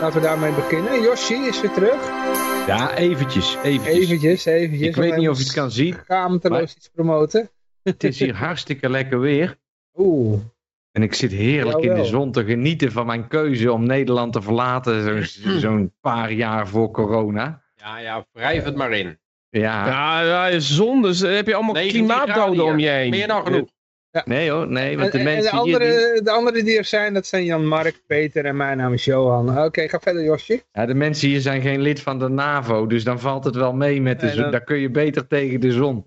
Laten we daarmee beginnen. Yoshi is weer terug. Ja, eventjes. Eventjes. Eventjes, eventjes. Ik weet niet of je het kan zien. Schaamteloos iets promoten. Het is hier hartstikke lekker weer. Oeh. En ik zit heerlijk in de zon te genieten van mijn keuze om Nederland te verlaten. zo- Zo'n paar jaar voor corona. Ja, ja, wrijf het maar in. Ja, Ja, ja, zon, dus dan heb je allemaal 19 klimaatdoden om je heen. Meer dan genoeg. Nee hoor, nee. Want de En, en mensen de, hier... die- andere, de anderen die er zijn, dat zijn Jan Mark, Peter en mijn naam is Johan. Oké, ga verder Yoshi. Ja, de mensen hier zijn geen lid van de NAVO, dus dan valt het wel mee met de zon. dan- Daar kun je beter tegen de zon.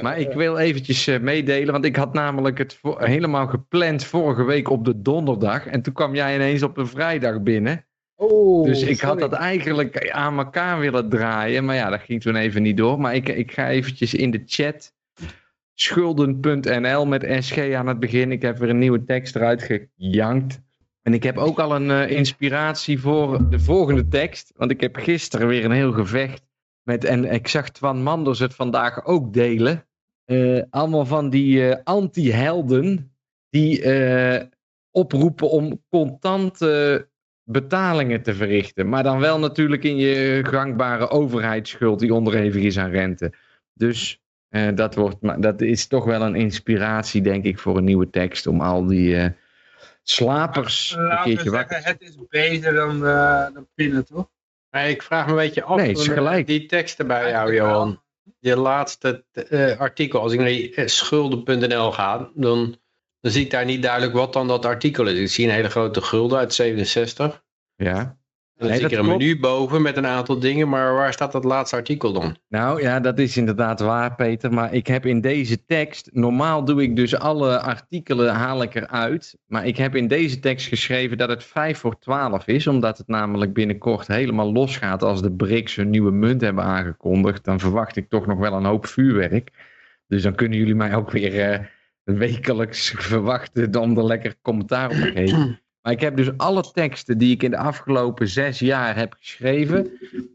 Maar ik wil eventjes eh, meedelen, want ik had namelijk het helemaal gepland vorige week op de donderdag. En toen kwam jij ineens op de vrijdag binnen. Oeh, Dus ik had dat eigenlijk aan elkaar willen draaien. Maar ja, dat ging toen even niet door. Maar ik, ik ga eventjes in de chat. Schulden.nl met SG aan het begin. Ik heb weer een nieuwe tekst eruit gejankt. En ik heb ook al een eh, inspiratie voor de volgende tekst. Want ik heb gisteren weer een heel gevecht met. En ik zag Twan Manders het vandaag ook delen. Eh, allemaal van die eh, anti-helden. Die oproepen om contante betalingen te verrichten. Maar dan wel natuurlijk in je gangbare overheidsschuld die onderhevig is aan rente. Dus eh, dat, wordt, maar dat is toch wel een inspiratie, denk ik, voor een nieuwe tekst. Om al die eh, slapers een keertje zeggen, wakker het is beter dan, eh dan pinnen, toch? Maar ik vraag me een beetje af. Nee, het is gelijk. Die teksten bij jou, Johan. Je laatste eh, artikel. Als ik naar die, schulden.nl ga, dan, dan zie ik daar niet duidelijk wat dan dat artikel is. Ik zie een hele grote gulden uit 67. Ja. Dan Nee, zie ik dat er een klopt. menu boven met een aantal dingen. Maar waar staat dat laatste artikel dan? Nou ja, dat is inderdaad waar, Peter. Maar ik heb in deze tekst. Normaal doe ik dus alle artikelen haal ik eruit. Maar ik heb in deze tekst geschreven dat het 5 voor 12 is. Omdat het namelijk binnenkort helemaal losgaat als de BRICS hun nieuwe munt hebben aangekondigd. Dan verwacht ik toch nog wel een hoop vuurwerk. Dus dan kunnen jullie mij ook weer eh, wekelijks verwachten om er lekker commentaar op te geven. Maar ik heb dus alle teksten die ik in de afgelopen zes jaar heb geschreven,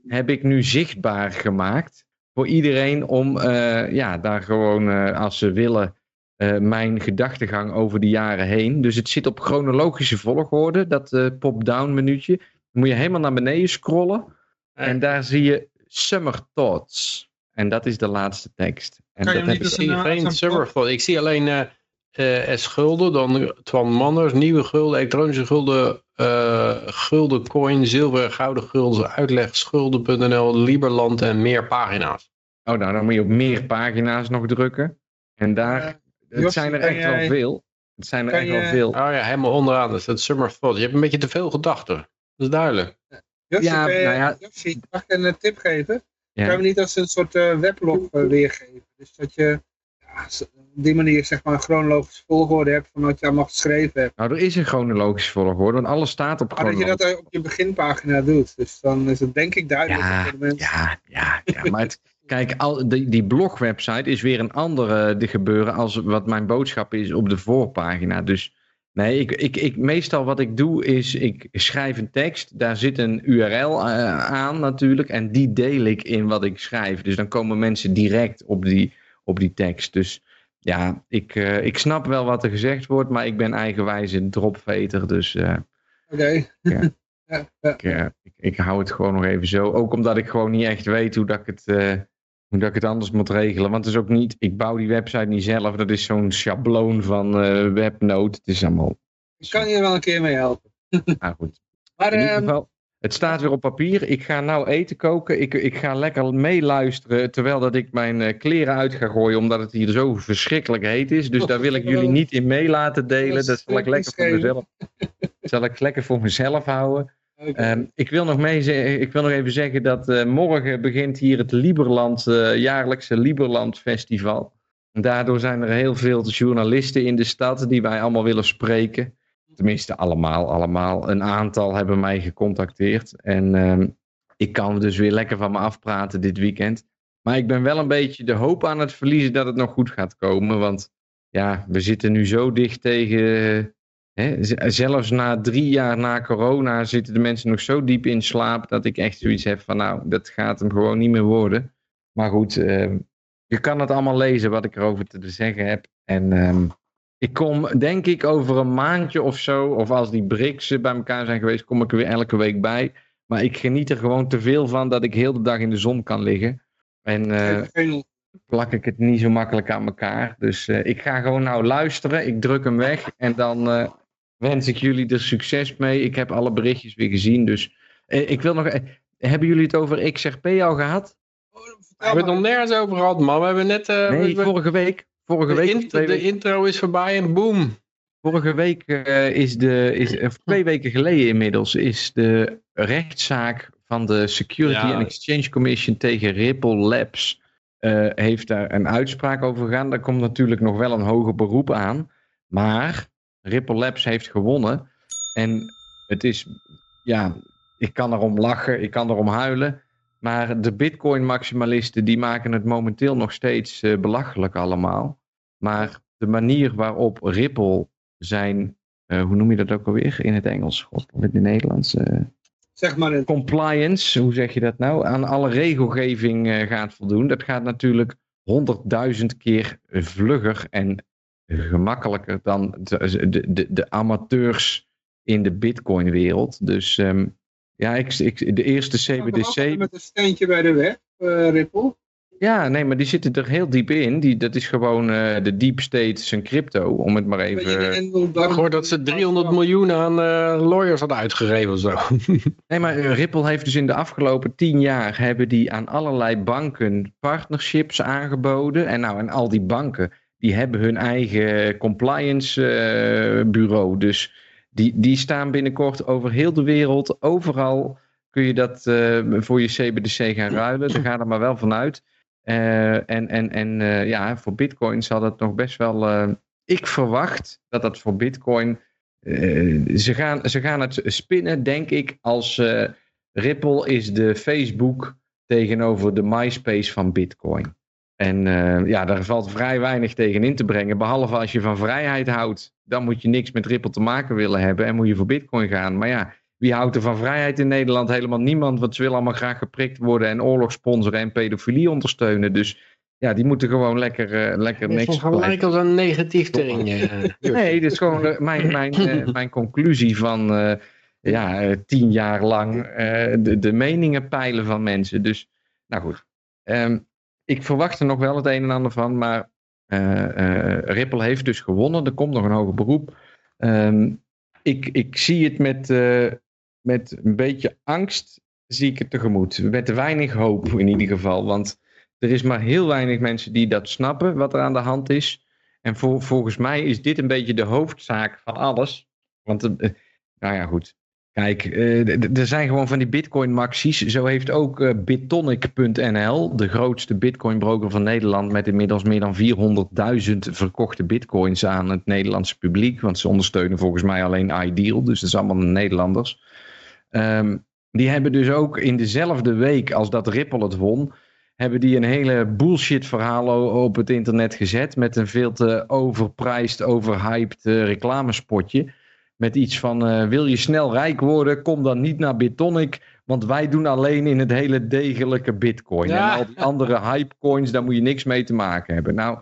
heb ik nu zichtbaar gemaakt voor iedereen om eh, ja, daar gewoon, eh, als ze willen, eh, mijn gedachtegang over de jaren heen. Dus het zit op chronologische volgorde, dat pop-down menuutje. Dan moet je helemaal naar beneden scrollen en daar zie je Summer Thoughts. En dat is de laatste tekst. En Kan dat heb niet ik- zie een, geen summer thought. Ik zie alleen eh eh, schulden, dan Twan Manders, nieuwe gulden, elektronische gulden, eh gulden coin, zilver, gouden gulden, uitleg, schulden.nl, Liberland en meer pagina's. Oh, nou, dan moet je op meer pagina's nog drukken. En daar, het zijn er echt jij- wel veel. Het zijn er echt je- wel veel. Oh ja, helemaal onderaan, dat is het summer thought. Je hebt een beetje te veel gedachten. Dat is duidelijk. Josje, Ja, je- nou ja. Josje, mag ik een tip geven? Ja. Kan we niet als een soort eh, weblog weergeven? Dus dat je s- op die manier zeg maar een chronologische volgorde hebt van wat je allemaal geschreven hebt. Nou, er is een chronologische volgorde, want alles staat op Maar dat je dat eh, op je beginpagina doet. Dus dan is het denk ik duidelijk Ja, voor de mensen. Ja, ja, ja. Maar het, kijk, al, die, die blogwebsite is weer een andere de gebeuren als wat mijn boodschap is op de voorpagina. Dus nee, ik, ik, ik, meestal wat ik doe is, ik schrijf een tekst, daar zit een URL eh, aan natuurlijk, en die deel ik in wat ik schrijf. Dus dan komen mensen direct op die, op die tekst. Dus ja, ik, eh, ik snap wel wat er gezegd wordt, maar ik ben eigenwijze dropveter, dus... eh, Oké. Ja. Ja, ja. ik, eh, ik, ik hou het gewoon nog even zo. Ook omdat ik gewoon niet echt weet hoe dat ik het, hoe dat ik het anders moet regelen. Want het is ook niet, ik bouw die website niet zelf. Dat is zo'n schabloon van webnote. Het is allemaal, Ik kan je wel een keer mee helpen. nou goed. Maar In ieder ehm, geval, het staat weer op papier. Ik ga nou eten koken. Ik, ik ga lekker meeluisteren terwijl dat ik mijn eh, kleren uit ga gooien. Omdat het hier zo verschrikkelijk heet is. Dus daar wil ik jullie niet in mee laten delen. Dat zal ik lekker voor mezelf, zal ik lekker voor mezelf houden. Ehm, ik, wil nog mee ik wil nog even zeggen dat eh, morgen begint hier het Liberland, eh, jaarlijkse Liberland Festival. Daardoor zijn er heel veel journalisten in de stad die wij allemaal willen spreken. Tenminste, allemaal, allemaal. Een aantal hebben mij gecontacteerd. En ehm, ik kan dus weer lekker van me afpraten dit weekend. Maar ik ben wel een beetje de hoop aan het verliezen dat het nog goed gaat komen. Want ja, we zitten nu zo dicht tegen. Hè, zelfs na drie jaar na corona zitten de mensen nog zo diep in slaap. Dat ik echt zoiets heb van nou, dat gaat hem gewoon niet meer worden. Maar goed, eh, je kan het allemaal lezen wat ik erover te zeggen heb. En ehm, ik kom denk ik over een maandje of zo. Of als die BRICS bij elkaar zijn geweest, kom ik er weer elke week bij. Maar ik geniet er gewoon te veel van dat ik heel de dag in de zon kan liggen. En eh, plak ik het niet zo makkelijk aan elkaar. Dus eh, ik ga gewoon nou luisteren. Ik druk hem weg. En dan eh, wens ik jullie er succes mee. Ik heb alle berichtjes weer gezien. Dus ik wil nog... hebben jullie het over XRP al gehad? We hebben het nog nergens over gehad, man. We hebben net... Nee, we- vorige week. Vorige de, week, int- de intro is voorbij en boom. vorige week eh, is de... Is, of twee weken geleden inmiddels is de rechtszaak van de Security Ja. and Exchange Commission tegen Ripple Labs eh, heeft daar een uitspraak over gegaan. Daar komt natuurlijk nog wel een hoger beroep aan. Maar Ripple Labs heeft gewonnen. En het is, ja, ik kan erom lachen, ik kan erom huilen. Maar de Bitcoin-maximalisten die maken het momenteel nog steeds eh, belachelijk allemaal. Maar de manier waarop Ripple zijn, eh, hoe noem je dat ook alweer in het Engels? God, of in het Nederlands? eh, Zeg maar een compliance, hoe zeg je dat nou, aan alle regelgeving gaat voldoen. Dat gaat natuurlijk honderdduizend keer vlugger en gemakkelijker dan de, de, de, de amateurs in de Bitcoin-wereld. Dus ehm, ja, ik, ik, de eerste CBDC. met een steentje bij de weg, eh Ripple. Ja, nee, maar die zitten er heel diep in. Die, dat is gewoon eh, de deep state zijn crypto, om het maar even. Ik hoor dat ze 300 miljoen aan eh, lawyers hadden uitgegeven of zo. Nee, maar Ripple heeft dus in de afgelopen tien jaar hebben die aan allerlei banken partnerships aangeboden. En nou, en al die banken, die hebben hun eigen compliance eh, bureau. Dus die, die staan binnenkort over heel de wereld. Overal kun je dat eh, voor je CBDC gaan ruilen. Daar ga er maar wel vanuit. Eh en en, en eh, ja, voor Bitcoin zal dat nog best wel. ik verwacht dat dat voor Bitcoin. ze, gaan, ze gaan het spinnen, denk ik, als Ripple is de Facebook tegenover de MySpace van Bitcoin. En ja, daar valt vrij weinig tegen in te brengen. Behalve als je van vrijheid houdt, dan moet je niks met Ripple te maken willen hebben en moet je voor Bitcoin gaan. Maar ja, wie houdt er van vrijheid in Nederland? Helemaal niemand, want ze willen allemaal graag geprikt worden en oorlog sponsoren en pedofilie ondersteunen. Dus ja, die moeten gewoon lekker, eh, lekker Het niks is gelijk als een negatief ding. Nee, dit is gewoon eh, mijn, mijn, eh, mijn conclusie van ja, tien jaar lang de, de meningen peilen van mensen. Dus, nou goed. Ehm, ik verwacht er nog wel het een en ander van, maar Ripple heeft dus gewonnen. Er komt nog een hoger beroep. Ehm, ik, ik zie het met, eh, met een beetje angst, zie ik het tegemoet. Met weinig hoop in ieder geval, want er is maar heel weinig mensen die dat snappen, wat er aan de hand is. En vol- volgens mij is dit een beetje de hoofdzaak van alles. Want, eh, nou ja, goed. Kijk, eh, er zijn gewoon van die bitcoin-maxies. Zo heeft ook eh, bitonic.nl, de grootste bitcoin-broker van Nederland, met inmiddels meer dan 400.000 verkochte bitcoins aan het Nederlandse publiek. Want ze ondersteunen volgens mij alleen Ideal, dus dat is allemaal Nederlanders. Ehm, die hebben dus ook in dezelfde week als dat Ripple het won, hebben die een hele bullshit verhaal op het internet gezet met een veel te overprijsd, overhyped eh, reclamespotje. Met iets van, eh, wil je snel rijk worden, kom dan niet naar Bitonic, want wij doen alleen in het hele degelijke bitcoin. Ja. En al die andere hypecoins, daar moet je niks mee te maken hebben. Nou,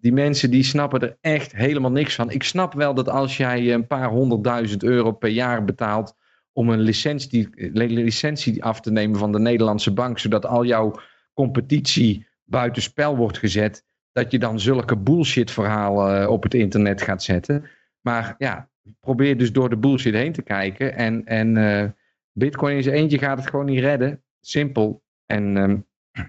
die mensen die snappen er echt helemaal niks van. Ik snap wel dat als jij een paar honderdduizend euro per jaar betaalt om een licentie, licentie af te nemen van de Nederlandse bank, zodat al jouw competitie buitenspel wordt gezet, dat je dan zulke bullshit verhalen op het internet gaat zetten. Maar ja, probeer dus door de bullshit heen te kijken. En, en eh, Bitcoin in zijn eentje gaat het gewoon niet redden. Simpel. En ehm,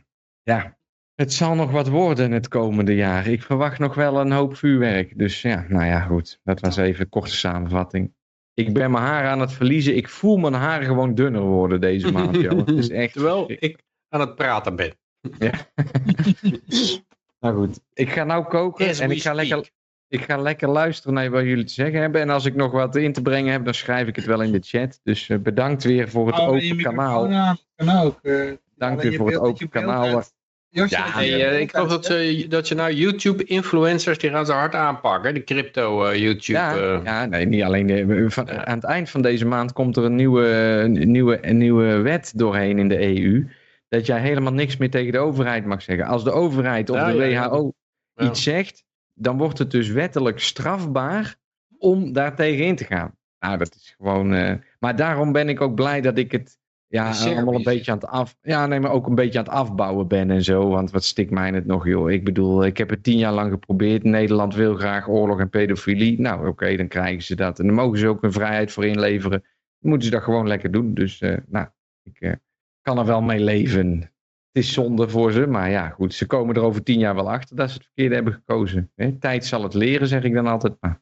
ja, het zal nog wat worden het komende jaar. Ik verwacht nog wel een hoop vuurwerk. Dus ja, nou ja, goed. Dat was even een korte samenvatting. Ik ben mijn haar aan het verliezen. Ik voel mijn haar gewoon dunner worden deze maand. Joh. Het is echt Terwijl ik aan het praten ben. Nou goed, ik ga nou koken As en ik ga, lekker, ik ga lekker luisteren naar wat jullie te zeggen hebben. En als ik nog wat in te brengen heb, dan schrijf ik het wel in de chat. Dus eh, bedankt weer voor het je open kanaal. aan, Kan ook. eh, Dank je voor het open kanaal. Josje, Ja, Hey, eh, ik geloof dat, ze, dat je nou YouTube-influencers, die gaan ze hard aanpakken. De crypto-YouTube. Ja, ja, nee, niet alleen. De, van, Aan het eind van deze maand komt er een nieuwe, een nieuwe, een nieuwe wet doorheen in de EU. Dat jij helemaal niks meer tegen de overheid mag zeggen. Als de overheid of Ja, de. WHO Ja. iets zegt, dan wordt het dus wettelijk strafbaar om daar tegen in te gaan. Nou, dat is gewoon. eh, maar daarom ben ik ook blij dat ik het. Ja, allemaal een beetje aan het af. Ja, nee, maar ook een beetje aan het afbouwen ben en zo. Want wat stikt mij het nog, joh. Ik bedoel, ik heb het tien jaar lang geprobeerd. Nederland wil graag oorlog en pedofilie. Nou, oké, dan krijgen ze dat. En dan mogen ze ook hun vrijheid voor inleveren. Dan moeten ze dat gewoon lekker doen. Dus, eh, nou, ik eh, kan er wel mee leven. Het is zonde voor ze, maar ja, goed. Ze komen er over tien jaar wel achter dat ze het verkeerde hebben gekozen. Hè? Tijd zal het leren, zeg ik dan altijd. Maar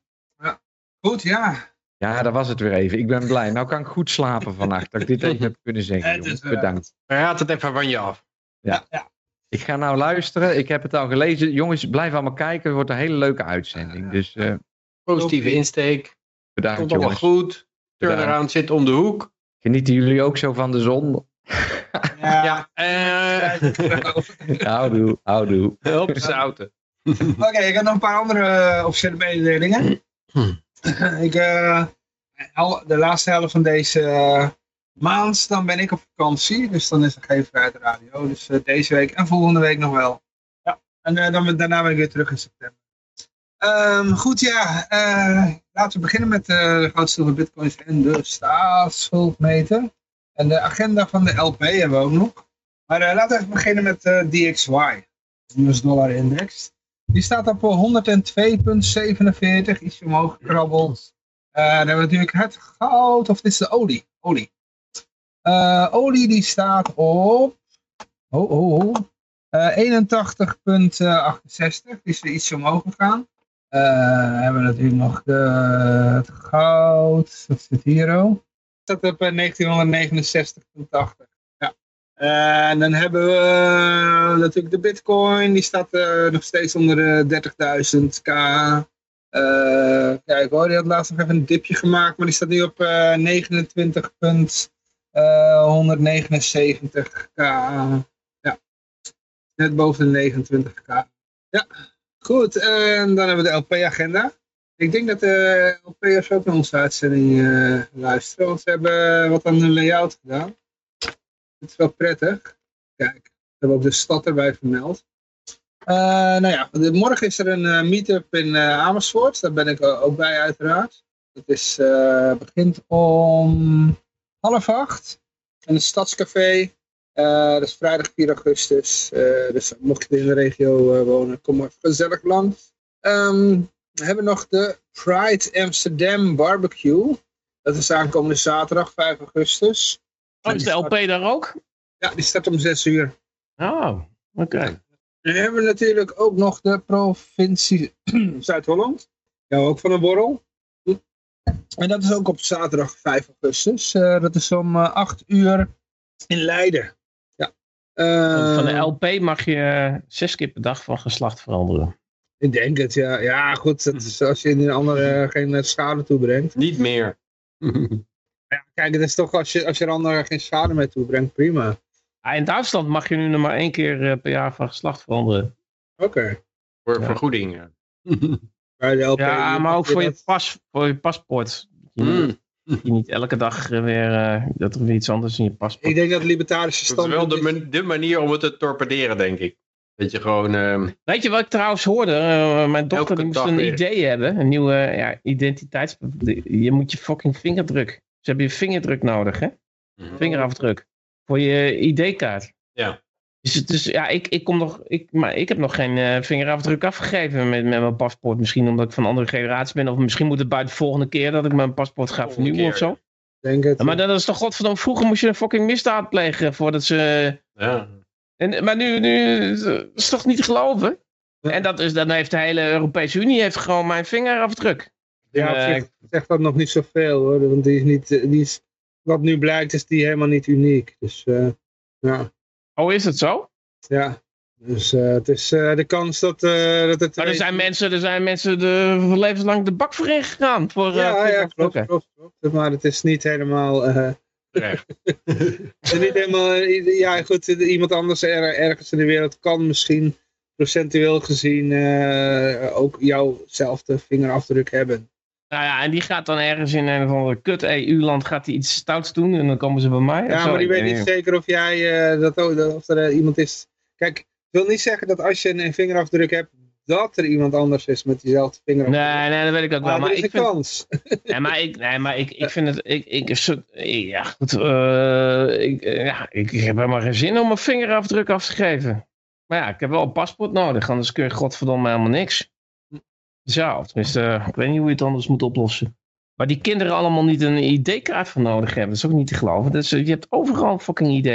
Goed, ja. ja, dat was het weer even. Ik ben blij. Nou kan ik goed slapen vannacht. Dat ik dit even heb kunnen zeggen. Is jongens. wel- Bedankt. Hij haalt het even van je af. Ik ga nou luisteren. Ik heb het al gelezen. Jongens, blijf allemaal kijken. Het wordt een hele leuke uitzending. Dus eh, Positieve insteek. bedankt Komt allemaal goed. Turnaround zit om de hoek. Genieten jullie ook zo van de zon? Ja. Ja, eh Houdoe, houdoe. help zouten. Oké, ik heb nog een paar andere eh, officiële mededelingen. ik, eh, al, de laatste helft van deze maand, dan ben ik op vakantie. Dus dan is er geen vrijheid radio. Dus deze week en volgende week nog wel. Ja. En eh, dan, daarna ben ik weer terug in september. Ehm, goed, ja. eh, laten we beginnen met de goud, zilver, bitcoins en de staatsschuldmeter. En de agenda van de LP hebben we ook nog. Maar eh, laten we even beginnen met eh, DXY. De US dollar index. Die staat op eh, 102,47, iets omhoog gekrabbeld. Eh, dan hebben we natuurlijk het goud, of dit is de olie. Olie, Eh, olie die staat op oh, oh, oh, eh, 81,68, die is weer iets omhoog gegaan. Eh, hebben we natuurlijk nog de, het goud, wat zit hier ook? Dat op eh, 1969,80. Ja. Eh, en dan hebben we eh, natuurlijk de bitcoin, die staat eh, nog steeds onder de 30.000 k. Kijk hoor, die had laatst nog even een dipje gemaakt, maar die staat nu op eh 29.179 k. Ja, net boven de 29k. Ja, goed, en dan hebben we de LP-agenda. Ik denk dat de LP'ers ook naar onze uitzending eh, luisteren, want ze hebben wat aan de layout gedaan. Het is wel prettig. Kijk, we hebben ook de stad erbij vermeld. Eh, nou ja, morgen is er een eh, meetup in eh, Amersfoort. Daar ben ik eh, ook bij uiteraard. Het is, eh, begint om half acht. In het Stadscafé. Eh, dat is vrijdag 4 augustus. Eh, dus mocht je in de regio eh, wonen, kom maar gezellig langs. Ehm, we hebben nog de Pride Amsterdam Barbecue. Dat is aankomende zaterdag 5 augustus. Oh, is de LP daar ook? Ja, die start om 6 uur. Oh, oké. En dan hebben we natuurlijk ook nog de provincie Zuid-Holland. Ja, ook van een borrel. En dat is ook op zaterdag 5 augustus. Eh, dat is om eh, 8 uur in Leiden. Ja. Eh, Van de LP mag je eh, zes keer per dag van geslacht veranderen. Ik denk het, ja. Ja, goed. Dat is als je een andere geen eh, schade toebrengt. Niet meer. Ja, kijk, het is toch als je, als je er anderen geen schade mee toebrengt, prima. Ah, in Duitsland mag je nu nog maar één keer eh, per jaar van geslacht veranderen. Oké. Voor Ja. vergoedingen. Bij de LP, Ja, maar ook voor je, dat- pas, voor je paspoort. Je, Mm. je niet elke dag eh, weer eh, dat er weer iets anders in je paspoort. Ik denk dat libertarische Dat is wel de, man- de manier om het te torpederen, denk ik. Dat je gewoon... ehm, Weet je wat ik trouwens hoorde? Eh, mijn dochter die moest een weer. idee hebben. Een nieuwe ja, identiteits... Je moet je fucking vingerdruk. Ze hebben je vingerdruk nodig, hè? Vingerafdruk. Voor je ID-kaart. Ja. Dus, het is ja, ik, ik, kom nog, ik, maar ik heb nog geen eh, vingerafdruk afgegeven met, met mijn paspoort. Misschien omdat ik van andere generatie ben. Of misschien moet het bij de volgende keer dat ik mijn paspoort ga vernieuwen of zo. denk het. Ja, maar dat is toch godverdomme, vroeger moest je een fucking misdaad plegen voordat ze... ja. En, maar nu, nu is het toch niet te geloven? En dat is, dan heeft de hele Europese Unie heeft gewoon mijn vingerafdruk. Ja, Eh, zich zegt dat nog niet zoveel hoor. Want die is niet, eh, die is, wat nu blijkt is die helemaal niet uniek. Dus eh, ja, Oh, is het zo? ja. Dus het is de kans dat, dat het... Maar er zijn mensen, er zijn mensen de, levenslang de bak voor ingegaan. Voor, Ja, ja, klopt, klopt. Maar het is niet helemaal... eh. En niet helemaal, eh, ja goed, iemand anders er- ergens in de wereld kan misschien procentueel gezien eh, ook jouwzelfde vingerafdruk hebben. Nou ja, en die gaat dan ergens in een of andere kut EU-land gaat die iets stouts doen en dan komen ze bij mij. Ja, maar die Ik weet niet zeker of jij eh, dat of er eh, iemand is. Kijk, ik wil niet zeggen dat als je een vingerafdruk hebt, dat er iemand anders is met diezelfde vingerafdruk. Nee, nee, dat weet ik ook wel. maar er ik een vind, kans. nee, maar ik, nee, maar ik, ik vind het, ik, ik, ja, goed, eh, ik, eh, ja, ik, ik heb helemaal geen zin om mijn vingerafdruk af te geven. Maar ja, ik heb wel een paspoort nodig, anders kun je godverdomme helemaal niks. Zo, tenminste, eh, ik weet niet hoe je het anders moet oplossen. Maar die kinderen allemaal niet een ID-kaart voor nodig hebben, dat is ook niet te geloven. Dat is, je hebt overal een fucking ID.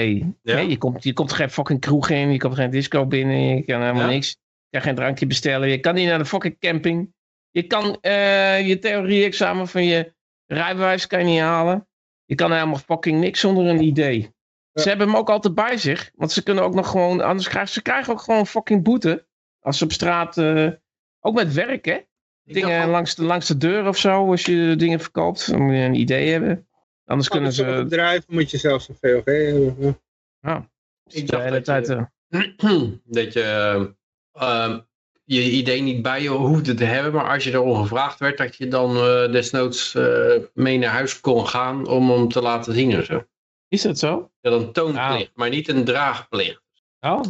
Ja. Nee, je, komt, je komt geen fucking kroeg in, je komt geen disco binnen, je kan helemaal Ja. niks. Je kan geen drankje bestellen, je kan niet naar de fucking camping. Je kan eh, je theorie-examen van je rijbewijs kan je niet halen. Je kan helemaal fucking niks zonder een idee. Ze hebben hem ook altijd bij zich, want ze kunnen ook nog gewoon, anders krijgen ze krijgen ook gewoon fucking boete. Als ze op straat, eh, ook met werk hè. Dingen dacht langs de, langs de deur of zo, als je dingen verkoopt, dan moet je een idee hebben. Anders kunnen Anders op het ze bedrijf moet je zelfs een VOG hebben. ja. Ik de dacht hele dat je- tijd... eh, dat je ehm, je idee niet bij je hoefde te hebben, maar als je erom gevraagd werd, dat je dan eh, desnoods eh, mee naar huis kon gaan om hem te laten zien of zo. is dat zo? Ja, dan toonplicht, maar niet een draagplicht. Oh.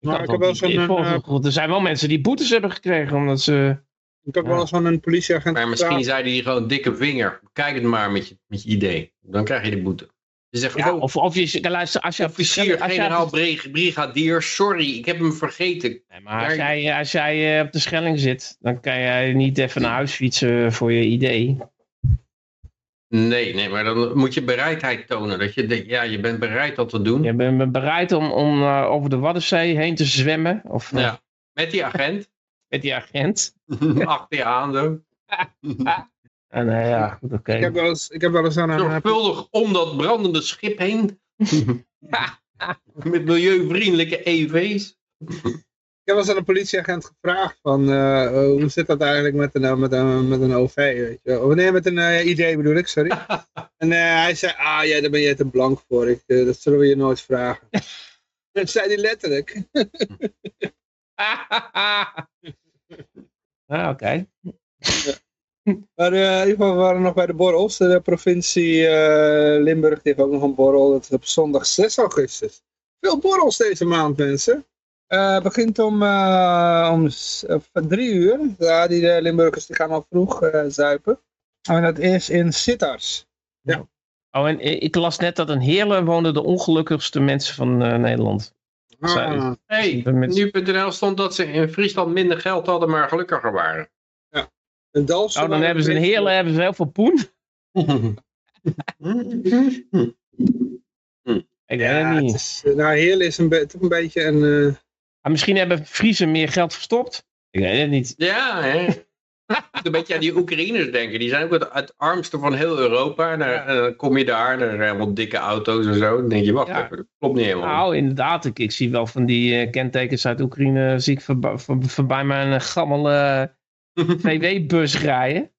Maar ik heb wel zo'n, goed. Er zijn wel mensen die boetes hebben gekregen omdat ze... Ik heb Ja. wel eens van een politieagent Maar misschien gevraagd. zei hij gewoon dikke vinger. Kijk het maar met je, met je idee. Dan krijg je de boete. Zegt Ja, of, of je luister, als je... officier, als je- generaal, brig- brigadier, sorry, ik heb hem vergeten. Nee, maar als jij, als jij eh, op de Schelling zit, dan kan jij niet even naar huis fietsen voor je idee. Nee, nee, maar dan moet je bereidheid tonen. Dat je denkt, ja, je bent bereid dat te doen. Je bent bereid om, om eh, over de Waddenzee heen te zwemmen. Of eh, Ja. Met die agent. met die agent. Achter je aan. En eh, ja, goed, oké. Ik heb wel eens, ik heb wel eens aan een... eh, Zorgvuldig om dat brandende schip heen. Met milieuvriendelijke EV's. Ik heb wel eens aan een politieagent gevraagd van eh, eh, hoe zit dat eigenlijk met een, met een, met een OV, weet je wel. Oh, nee, met een eh, ID bedoel ik, sorry. en eh, hij zei, ah ja, daar ben je te blank voor, ik, eh, dat zullen we je nooit vragen. dat zei hij letterlijk. ah, oké. Maar eh, in ieder geval, we waren nog bij de borrels. De provincie eh, Limburg die heeft ook nog een borrel. Dat is op zondag 6 augustus. Veel borrels deze maand, mensen. Eh, Het begint om, eh, om drie uur. Ja, die Limburgers die gaan al vroeg eh, zuipen. En dat is in Sittard. Oh, en ik las net dat in Heerlen woonden de ongelukkigste mensen van eh, Nederland. Ah, Hey, Met- nu.nl stond dat ze in Friesland minder geld hadden, maar gelukkiger waren. Dalfsen Oh, dan hebben ze in de Heerlen hebben ze heel veel poen. Ik weet Ja, het niet. is, eh, nou, Heerlen is een be- toch een beetje een... eh, Maar misschien hebben Friesen meer geld verstopt. Ik weet het niet. Ja, hè. Een beetje aan die Oekraïners denken. Die zijn ook het, het armste van heel Europa. En dan, en dan kom je daar, en er zijn helemaal dikke auto's en zo. Dan denk je, wacht Ja. even, dat klopt niet helemaal. Nou, inderdaad. Ik, ik zie wel van die eh, kentekens uit Oekraïne. Zie ik voorbij, voor- voorbij mijn uh, gammele VW-bus rijden.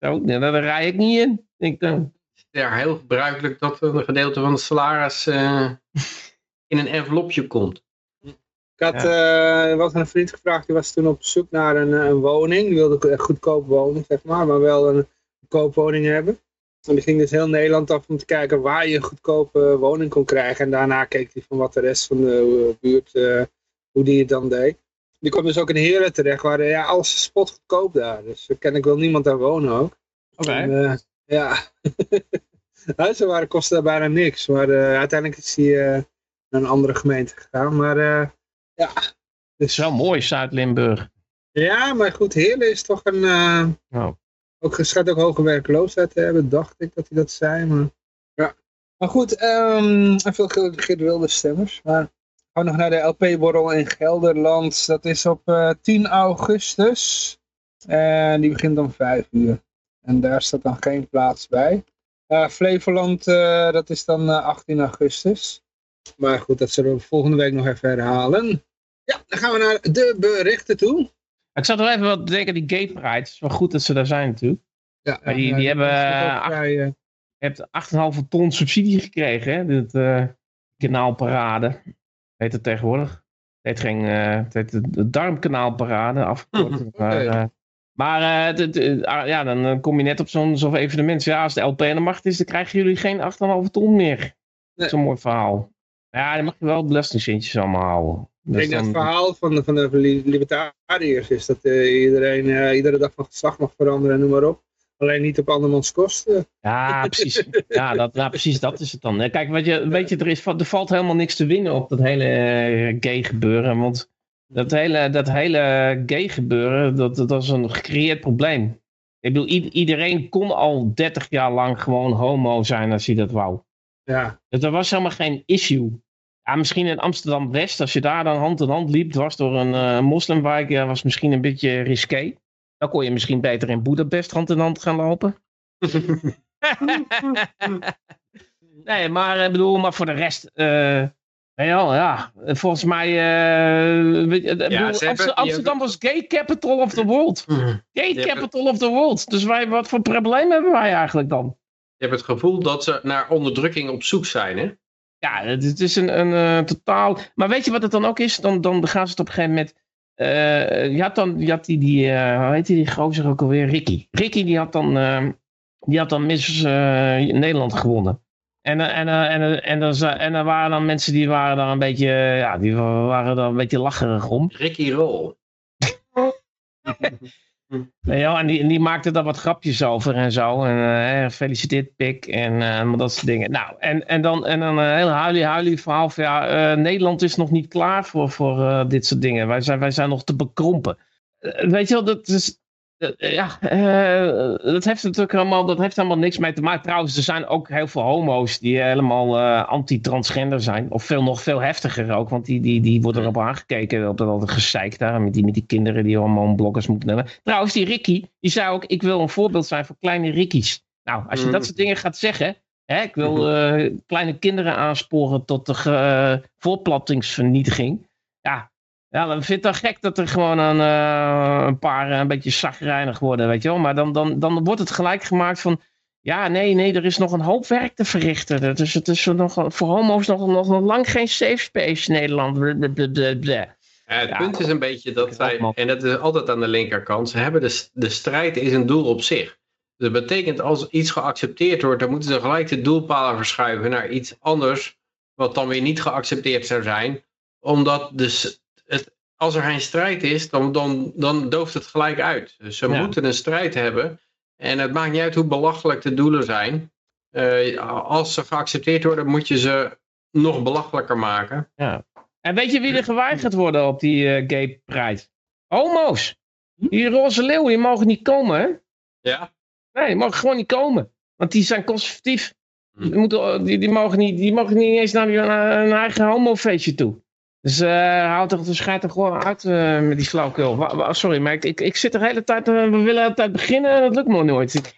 Zo, nee, daar rij ik niet in. Denk ik dan. Ja, heel gebruikelijk dat een gedeelte van het salaris eh, in een envelopje komt. Ik had, eh, was aan een vriend gevraagd, die was toen op zoek naar een, eh, een woning. Die wilde een goedkoop woning, zeg maar, maar wel een goedkoop woning hebben. En die ging dus heel Nederland af om te kijken waar je een goedkope woning kon krijgen. En daarna keek hij van wat de rest van de buurt, eh, hoe die het dan deed. Die kwam dus ook in Heren terecht, waar ja, alles is spot goedkoop daar. Dus ken ik wel niemand daar wonen ook. Oké. Eh, ja, huizen waren kosten daar bijna niks. Maar eh, uiteindelijk is hij eh, naar een andere gemeente gegaan. Maar ja, Het is wel mooi, Zuid-Limburg. ja, maar goed, Heerlen is toch een... Oh. ook, schijnt ook hoge werkloosheid te hebben, dacht ik dat hij dat zei. Maar, ja. maar goed, ehm, en veel Geert Geert Wilders stemmers. Maar gaan we nog naar de LP-borrel in Gelderland. Dat is op eh, 10 augustus. En die begint om 5 uur. En daar staat dan geen plaats bij. Eh, Flevoland, eh, dat is dan eh, 18 augustus. Maar goed, dat zullen we volgende week nog even herhalen. Ja, dan gaan we naar de berichten toe. Ik zat nog even wat te denken, die Gay Pride. Het is wel goed dat ze daar zijn natuurlijk. Ja, Maar die- die hebben, eh, vrij, eh, Je hebt 8,5 ton subsidie gekregen, hè? Dit kanaalparade. Heet het tegenwoordig. Het geen, uh, het heet de darmkanaalparade afgekort. maar uh, maar uh, ja, dan kom je net op zo'n zo'n evenement. Ja, als de LP aan de macht is, dan krijgen jullie geen 8,5 ton meer. Nee. Zo'n mooi verhaal. Ja, dan mag je wel belastingcentjes allemaal houden. Ik denk dat het verhaal van de, van de libertariërs is dat uh, iedereen uh, iedere dag van geslacht mag veranderen en noem maar op. Alleen niet op andermans kosten. Ja, precies. Ja, dat, ja, precies, dat is het dan. Kijk, weet je, weet je er, is, er valt helemaal niks te winnen op dat hele gay gebeuren. Want dat hele, dat hele gay gebeuren, dat, dat is een gecreëerd probleem. Ik bedoel, iedereen kon al 30 jaar lang gewoon homo zijn als hij dat wou. Ja. Dat er was helemaal geen issue. Ja, misschien in Amsterdam-West, als je daar dan hand in hand liep, dwars door een uh, moslimwijk, ja, was misschien een beetje risqué. Dan kon je misschien beter in Boedapest hand in hand gaan lopen. nee, maar ik bedoel, maar voor de rest, uh, ja, ja, volgens mij, uh, ja, bedoel, Amsterdam, Amsterdam was gay capital of the world. Gay capital of the world. Dus wij, wat voor probleem hebben wij eigenlijk dan? Je hebt het gevoel dat ze naar onderdrukking op zoek zijn, hè? Ja, het, is een, een uh, totaal... Maar weet je wat het dan ook is? Dan, dan gaan ze het op een gegeven moment... Uh, je had dan, je had die, die uh, hoe heet die, die gozer ook alweer? Ricky. Ricky die had dan, die had dan Miss Nederland gewonnen. En, en, en, en, en, en er waren dan mensen die waren daar een beetje, ja, die waren daar een beetje lacherig om. Ricky Roll. Nee, ja, en, die, en die maakte daar wat grapjes over en zo. En uh, feliciteert Pik en uh, dat soort dingen. Nou, en, en dan, en dan een heel huilie-huilie verhaal van ja, Nederland is nog niet klaar voor, voor dit soort dingen. Wij zijn, wij zijn nog te bekrompen. weet je wel, dat is, ja, dat heeft natuurlijk helemaal, dat heeft helemaal niks mee te maken. Trouwens, er zijn ook heel veel homo's die helemaal anti-transgender zijn. Of veel nog veel heftiger ook, want die, die, die worden erop aangekeken, op dat altijd gezeik daar, met die, met die kinderen die allemaal bloggers moeten hebben. Trouwens, die Ricky, die zei ook, ik wil een voorbeeld zijn voor kleine Rickies. Nou, als je dat soort dingen gaat zeggen, hè, ik wil kleine kinderen aansporen tot de voorplattingsvernietiging. Ja, ja, dan vind ik het gek dat er gewoon een, uh, een paar uh, een beetje zagrijnig worden, weet je wel. Maar dan, dan, dan wordt het gelijk gemaakt van... Ja, nee, nee, er is nog een hoop werk te verrichten. Dus het is nog, voor homo's nog, nog, nog lang geen safe space in Nederland. Ja, het ja, punt is een beetje dat zij, en dat is altijd aan de linkerkant, ze hebben de, de strijd is een doel op zich. Dus dat betekent als iets geaccepteerd wordt, dan moeten ze gelijk de doelpalen verschuiven naar iets anders, wat dan weer niet geaccepteerd zou zijn. Omdat dus het, als er geen strijd is, dan, dan, dan dooft het gelijk uit. Dus ze moeten een strijd hebben. En het maakt niet uit hoe belachelijk de doelen zijn. Uh, als ze geaccepteerd worden, moet je ze nog belachelijker maken. Ja. En weet je wie er geweigerd worden op die uh, gay pride? Homo's. Die roze leeuwen, die mogen niet komen, hè? Ja. Nee, die mogen gewoon niet komen. Want die zijn conservatief. Hm. Die, moeten, die, die, mogen niet, die mogen niet eens naar een eigen homofeestje toe. Dus uh, haal toch de schijt er gewoon uit uh, met die flauwkul. Sorry, maar ik, ik, ik, zit de hele tijd, uh, we willen de hele tijd beginnen en dat lukt me nooit.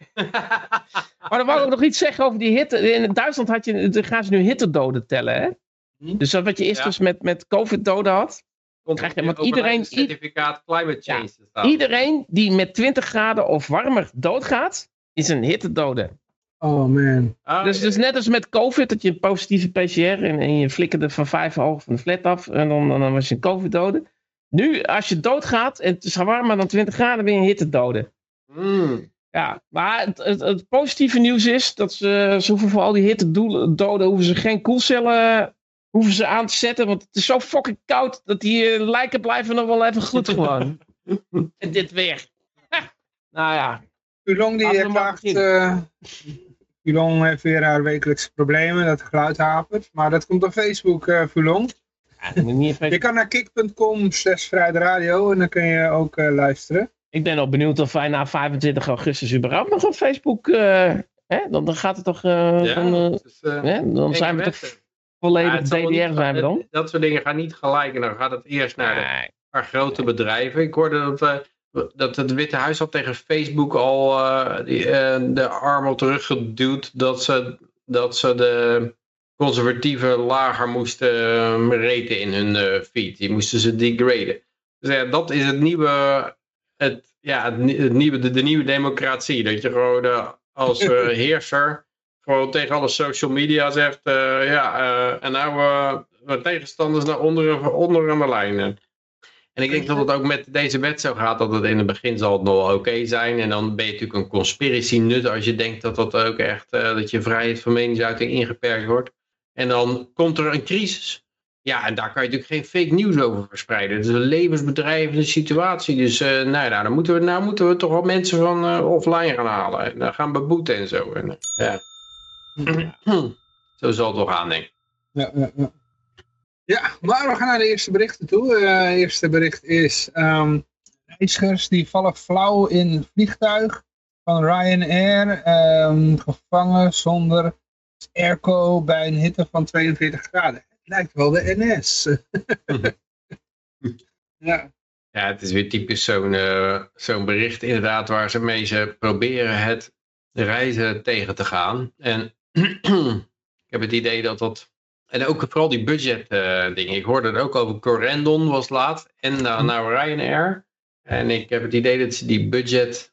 maar dan wou ik nog iets zeggen over die hitte. In Duitsland had je, dan gaan ze nu hittedoden tellen, hè? Hm? Dus dat wat je eerst ja. dus met, met COVID-doden had. Krijg je, want iedereen, certificaat climate change. Ja, iedereen die met 20 graden of warmer doodgaat, is een hittedode. Oh man. Ah, dus, dus net als met COVID, dat je een positieve PCR en, en je flikkerde van vijf hoog van de flat af en dan, dan was je een COVID-dode. Nu, als je doodgaat en het is warmer dan 20 graden, ben je een hittedode. Mm. Ja, maar het, het, het, positieve nieuws is dat ze, ze hoeven voor al die hittedoden, hoeven ze geen koelcellen hoeven ze aan te zetten, want het is zo fucking koud dat die lijken blijven nog wel even goed gewoon. en dit weer. nou ja. Ulong die klaagt, Fulong heeft weer haar wekelijkse problemen, dat het geluid hapert. Maar dat komt op Facebook, uh, Fulong. Ja, je kan naar kik.com slash radio en dan kun je ook uh, luisteren. Ik ben al benieuwd of wij na 25 augustus überhaupt nog op Facebook... Uh, hè? Dan, dan gaat het toch... ja, dan, dus, hè? dan zijn we toch volledig ja, DDR zijn we dan? Dat soort dingen gaan niet gelijk en dan gaat het eerst naar de naar grote bedrijven. Ik hoorde dat dat het Witte Huis had tegen Facebook al uh, die, uh, de arm teruggeduwd dat ze, dat ze de conservatieve lager moesten uh, reten in hun uh, feed. Die moesten ze degraden. Dus ja, dat is het nieuwe, het, ja, het, het nieuwe, de, de, nieuwe democratie. Dat je gewoon als heerser gewoon tegen alle social media zegt, eh, ja, eh, en nou de tegenstanders naar onder, onder aan de lijn. En ik denk dat het ook met deze wet zo gaat, dat het in het begin zal het nog oké zijn. En dan ben je natuurlijk een conspiracy nut als je denkt dat dat ook echt, dat je vrijheid van meningsuiting ingeperkt wordt. En dan komt er een crisis. Ja, en daar kan je natuurlijk geen fake nieuws over verspreiden. Het is een levensbedrijvende situatie. Dus uh, nou, nou, dan moeten we, nou moeten we toch wel mensen van uh, offline gaan halen. En dan gaan beboeten en zo. En, ja. zo zal het wel gaan, denk ik. Ja, ja, ja. Ja, maar we gaan naar de eerste berichten toe. Het eerste bericht is... Um, reizigers die vallen flauw in een vliegtuig van Ryanair. Um, gevangen zonder airco bij een hitte van 42 graden lijkt wel de NS. ja. Ja, het is weer typisch zo'n uh, zo'n bericht inderdaad waar ze mee ze proberen het reizen tegen te gaan. En ik heb het idee dat dat... En ook vooral die budget uh, dingen. Ik hoorde het ook over Corendon was laat. En uh, nou Ryanair. En ik heb het idee dat ze die budget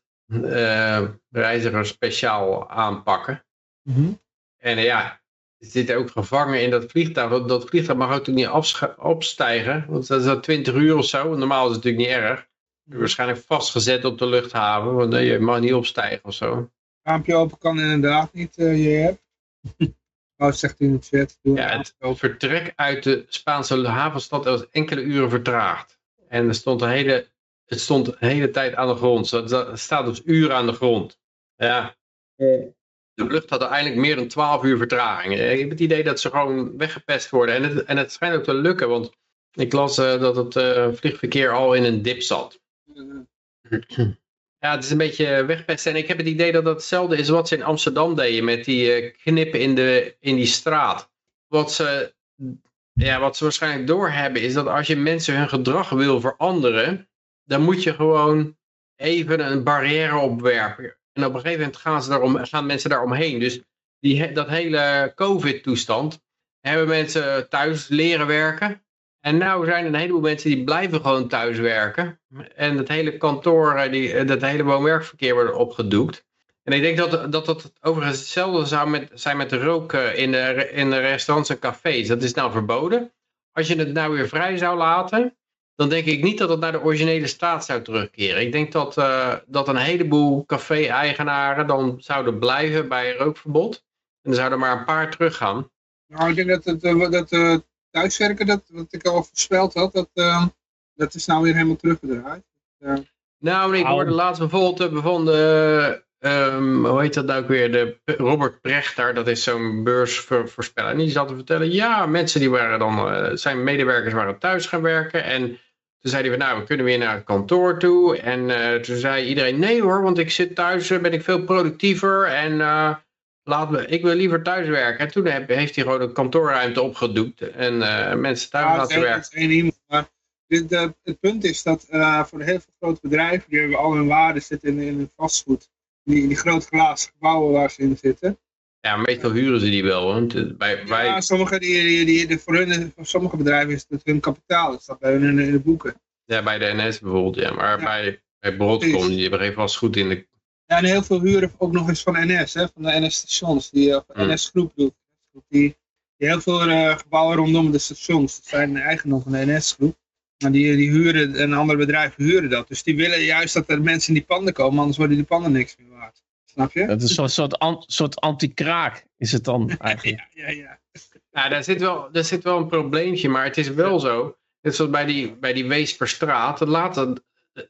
reizigers speciaal aanpakken. Mm -hmm. En ja, ze zitten ook gevangen in dat vliegtuig. Dat, dat vliegtuig mag ook niet opstijgen. Want dat is dan 20 uur of zo. Normaal is het natuurlijk niet erg. Waarschijnlijk vastgezet op de luchthaven. Want je mag niet opstijgen of zo. Raampje open kan inderdaad niet, uh, je hebt. Oh, zegt u in het chat. Ja, het vertrek uit de Spaanse havenstad was enkele uren vertraagd. En er stond een hele, het stond de hele tijd aan de grond. Het staat dus uren aan de grond. Ja. De vlucht had uiteindelijk meer dan 12 uur vertraging. Ik heb het idee dat ze gewoon weggepest worden. En het, en het schijnt ook te lukken, want ik las uh, dat het uh, vliegverkeer al in een dip zat. Ja, het is een beetje wegpesten. En ik heb het idee dat dat hetzelfde is wat ze in Amsterdam deden met die uh, knippen in, de, in die straat. Wat ze, ja, wat ze waarschijnlijk doorhebben is dat als je mensen hun gedrag wil veranderen, dan moet je gewoon even een barrière opwerpen. En op een gegeven moment gaan, ze daarom, gaan mensen daar omheen. Dus die, dat hele COVID-toestand hebben mensen thuis leren werken. En nu zijn er een heleboel mensen die blijven gewoon thuis werken. En het hele kantoor, die, dat hele woon-werkverkeer wordt opgedoekt. En ik denk dat, dat dat overigens hetzelfde zou met, zijn met de rook in de, in de restaurants en cafés. Dat is nou verboden. Als je het nou weer vrij zou laten, dan denk ik niet dat het naar de originele staat zou terugkeren. Ik denk dat, dat een heleboel café-eigenaren dan zouden blijven bij rookverbod. En er zouden maar een paar teruggaan. Nou, ik denk dat het dat, thuiswerken, dat, wat ik al voorspeld had, dat, dat is nou weer helemaal teruggedraaid. nou, ik hoorde laatst bijvoorbeeld, bijvoorbeeld um, hoe heet dat nou ook weer, de Robert Prechter, dat is zo'n beursvoorspeller. En die zat te vertellen, ja, mensen die waren dan, zijn medewerkers waren thuis gaan werken en toen zeiden we, nou, we kunnen weer naar het kantoor toe. En uh, toen zei iedereen, nee hoor, want ik zit thuis, ben ik veel productiever. En laat me, ik wil liever thuis werken. En toen heb, heeft hij gewoon een kantoorruimte opgedoekt. En uh, mensen thuis ja, laten werken. Is iemand, maar dit, de, het punt is dat voor heel veel grote bedrijven, die hebben al hun waarde zitten in, in hun vastgoed. Die, die grote glazen gebouwen waar ze in zitten. Ja, meestal huren ze die wel. Want bij, ja, sommige, die, die, voor, hun, voor sommige bedrijven is het hun kapitaal. Dat staat bij hun in, in de boeken. Ja, bij de NS bijvoorbeeld, ja. Maar ja. bij, bij Broadcom, die hebben geen vastgoed in de... Ja, en heel veel huren ook nog eens van NS, hè, van de NS-stations, die of Hmm. NS-groep doet. Die, die heel veel uh, gebouwen rondom de stations, dat zijn eigendom van de NS-groep. Maar die, die huren, en andere bedrijven huren dat. Dus die willen juist dat er mensen in die panden komen, anders worden die panden niks meer waard. Snap je? Dat is een soort, an, soort anti-kraak, is het dan eigenlijk. ja, ja, ja. Ja, daar zit, wel, daar zit wel een probleempje, maar het is wel zo. Net zoals bij die, bij die Weesperstraat. Laten,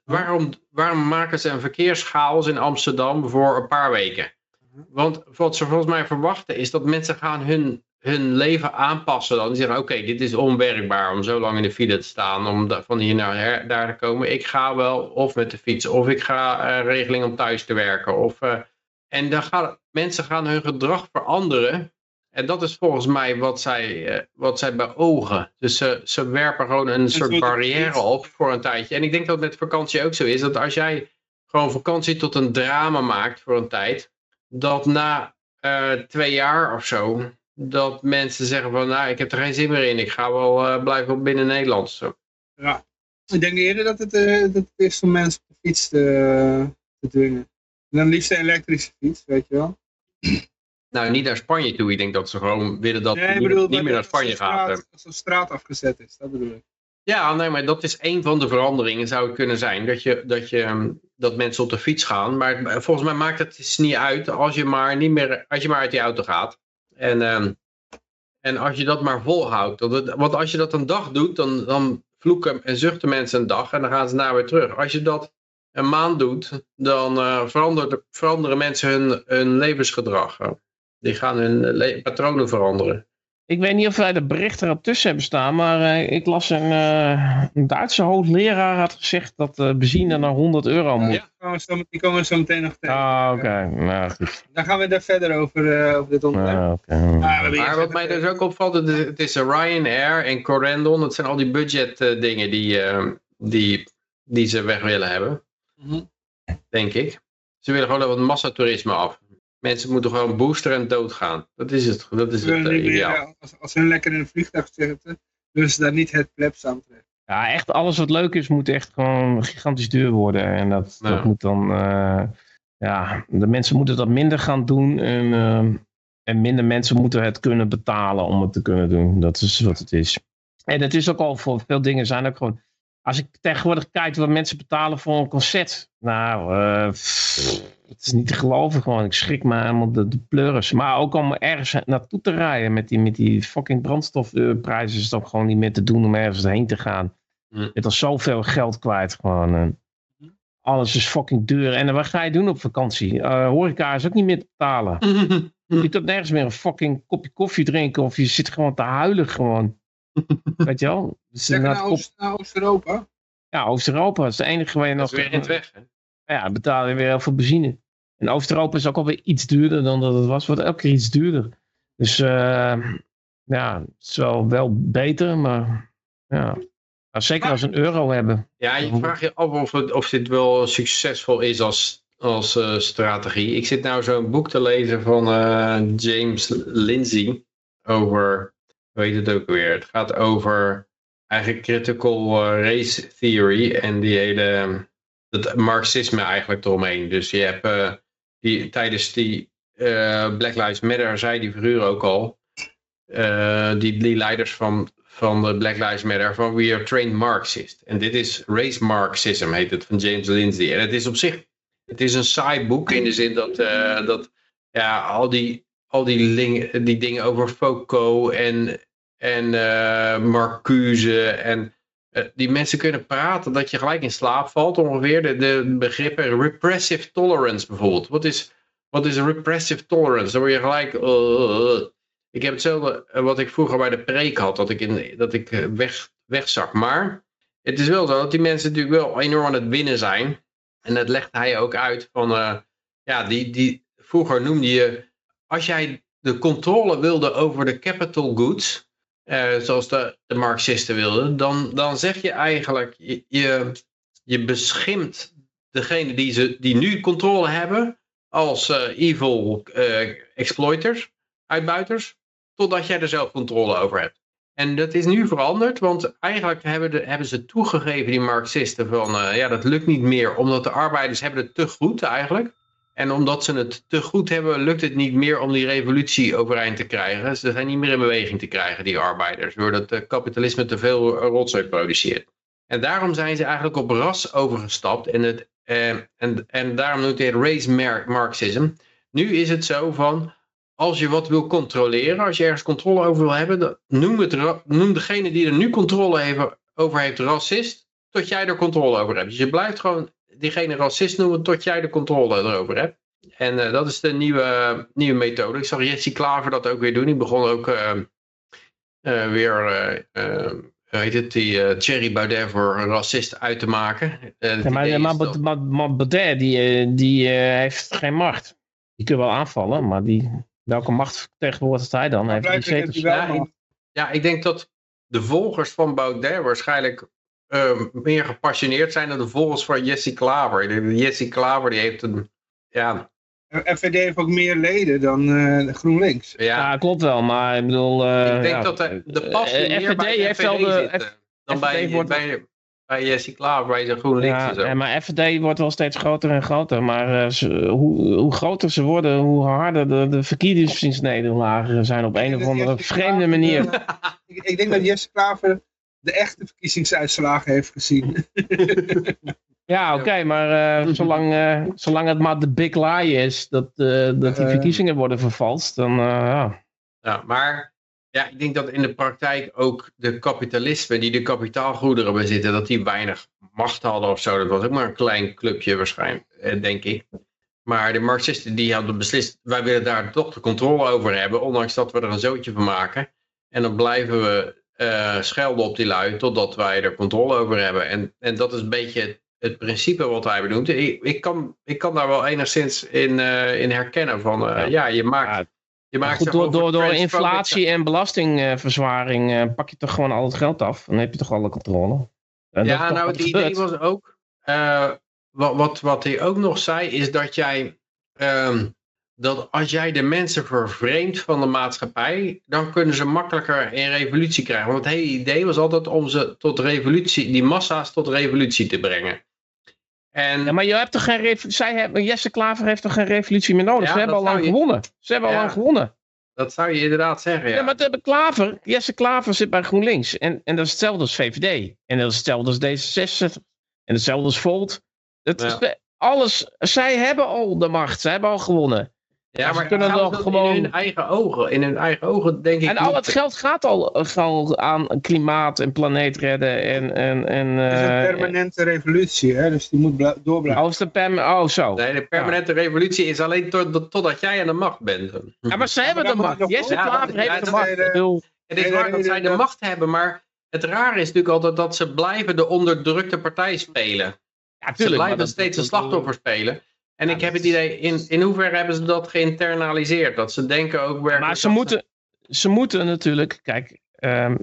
waarom, waarom maken ze een verkeerschaos in Amsterdam voor een paar weken? Want wat ze volgens mij verwachten is dat mensen gaan hun, hun leven aanpassen. Dan zeggen, oké, dit is onwerkbaar om zo lang in de file te staan. Om van hier naar her, daar te komen. Ik ga wel of met de fiets of ik ga uh, regeling om thuis te werken. Of, uh, en dan gaan, mensen gaan hun gedrag veranderen. En dat is volgens mij wat zij, uh, wat zij beogen. Dus ze, ze werpen gewoon een soort barrière op voor een tijdje. En ik denk dat het met vakantie ook zo is. Dat als jij gewoon vakantie tot een drama maakt voor een tijd. Dat na uh, twee jaar of zo. Dat mensen zeggen van nou ik heb er geen zin meer in. Ik ga wel uh, blijven binnen Nederland. Zo. Ja, ik denk eerder dat het, uh, dat het is om mensen op de fiets te, te dwingen. En dan liefst een elektrische fiets, weet je wel. Nou, niet naar Spanje toe. Ik denk dat ze gewoon willen dat Nee, niet, meer naar Spanje gaat. straat- Als een straat afgezet is, dat bedoel ik. Ja, nee, maar dat is een van de veranderingen zou het kunnen zijn. Dat, je, dat, je, ehm, dat mensen op de fiets gaan. Maar volgens mij maakt het dus niet uit als je maar, niet meer, als je maar uit die auto gaat. En, ehm, en als je dat maar volhoudt. Dat het- want als je dat een dag doet, dan, dan vloeken en zuchten mensen een dag en dan gaan ze naar weer terug. Als je dat een maand doet, dan eh, verandert, veranderen mensen hun, hun levensgedrag. Die gaan hun le- patronen veranderen. Ik weet niet of wij de berichten erop tussen hebben staan, maar eh, ik las een, eh, een Duitse hoogleraar had gezegd dat eh, benzine naar 100 euro moet. Ja. Die komen we zo- Die komen we zo meteen nog tegen. Ah, oké. Nou, goed. Dan gaan we daar verder over, eh, over dit onderwerp. Ah, oké. Maar wat mij dus ook opvalt, het is, Ryanair en Corendon. Dat zijn al die budget eh, dingen die, eh, die, die ze weg willen hebben, Mhm. denk ik. Ze willen gewoon wat massatoerisme af. Mensen moeten gewoon boosteren en doodgaan. Dat is het, dat is het eh, ideaal. eh, als, als ze lekker in een vliegtuig zitten, willen ze daar niet het plebs aan trekken. Ja, echt alles wat leuk is moet echt gewoon gigantisch duur worden. En dat, moet dan... eh, ja, de mensen moeten dat minder gaan doen. En, eh, en minder mensen moeten het kunnen betalen om het te kunnen doen. Dat is wat het is. En het is ook al voor veel dingen zijn ook gewoon... Als ik tegenwoordig kijk wat mensen betalen voor een concert. Nou, eh, pff, het is niet te geloven gewoon. Ik schrik me helemaal de, de pleuris. Maar ook om ergens naartoe te rijden met die, met die fucking brandstofprijzen is het ook gewoon niet meer te doen om ergens heen te gaan. Je bent al zoveel geld kwijt gewoon. eh. Alles is fucking duur. En wat ga je doen op vakantie? Eh, horeca is ook niet meer te betalen. Je kunt nergens meer een fucking kopje koffie drinken of je zit gewoon te huilen gewoon. Weet je wel? Dus inderdaad naar Oost- naar Oost-Europa. ja, Oost-Europa is de enige waar je Dat nog... is weer in het weg. hè? Ja, betaal je weer heel veel benzine. En Oost-Europa is ook alweer iets duurder dan dat het was. Wordt elke keer iets duurder. Dus eh, ja, het is wel, wel beter, maar ja. Nou, zeker als we een euro hebben. Ja, je vraagt je af of, het, of dit wel succesvol is als, als eh, strategie. Ik zit nou zo'n boek te lezen van eh, James Lindsay over, hoe heet het ook weer? Het gaat over eigenlijk critical eh, race theory en die hele, het marxisme eigenlijk eromheen. Dus je hebt eh, die, tijdens die eh, Black Lives Matter, zei die figuur ook al, die, die leiders van, van de Black Lives Matter, van we are trained Marxist. En dit is Race Marxism, heet het, van James Lindsay. En het is op zich, het is een saai boek in de zin dat, dat ja, al die, al die, ling- die dingen over Foucault en, en eh, Marcuse en eh, die mensen kunnen praten dat je gelijk in slaap valt ongeveer. De, de begrippen repressive tolerance bijvoorbeeld. Wat is, wat is repressive tolerance? Dan word je gelijk... eh, ik heb hetzelfde wat ik vroeger bij de preek had, dat ik, in, dat ik weg, wegzak. Maar het is wel zo dat die mensen natuurlijk wel enorm aan het winnen zijn. En dat legt hij ook uit van... ja, die, die, vroeger noemde je... Als jij de controle wilde over de capital goods... eh, zoals de, Marxisten wilden... Dan, dan zeg je eigenlijk... Je, je, beschimt degene die, ze, die nu controle hebben... als eh, evil eh, exploiters, uitbuiters... totdat jij er zelf controle over hebt. En dat is nu veranderd, want eigenlijk hebben, de, hebben ze toegegeven, die Marxisten, van ja, dat lukt niet meer, omdat de arbeiders hebben het te goed eigenlijk. En omdat ze het te goed hebben, lukt het niet meer om die revolutie overeind te krijgen. Ze zijn niet meer in beweging te krijgen, die arbeiders, doordat het kapitalisme te veel rotzooi produceert. En daarom zijn ze eigenlijk op ras overgestapt en, het, eh, en, en daarom noemt hij het race mar- marxism. Nu is het zo van, als je wat wil controleren, als je ergens controle over wil hebben, noem, het, noem degene die er nu controle over heeft racist, tot jij er controle over hebt. Dus je blijft gewoon diegene racist noemen tot jij de controle erover hebt. En eh, dat is de nieuwe, nieuwe methode. Ik zag Jesse Klaver dat ook weer doen. Die begon ook eh, eh, weer, hoe heet het, die eh, Thierry Baudet voor een racist uit te maken. Eh, Ja, maar, maar, is dat- maar, maar Baudet, die, die heeft geen macht. Die kun je wel aanvallen, maar die, welke macht vertegenwoordigt hij dan? Hij heeft die zetels. Ja. Ja, ik denk dat de volgers van Baudet waarschijnlijk eh, meer gepassioneerd zijn dan de volgers van Jesse Klaver. Jesse Klaver die heeft een, ja, FVD heeft ook meer leden dan eh, GroenLinks. ja, Ja, klopt wel, maar ik bedoel... eh, ik denk ja, dat de, de passie meer bij FVD de heeft FVD wel de- zit, dan FVD bij, wordt- bij, bij uh, Cyclaver, bij de GroenLinks Ja, en zo. maar FVD wordt wel steeds groter en groter. Maar eh, ze- hoe, hoe groter ze worden, hoe harder de, de verkiezingsnederlagen zijn op een of andere Jesse vreemde Klaver, manier. ik, ik denk dat Jesse Klaver de echte verkiezingsuitslagen heeft gezien. Ja, oké, maar eh, zolang, eh, zolang het maar de big lie is dat, eh, dat die verkiezingen worden vervalst, dan eh, ja. Ja, maar ja, ik denk dat in de praktijk ook de kapitalisten die de kapitaalgoederen bezitten, dat die weinig macht hadden of zo. Dat was ook maar een klein clubje waarschijnlijk, eh, denk ik. Maar de Marxisten die hadden beslist, wij willen daar toch de controle over hebben, ondanks dat we er een zootje van maken. En dan blijven we eh, schelden op die lui totdat wij er controle over hebben. En, en dat is een beetje het, het principe wat hij benoemt. Ik, ik, kan, ik kan daar wel enigszins in, eh, in herkennen van, eh, Ja. ja. je maakt... Ja, je maakt goed, door, door, door inflatie en belastingverzwaring pak je toch gewoon al het geld af. Dan heb je toch alle controle. En Ja, nou het idee gebeurt. was ook, wat, wat, wat hij ook nog zei, is dat jij, ehm, dat als jij de mensen vervreemdt van de maatschappij, dan kunnen ze makkelijker een revolutie krijgen. Want het hele idee was altijd om ze tot revolutie, die massa's tot revolutie te brengen. En Ja, maar je hebt toch geen zij hebben, Jesse Klaver heeft toch geen revolutie meer nodig? Ja, Ze hebben al dat lang je- gewonnen. Ze hebben al lang gewonnen. dat zou je inderdaad zeggen, ja. Ja, maar de Klaver, Jesse Klaver zit bij GroenLinks. En, en dat is hetzelfde als VVD. En dat is hetzelfde als D66. En hetzelfde als Volt. Het is, alles, zij hebben al de macht. Zij hebben al gewonnen. Ja, ze maar kunnen ze nog dat gewoon- in hun eigen ogen, in hun eigen ogen denk ik En al het geld gaat al, al aan klimaat en planeet redden. En, en, en, Het is een eh, permanente revolutie, hè? dus die moet door blijven. Oh, oh, zo. Nee, de permanente revolutie is alleen tot, totdat jij aan de macht bent. Ja, maar ze hebben dan de macht. Jesse Ja, Klaver heeft de macht. Het is waar dat zij de macht hebben, maar het rare is natuurlijk altijd dat ze blijven de onderdrukte partij spelen. ja, Ze tuurlijk, maar blijven steeds een dat- slachtoffer spelen. En ik heb het idee, in, in hoeverre hebben ze dat geïnternaliseerd? Dat ze denken ook werkelijk... Maar ze moeten, ze moeten natuurlijk, kijk, ehm,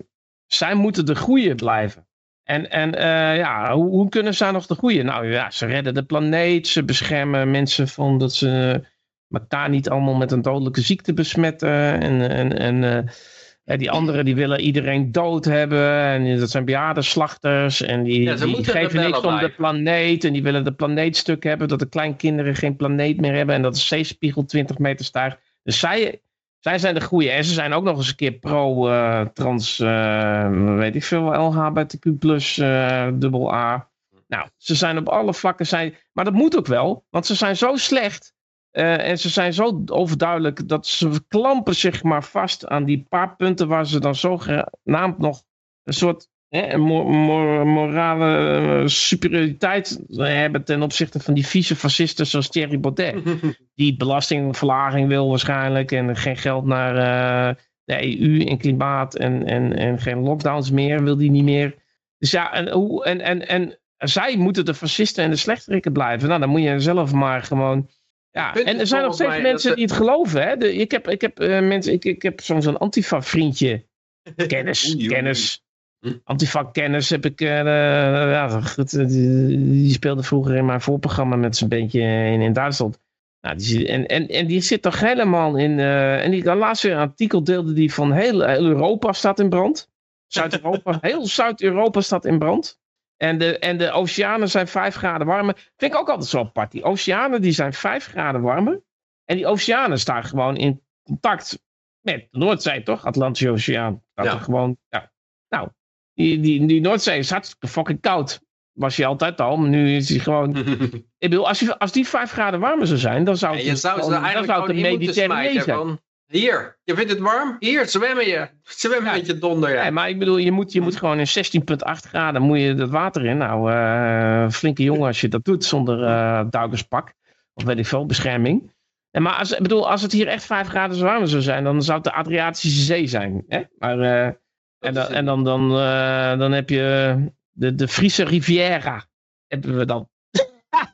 zij moeten de goeie blijven. En, en eh, ja, hoe, hoe kunnen zij nog de goeie? Nou ja, ze redden de planeet, ze beschermen mensen van dat ze elkaar niet allemaal met een dodelijke ziekte besmetten. En, en, en eh, eh, die anderen die willen iedereen dood hebben. En dat zijn bejaardenslachters. En die, Ja, geven niks om de planeet. En die willen de planeet stuk hebben. Dat de kleinkinderen geen planeet meer hebben. En dat de zeespiegel 20 meter stijgt. Dus zij, zij zijn de goeie. En ze zijn ook nog eens een keer pro-trans, weet ik veel, LHBTQ plus eh, dubbel A. Nou, ze zijn op alle vlakken, zijn, maar dat moet ook wel, want ze zijn zo slecht eh, en ze zijn zo overduidelijk dat ze klampen zich maar vast aan die paar punten waar ze dan zogenaamd nog een soort hè, morale eh, superioriteit hebben ten opzichte van die vieze fascisten zoals Thierry Baudet die belastingverlaging wil waarschijnlijk en geen geld naar eh, de EU en klimaat en, en, en geen lockdowns meer, wil die niet meer. Dus ja, en, hoe, en, en, en zij moeten de fascisten en de slechterikken blijven. Nou, dan moet je zelf maar gewoon... Ja, en er zijn nog steeds mensen die het geloven. Hè? De, ik heb, ik heb, eh, mensen, ik, ik heb zo'n zo'n antifa-vriendje. Kennis, Oei, oei. kennis. Hm? Antifa-kennis heb ik... eh, eh, ja, goed, die, speelde vroeger in mijn voorprogramma met zijn bandje in, in Duitsland. Nou, die, en, en, en die zit toch helemaal in... en die, laatst weer een artikel deelde die van heel, heel Europa staat in brand. Zuid-Europa, heel Zuid-Europa staat in brand. En de, en de oceanen zijn 5 graden warmer. Vind ik ook altijd zo apart. Die oceanen die zijn 5 graden warmer. En die oceanen staan gewoon in contact met de Noordzee, toch? Atlantische Oceaan. Staat Ja. gewoon, ja. Nou, die, die, die Noordzee is hartstikke fucking koud. Was hij altijd al, maar nu is hij gewoon... Ik bedoel, als, die, als die 5 graden warmer zou zijn, dan zou het, je zou dan eigenlijk zou het smijten zijn. van... Hier, je vindt het warm? Hier, zwemmen je. Zwemmen Ja. met je donder, ja. Nee, maar ik bedoel, je moet, je moet gewoon in 16,8 graden moet je dat water in. Nou, eh, flinke jongen als je dat doet zonder eh duikerspak. Of weet ik veel, bescherming. En maar als, ik bedoel, als het hier echt 5 graden warmer zou zijn, dan zou het de Adriatische Zee zijn. Hè? Maar, eh, en dan, en dan, dan, dan heb je de, de Friese Riviera. Hebben we dan.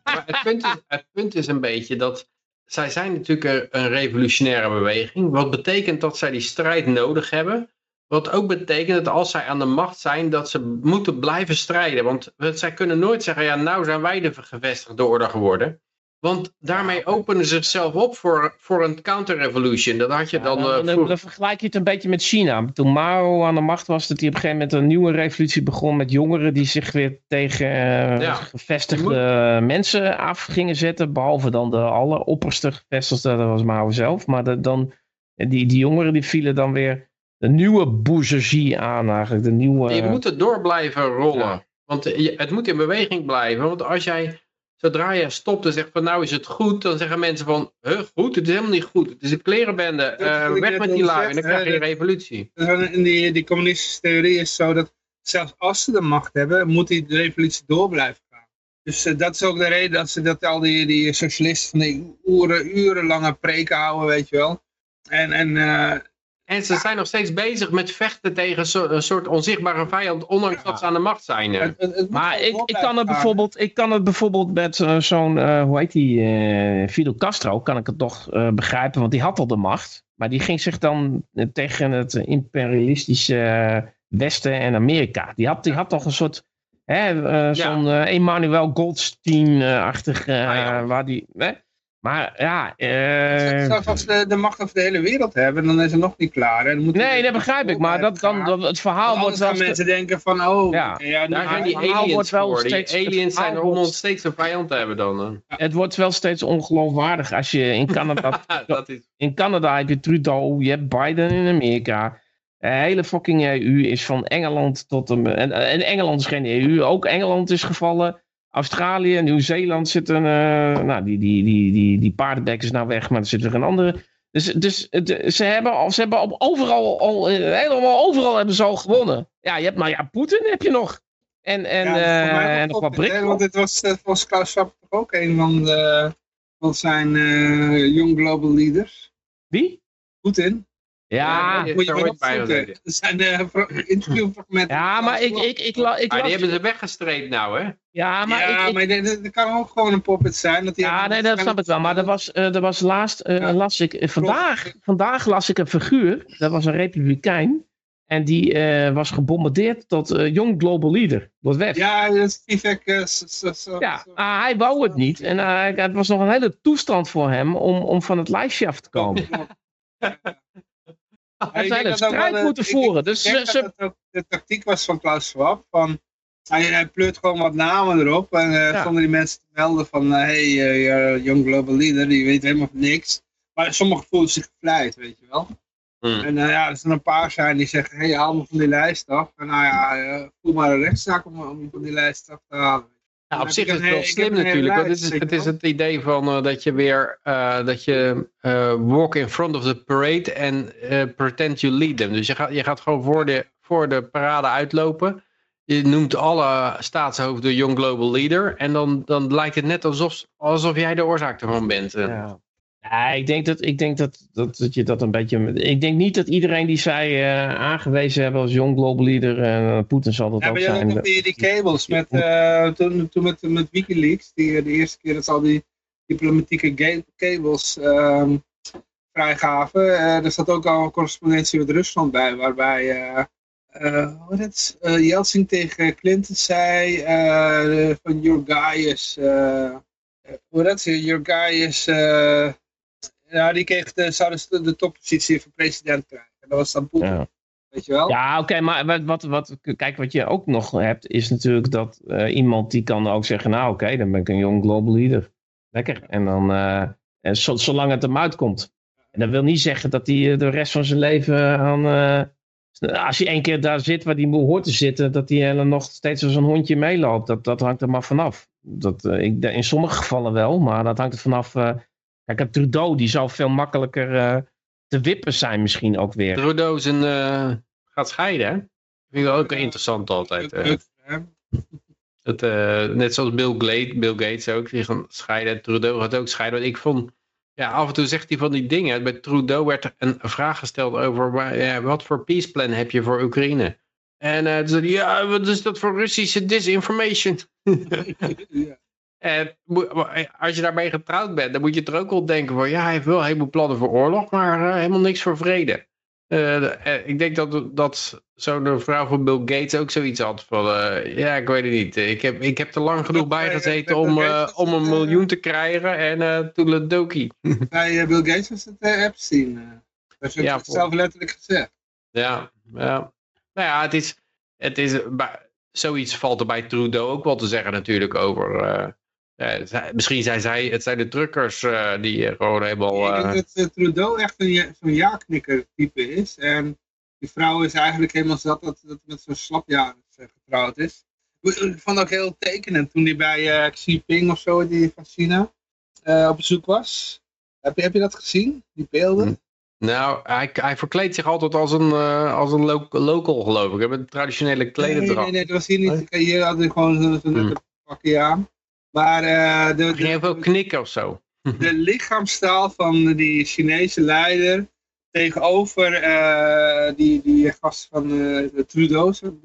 Maar het punt, is, het punt is een beetje dat zij zijn natuurlijk een, revolutionaire beweging. Wat betekent dat zij die strijd nodig hebben. Wat ook betekent dat als zij aan de macht zijn, dat ze moeten blijven strijden. Want zij kunnen nooit zeggen, ja nou zijn wij de gevestigde orde geworden. Want daarmee openen ze zichzelf op voor, voor een counter-revolution. Dat had je Ja, dan... dan, eh, dan- voor- dan vergelijk je het een beetje met China. Toen Mao aan de macht was, dat hij op een gegeven moment een nieuwe revolutie begon met jongeren die zich weer tegen eh, Ja. gevestigde mensen af gingen zetten. Behalve dan de alleropperste gevestigde, dat was Mao zelf. Maar de, dan, die, die jongeren die vielen dan weer de nieuwe bourgeoisie aan eigenlijk. De nieuwe, Je moet het door blijven rollen. Ja. Want het moet in beweging blijven. Want als jij, zodra je stopt en zegt van nou is het goed, dan zeggen mensen van, huh, goed, het is helemaal niet goed. Het is een klerenbende, eh, ik weg met die lui en dan krijg je een hè, revolutie. In die, die communistische theorie is zo dat zelfs als ze de macht hebben, moet die de revolutie door blijven gaan. Dus eh, dat is ook de reden dat ze dat al die, die socialisten van die uren, urenlange preken houden, weet je wel. En, en eh, En ze zijn nog steeds bezig met vechten tegen zo- een soort onzichtbare vijand, ondanks Ja. dat ze aan de macht zijn. hè. het, het, het moet Maar ik, ik, kan het bijvoorbeeld, ik kan het bijvoorbeeld met eh, zo'n, eh, hoe heet die, eh, Fidel Castro, kan ik het toch eh, begrijpen, want die had al de macht. Maar die ging zich dan tegen het imperialistische Westen en Amerika. Die had, die had toch een soort, hè, eh, zo'n eh, Emmanuel Goldstein-achtig, eh, ja. waar die, hè? Maar ja, eh, Zelfs als ze de macht over de hele wereld hebben, dan is het nog niet klaar. Hè. Dan moet nee, die- dat begrijp ik. Maar dat, dan, dat, het verhaal wordt anders wel... gaan ste- mensen denken van, oh, Ja. Daar gaan die verhaal wordt aliens wel voor. Die steeds- het aliens zijn er om ons steeds een vijand te hebben dan. Het wordt wel steeds ongeloofwaardig als je in Canada dat is... In Canada heb je Trudeau, je hebt Biden in Amerika. De hele fucking EU is van Engeland tot... En, en Engeland is geen EU, ook Engeland is gevallen. Australië, Nieuw-Zeeland zitten... eh nou, die, die, die, die, die paardenbek is nou weg, maar er zit weer een andere... Dus, dus ze hebben, al, ze hebben op overal, al, eh, helemaal overal hebben ze al gewonnen. Ja, je hebt maar ja, Poetin heb je nog. En, en, Ja, eh, en nog wat. Want het was, was Klaus Schwab toch ook een van, de, van zijn eh, young global leaders. Wie? Poetin. Ja, Moet je er bij. Er zijn eh, interviewfragmenten. ja maar ik, ik, ik, la- ik Maar die hebben ze weggestreept nou, hè? Ja, maar ja, ik, ik, maar dat, dat kan ook gewoon een poppet zijn. Dat die Ja, nee, dat snap ik wel. Maar er was, eh, er was laatst, eh, Ja. las ik, vandaag, vandaag las ik een figuur, dat was een republikein, en die eh, was gebombardeerd tot eh Young Global Leader, door WEF. Ja, Ja, dat is Vivek. eh, ah, hij wou het niet. En eh, het was nog een hele toestand voor hem om, om van het lijstje af te komen. Hij Ik zou denk een strijd de- moeten voeren. Ik Dus denk ze, dat ze- dat ook de tactiek was van Klaus Schwab. Van, hij, hij pleurt gewoon wat namen erop. En eh, Ja. zonder die mensen te melden van... eh, hey, eh, eh, young global leader, die weet helemaal van niks. Maar sommigen voelen zich gevleid, weet je wel. Hmm. En eh, ja, er zijn een paar zijn die zeggen... hey, haal me van die lijst af. En nou ja, eh, voel maar een rechtszaak om, om je van die lijst af te halen. Ja, Dan op heb zich is het wel slim natuurlijk. Want het is, het is het idee van eh, dat je weer eh, dat je eh, walk in front of the parade en eh, pretend you lead them. Dus je gaat, je gaat gewoon voor de, voor de parade uitlopen. Je noemt alle staatshoofden Young Global Leader. En dan, dan lijkt het net alsof, alsof jij de oorzaak ervan bent. Ja. Ja, ik denk, dat, ik denk dat, dat, dat je dat een beetje... Ik denk niet dat iedereen die zij eh, aangewezen hebben als Young Global Leader, en uh, Poetin zal dat Ja, ook zijn. nog die, die cables met, eh, toen, toen met, met Wikileaks, die, de eerste keer dat ze al die diplomatieke cables ehm, vrijgaven. er zat ook al een correspondentie met Rusland bij, waarbij hoe het? Yeltsin tegen Clinton zei van your guy is, hoe het? Your guy is, ja, die kreeg de, zou dus de, de toppositie van president krijgen. Dat was dan Poetin, Ja. weet je wel? Ja, oké, maar wat, wat, wat, kijk, wat je ook nog hebt, is natuurlijk dat eh, iemand die kan ook zeggen, nou oké, dan ben ik een jong global leader. Lekker. En dan, eh, en zo- zolang het hem uitkomt. En dat wil niet zeggen dat hij eh, de rest van zijn leven aan, eh, als hij één keer daar zit waar hij hoort te zitten, dat hij eh, nog steeds als een hondje meeloopt. Dat, dat hangt er maar vanaf. Dat, ik, in sommige gevallen wel, maar dat hangt er vanaf. Kijk, een Trudeau, die zou veel makkelijker eh, te wippen zijn misschien ook weer. Trudeau zijn, eh, gaat scheiden, hè? Vind ik ook interessant altijd. eh. Eh, net zoals Bill, Gla- Bill Gates ook, die gaan scheiden. Trudeau gaat ook scheiden. Want ik vond, ja, af en toe zegt hij van die dingen. Bij Trudeau werd er een vraag gesteld over, maar, ja, wat voor peaceplan heb je voor Oekraïne? En eh toen zei hij, ja, wat is dat voor Russische disinformation? Ja. En maar als je daarmee getrouwd bent, dan moet je er ook wel denken van, ja, hij heeft wel een heleboel plannen voor oorlog, maar eh, helemaal niks voor vrede. Eh, eh, ik denk dat, dat zo'n vrouw van Bill Gates ook zoiets had van, eh, ja, ik weet het niet. Ik heb, ik heb er lang genoeg bij gezeten om, eh, om een miljoen te krijgen en eh toen het dokie. Bij eh, Bill Gates was het uh, Epstein. eh. Dat heeft Ja, hij zelf letterlijk gezegd. Ja, ja. Nou ja, het is, het is, zoiets valt er bij Trudeau ook wel te zeggen natuurlijk over. Eh, zij- misschien zijn zij, het zijn de drukkers eh, die gewoon helemaal... ik denk dat eh, Trudeau echt een zo'n ja-knikker type is. En die vrouw is eigenlijk helemaal zat dat dat met zo'n slapjaris eh, getrouwd is. Ik vond het ook heel tekenend toen hij bij Xi Jinping of zo, die van China, op bezoek was. Heb je, heb je dat gezien, die beelden? Hm. Nou, hij, hij verkleedt zich altijd als een, als een lo- local, geloof ik. Hij Met een traditionele Nee, klededracht. nee, nee, dat was hier niet. Hier hadden we gewoon zo'n zo Hm. pakje aan. Maar eh, de, ook de, knikken of zo. de lichaamstaal van die Chinese leider tegenover eh, die, die gast van eh, Trudeau, zo.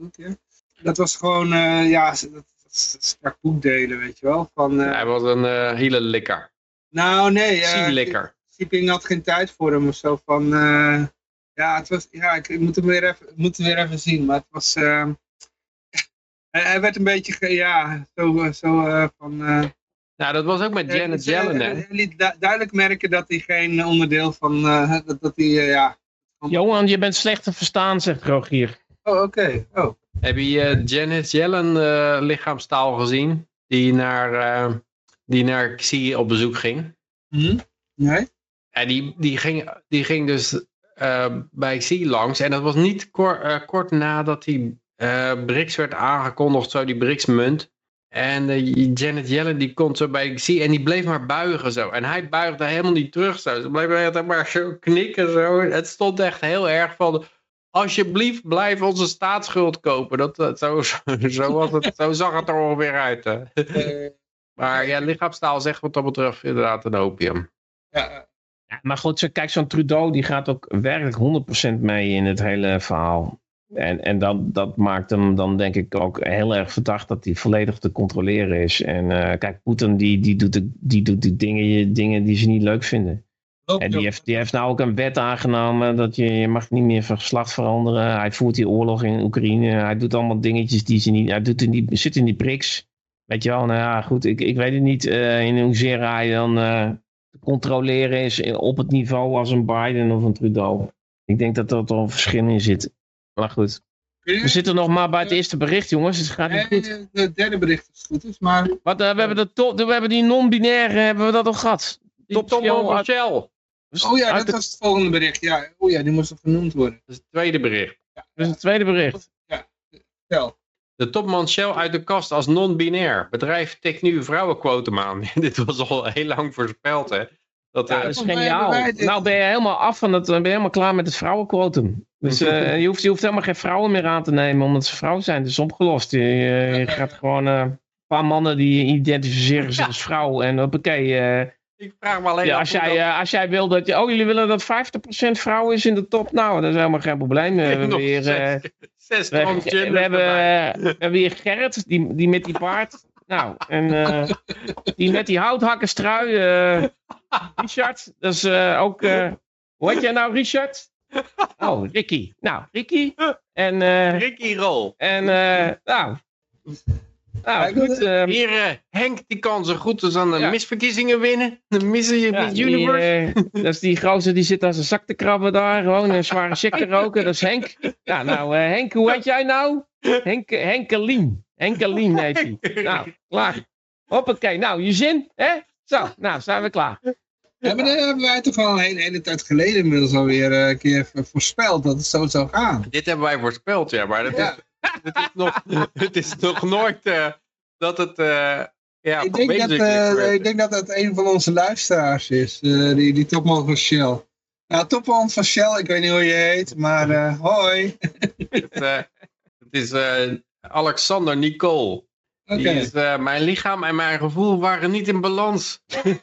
Dat was gewoon, ja, dat, dat, sprak boekdelen, weet je wel. Van, Hij was een hele likker. nou, nee. Zielikker. Xi Jinping had geen tijd voor hem of zo. Van, ja, het was, ja, ik, ik moet hem weer even, moet hem weer even zien. Maar het was, hij, hij werd een beetje, ge- ja, zo, zo eh, van... eh, Nou, dat was ook met Janet hij- Yellen, hij- hè? Hij liet du- duidelijk merken dat hij geen onderdeel van, eh, dat, dat hij, eh, ja... Johan, je bent slecht te verstaan, zegt Rogier. Oh, oké. Oh. Heb je eh, Janet Yellen eh, lichaamstaal gezien? Die naar, eh, die naar Xi op bezoek ging. Hm? Nee? En die, die, ging, die ging dus eh, bij Xi langs. En dat was niet kor- eh, kort nadat die eh BRICS werd aangekondigd, zo die BRICS-munt. En eh, Janet Yellen die komt zo bij Xi en die bleef maar buigen zo. En hij buigde helemaal niet terug zo. Ze bleef maar zo knikken zo. Het stond echt heel erg van... Alsjeblieft, blijf onze staatsschuld kopen. Dat, dat, zo, zo, was het, zo zag het er ongeveer uit. Hè. Eh, Maar ja, lichaamstaal zegt wat dat betreft inderdaad een opium. ja, Ja, maar goed, zo- kijk, zo'n Trudeau die gaat ook werkelijk 100% mee in het hele verhaal. En, en dat, dat maakt hem dan denk ik ook heel erg verdacht dat hij volledig te controleren is. En eh, kijk, Poetin die, die doet, de, die doet de dingen, dingen die ze niet leuk vinden. En die heeft, die heeft nou ook een wet aangenomen dat je, je mag niet meer van geslacht veranderen. Hij voert die oorlog in Oekraïne. Hij doet allemaal dingetjes die ze niet... Hij doet in die, zit in die priks. Weet je wel, nou ja, goed. Ik, ik weet het niet eh, in hoeverre hij dan eh, te controleren is op het niveau als een Biden of een Trudeau. Ik denk dat er toch een verschil in zit. Maar goed. We zitten nog maar bij het eerste bericht, jongens. Het gaat niet goed. Nee, het derde bericht is goed is, maar... Wat, eh, we, hebben de top, we hebben die non-binaire, hebben we dat al gehad? Die Top Tom show van uit- Shell. Oh ja, dat de- was het volgende bericht. Ja, oh ja, die moest nog genoemd worden. Dat is het tweede bericht. Dat is het tweede bericht. Stel. De topman Shell uit de kast als non-binair. Bedrijf tikt nu vrouwenquotum aan. Dit was al heel lang voorspeld, hè? Dat, Ja, eh, dat is mij geniaal. dit- Nou ben je helemaal af van het, ben je helemaal klaar met het vrouwenquotum. Dus eh, je, hoeft, je hoeft helemaal geen vrouwen meer aan te nemen omdat ze vrouw zijn. Is opgelost. Je, je, je gaat gewoon eh, een paar mannen die identificeren zich als vrouw. En hoppakee. eh ik vraag me alleen ja, af als, jij, dat- eh, als jij wil dat je... Oh, jullie willen dat 50% vrouw is in de top? Nou, dat is helemaal geen probleem. We hebben weer... eh, zes, zes we, hebben, eh, we hebben hier Gerrit, die, die met die baard. Nou, en eh, die met die houthakkerstrui. Richard, dat is eh, ook... eh, hoe heet jij nou, Richard? Oh, Ricky. Nou, Ricky. En, eh, Ricky Roll. en eh, nou... Nou, goed. eh, Hier, Henk, die kan zo goed als aan de Ja. misverkiezingen winnen. De Miss, ja, die, Universe. eh, dat is die gozer die zit aan zijn zak te krabben daar. Gewoon een zware check te roken. Dat is Henk. Ja, nou, eh, Henk, hoe heet jij nou? Henk, Henkelien. Henkelien heet hij. Nou, klaar. Hoppakee. Nou, je zin, hè? Zo, nou, zijn we klaar. Ja, maar dat hebben wij toch al een hele, hele tijd geleden inmiddels alweer eh, een keer voorspeld dat het zo zou gaan. Dit hebben wij voorspeld, ja. Maar dat Ja. is, het, is nog, het is nog nooit eh, dat het... eh ja, ik, denk dat, ik denk dat het een van onze luisteraars is, eh, die, die topman van Shell. Nou, topman van Shell, ik weet niet hoe je heet, maar eh, hoi. het, eh, het is eh, Alexander Nicole. Is, eh, mijn lichaam en mijn gevoel waren niet in balans.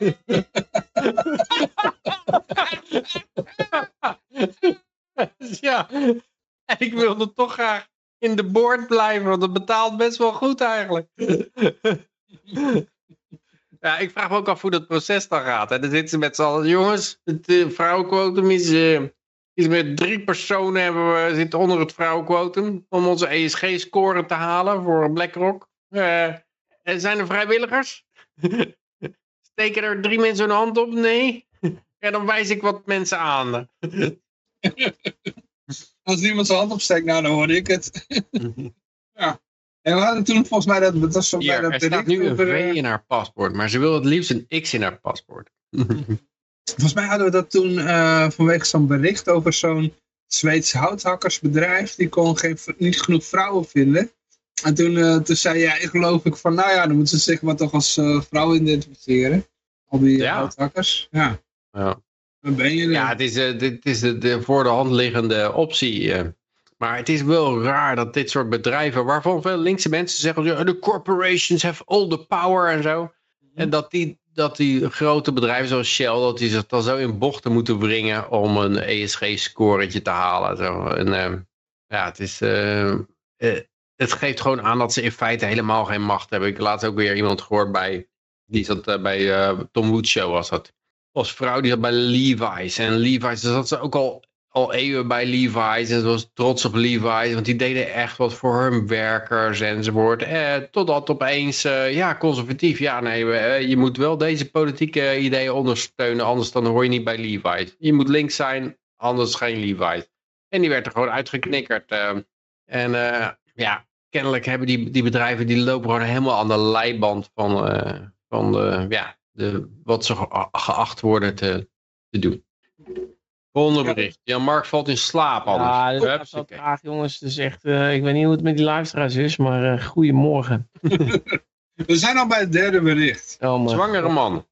Ja, ik wilde toch graag in de board blijven, want het betaalt best wel goed eigenlijk. Ja, ik vraag me ook af hoe dat proces dan gaat. En dan zitten met z'n allen, jongens, het uh, vrouwenquotum is, eh, Iets met drie personen hebben we zitten onder het vrouwenquotum om onze ESG-score te halen voor BlackRock. En zijn er vrijwilligers? Steken er drie mensen hun hand op? Nee? Ja, dan wijs ik wat mensen aan. Als niemand zijn hand opsteekt, nou dan hoor ik het. ja. En we hadden toen volgens mij dat, dat was zo bij dat er staat nu een V eh, in haar paspoort, maar ze wil het liefst een X in haar paspoort. Volgens mij hadden we dat toen vanwege zo'n bericht over zo'n Zweeds houthakkersbedrijf. Die kon geen, niet genoeg vrouwen vinden. En toen, eh, toen zei jij, geloof ik, van nou ja, dan moeten ze zich maar toch als eh, vrouw identificeren. Al die Ja. houthakkers. Ja, Ja. dan ben je er. Ja, het is, eh, dit is de, de voor de hand liggende optie. eh. Maar het is wel raar dat dit soort bedrijven, waarvan veel linkse mensen zeggen, ja, de corporations have all the power en zo. En dat die, dat die grote bedrijven zoals Shell, dat die zich dan zo in bochten moeten brengen om een ESG-scoretje te halen. Zo. En, eh, ja, het is... eh, eh, het geeft gewoon aan dat ze in feite helemaal geen macht hebben. Ik laatst ook weer iemand gehoord bij, die zat eh, bij eh, Tom Woods show was dat als vrouw die zat bij Levi's. En Levi's, zat ze ook al, al eeuwen bij Levi's. En ze was trots op Levi's. Want die deden echt wat voor hun werkers enzovoort. Eh, totdat opeens, eh, ja, conservatief. Ja, nee, je moet wel deze politieke ideeën ondersteunen. Anders dan hoor je niet bij Levi's. Je moet links zijn, anders geen Levi's. En die werd er gewoon uitgeknikkerd. en ja, kennelijk hebben die, die bedrijven, die lopen gewoon helemaal aan de leiband van, eh, van de, ja, de, wat ze ge- geacht worden te, te doen. Volgende bericht. Jan Mark valt in slaap anders. Ja, dat gaat wel Hupsakee. traag, jongens. Dus echt, eh, ik weet niet hoe het met die luisteraars is, maar eh goedemorgen. We zijn al bij het derde bericht. Oh, Zwangere man.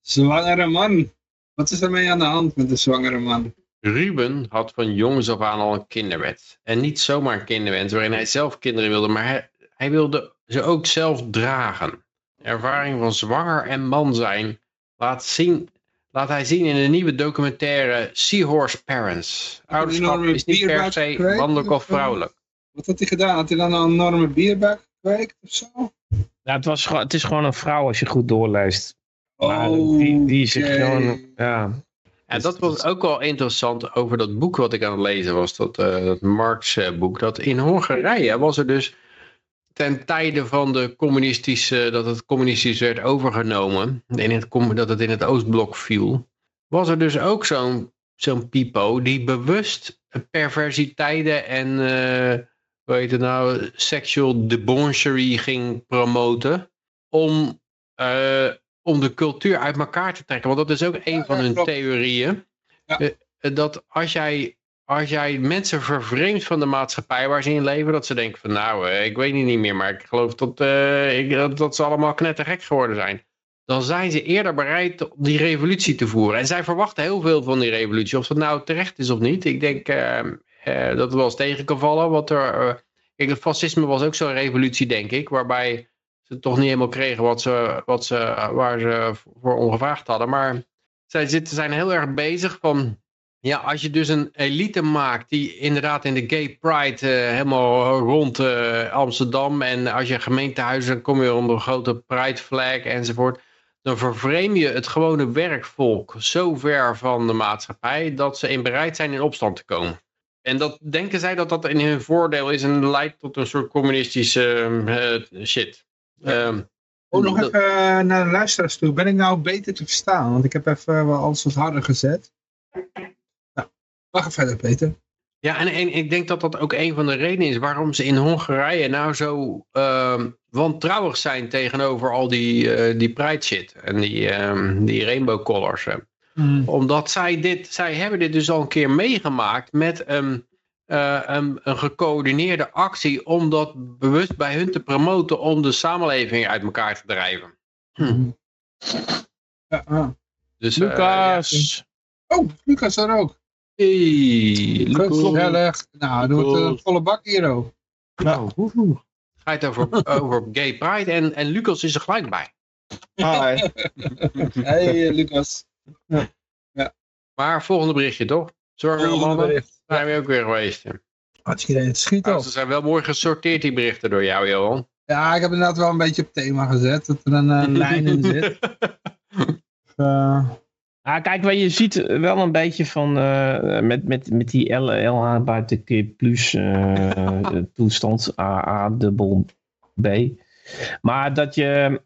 Zwangere man. Wat is er mee aan de hand met de zwangere man? Ruben had van jongs af aan al een kinderwet. En niet zomaar een kinderwens waarin hij zelf kinderen wilde, maar hij, hij wilde ze ook zelf dragen. Ervaring van zwanger en man zijn laat, zien, laat hij zien in de nieuwe documentaire Seahorse Parents. Ouderschap is niet per se mannelijk of zo? vrouwelijk. Wat had hij gedaan? Had hij dan een enorme bierbuik gekweekt of zo? Ja, het, was, gewoon- het is gewoon een vrouw als je goed doorleest. Maar Oh, die, die zich oké. gewoon, ja. En dat was ook wel interessant over dat boek wat ik aan het lezen was, dat, eh dat Marx eh, boek. Dat in Hongarije was er dus ten tijde van de communistische, dat het communistisch werd overgenomen, in het, dat het in het Oostblok viel, was er dus ook zo'n zo'n pipo die bewust perversiteiten en, eh hoe heet het nou, sexual debauchery ging promoten om, om de cultuur uit elkaar te trekken. Want dat is ook een van hun klopt. theorieën. Ja. Eh, eh, dat als jij, als jij mensen vervreemdt van de maatschappij waar ze in leven, dat ze denken van nou, eh, ik weet het niet meer, maar ik geloof dat, ik, dat, dat ze allemaal knettergek geworden zijn. Dan zijn ze eerder bereid om die revolutie te voeren. En zij verwachten heel veel van die revolutie. Of dat nou terecht is of niet. Ik denk eh, eh, dat het wel eens tegen kan vallen. Wat er, het fascisme was ook zo'n revolutie, denk ik. Waarbij ze toch niet helemaal kregen wat ze, wat ze, waar ze voor ongevraagd hadden. Maar zij zitten, zijn heel erg bezig van... Ja, als je dus een elite maakt die inderdaad in de gay pride eh, helemaal rond eh, Amsterdam... en als je gemeentehuis, dan kom je onder een grote pride flag enzovoort... dan vervreem je het gewone werkvolk zo ver van de maatschappij... dat ze in bereid zijn in opstand te komen. En dat denken zij dat dat in hun voordeel is en leidt tot een soort communistische eh, shit. Ehm, Oh, nog dat- even eh, naar de luisteraars toe. Ben ik nou beter te verstaan? Want ik heb even wel alles wat harder gezet. Nou, even verder, Peter. Ja, en, en ik denk dat dat ook een van de redenen is waarom ze in Hongarije nou zo ehm, wantrouwig zijn tegenover al die, eh die pride shit en die, ehm, die rainbow colors. eh. Omdat zij dit, zij hebben dit dus al een keer meegemaakt met een, eh, een, een gecoördineerde actie om dat bewust bij hun te promoten om de samenleving uit elkaar te drijven. Ja, ah. Dus, eh, Lucas! Oh, Lucas er ook. ja. Hey, Lucas. Nou, wordt het een volle bak hier ook. Nou, Gaat over, over gay pride en, en Lucas is er gelijk bij. Hi. Hey, Lucas. Maar volgende berichtje toch? Zorgen Volgende mannen, bericht. Zijn we ook weer geweest. Je het schiet Nou, op. ze zijn wel mooi gesorteerd die berichten door jou Johan. Ja, ik heb inderdaad wel een beetje op thema gezet. Dat er een eh, lijn in zit. Eh, Ah, kijk, waar je ziet wel een beetje van eh, met, met, met die LHBTQ plus eh, toestand, A, dubbel B. Maar dat je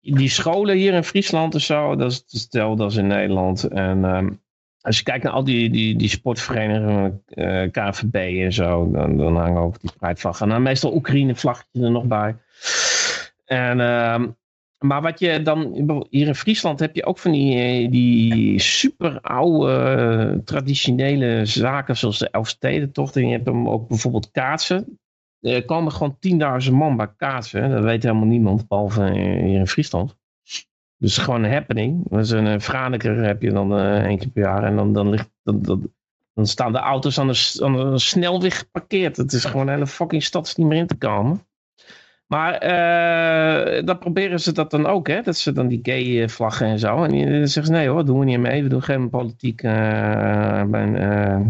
die scholen hier in Friesland en zo, dat is hetzelfde als in Nederland. En ehm, als je kijkt naar al die, die, die sportverenigingen, uh, KVB en zo, dan, dan hangen ook die vlag. En dan meestal Oekraïne vlaggetje er nog bij. En ehm, maar wat je dan, hier in Friesland heb je ook van die, eh, die super oude traditionele zaken zoals de Elfstedentocht. En je hebt hem ook bijvoorbeeld kaatsen. Er komen gewoon 10.000 man bij kaatsen. Dat weet helemaal niemand, behalve hier in Friesland. Dus gewoon een happening. Dus een uh, Franeker heb je dan uh, één keer per jaar. En dan, dan, ligt, dan, dan, staan de auto's aan de, aan de snelweg geparkeerd. Het is gewoon een hele fucking stad niet meer in te komen. Maar uh, proberen ze dat dan ook, hè? dat ze dan die gay vlaggen en zo. En dan zeggen ze, nee hoor, doen we niet mee, we doen geen politiek. Uh, uh,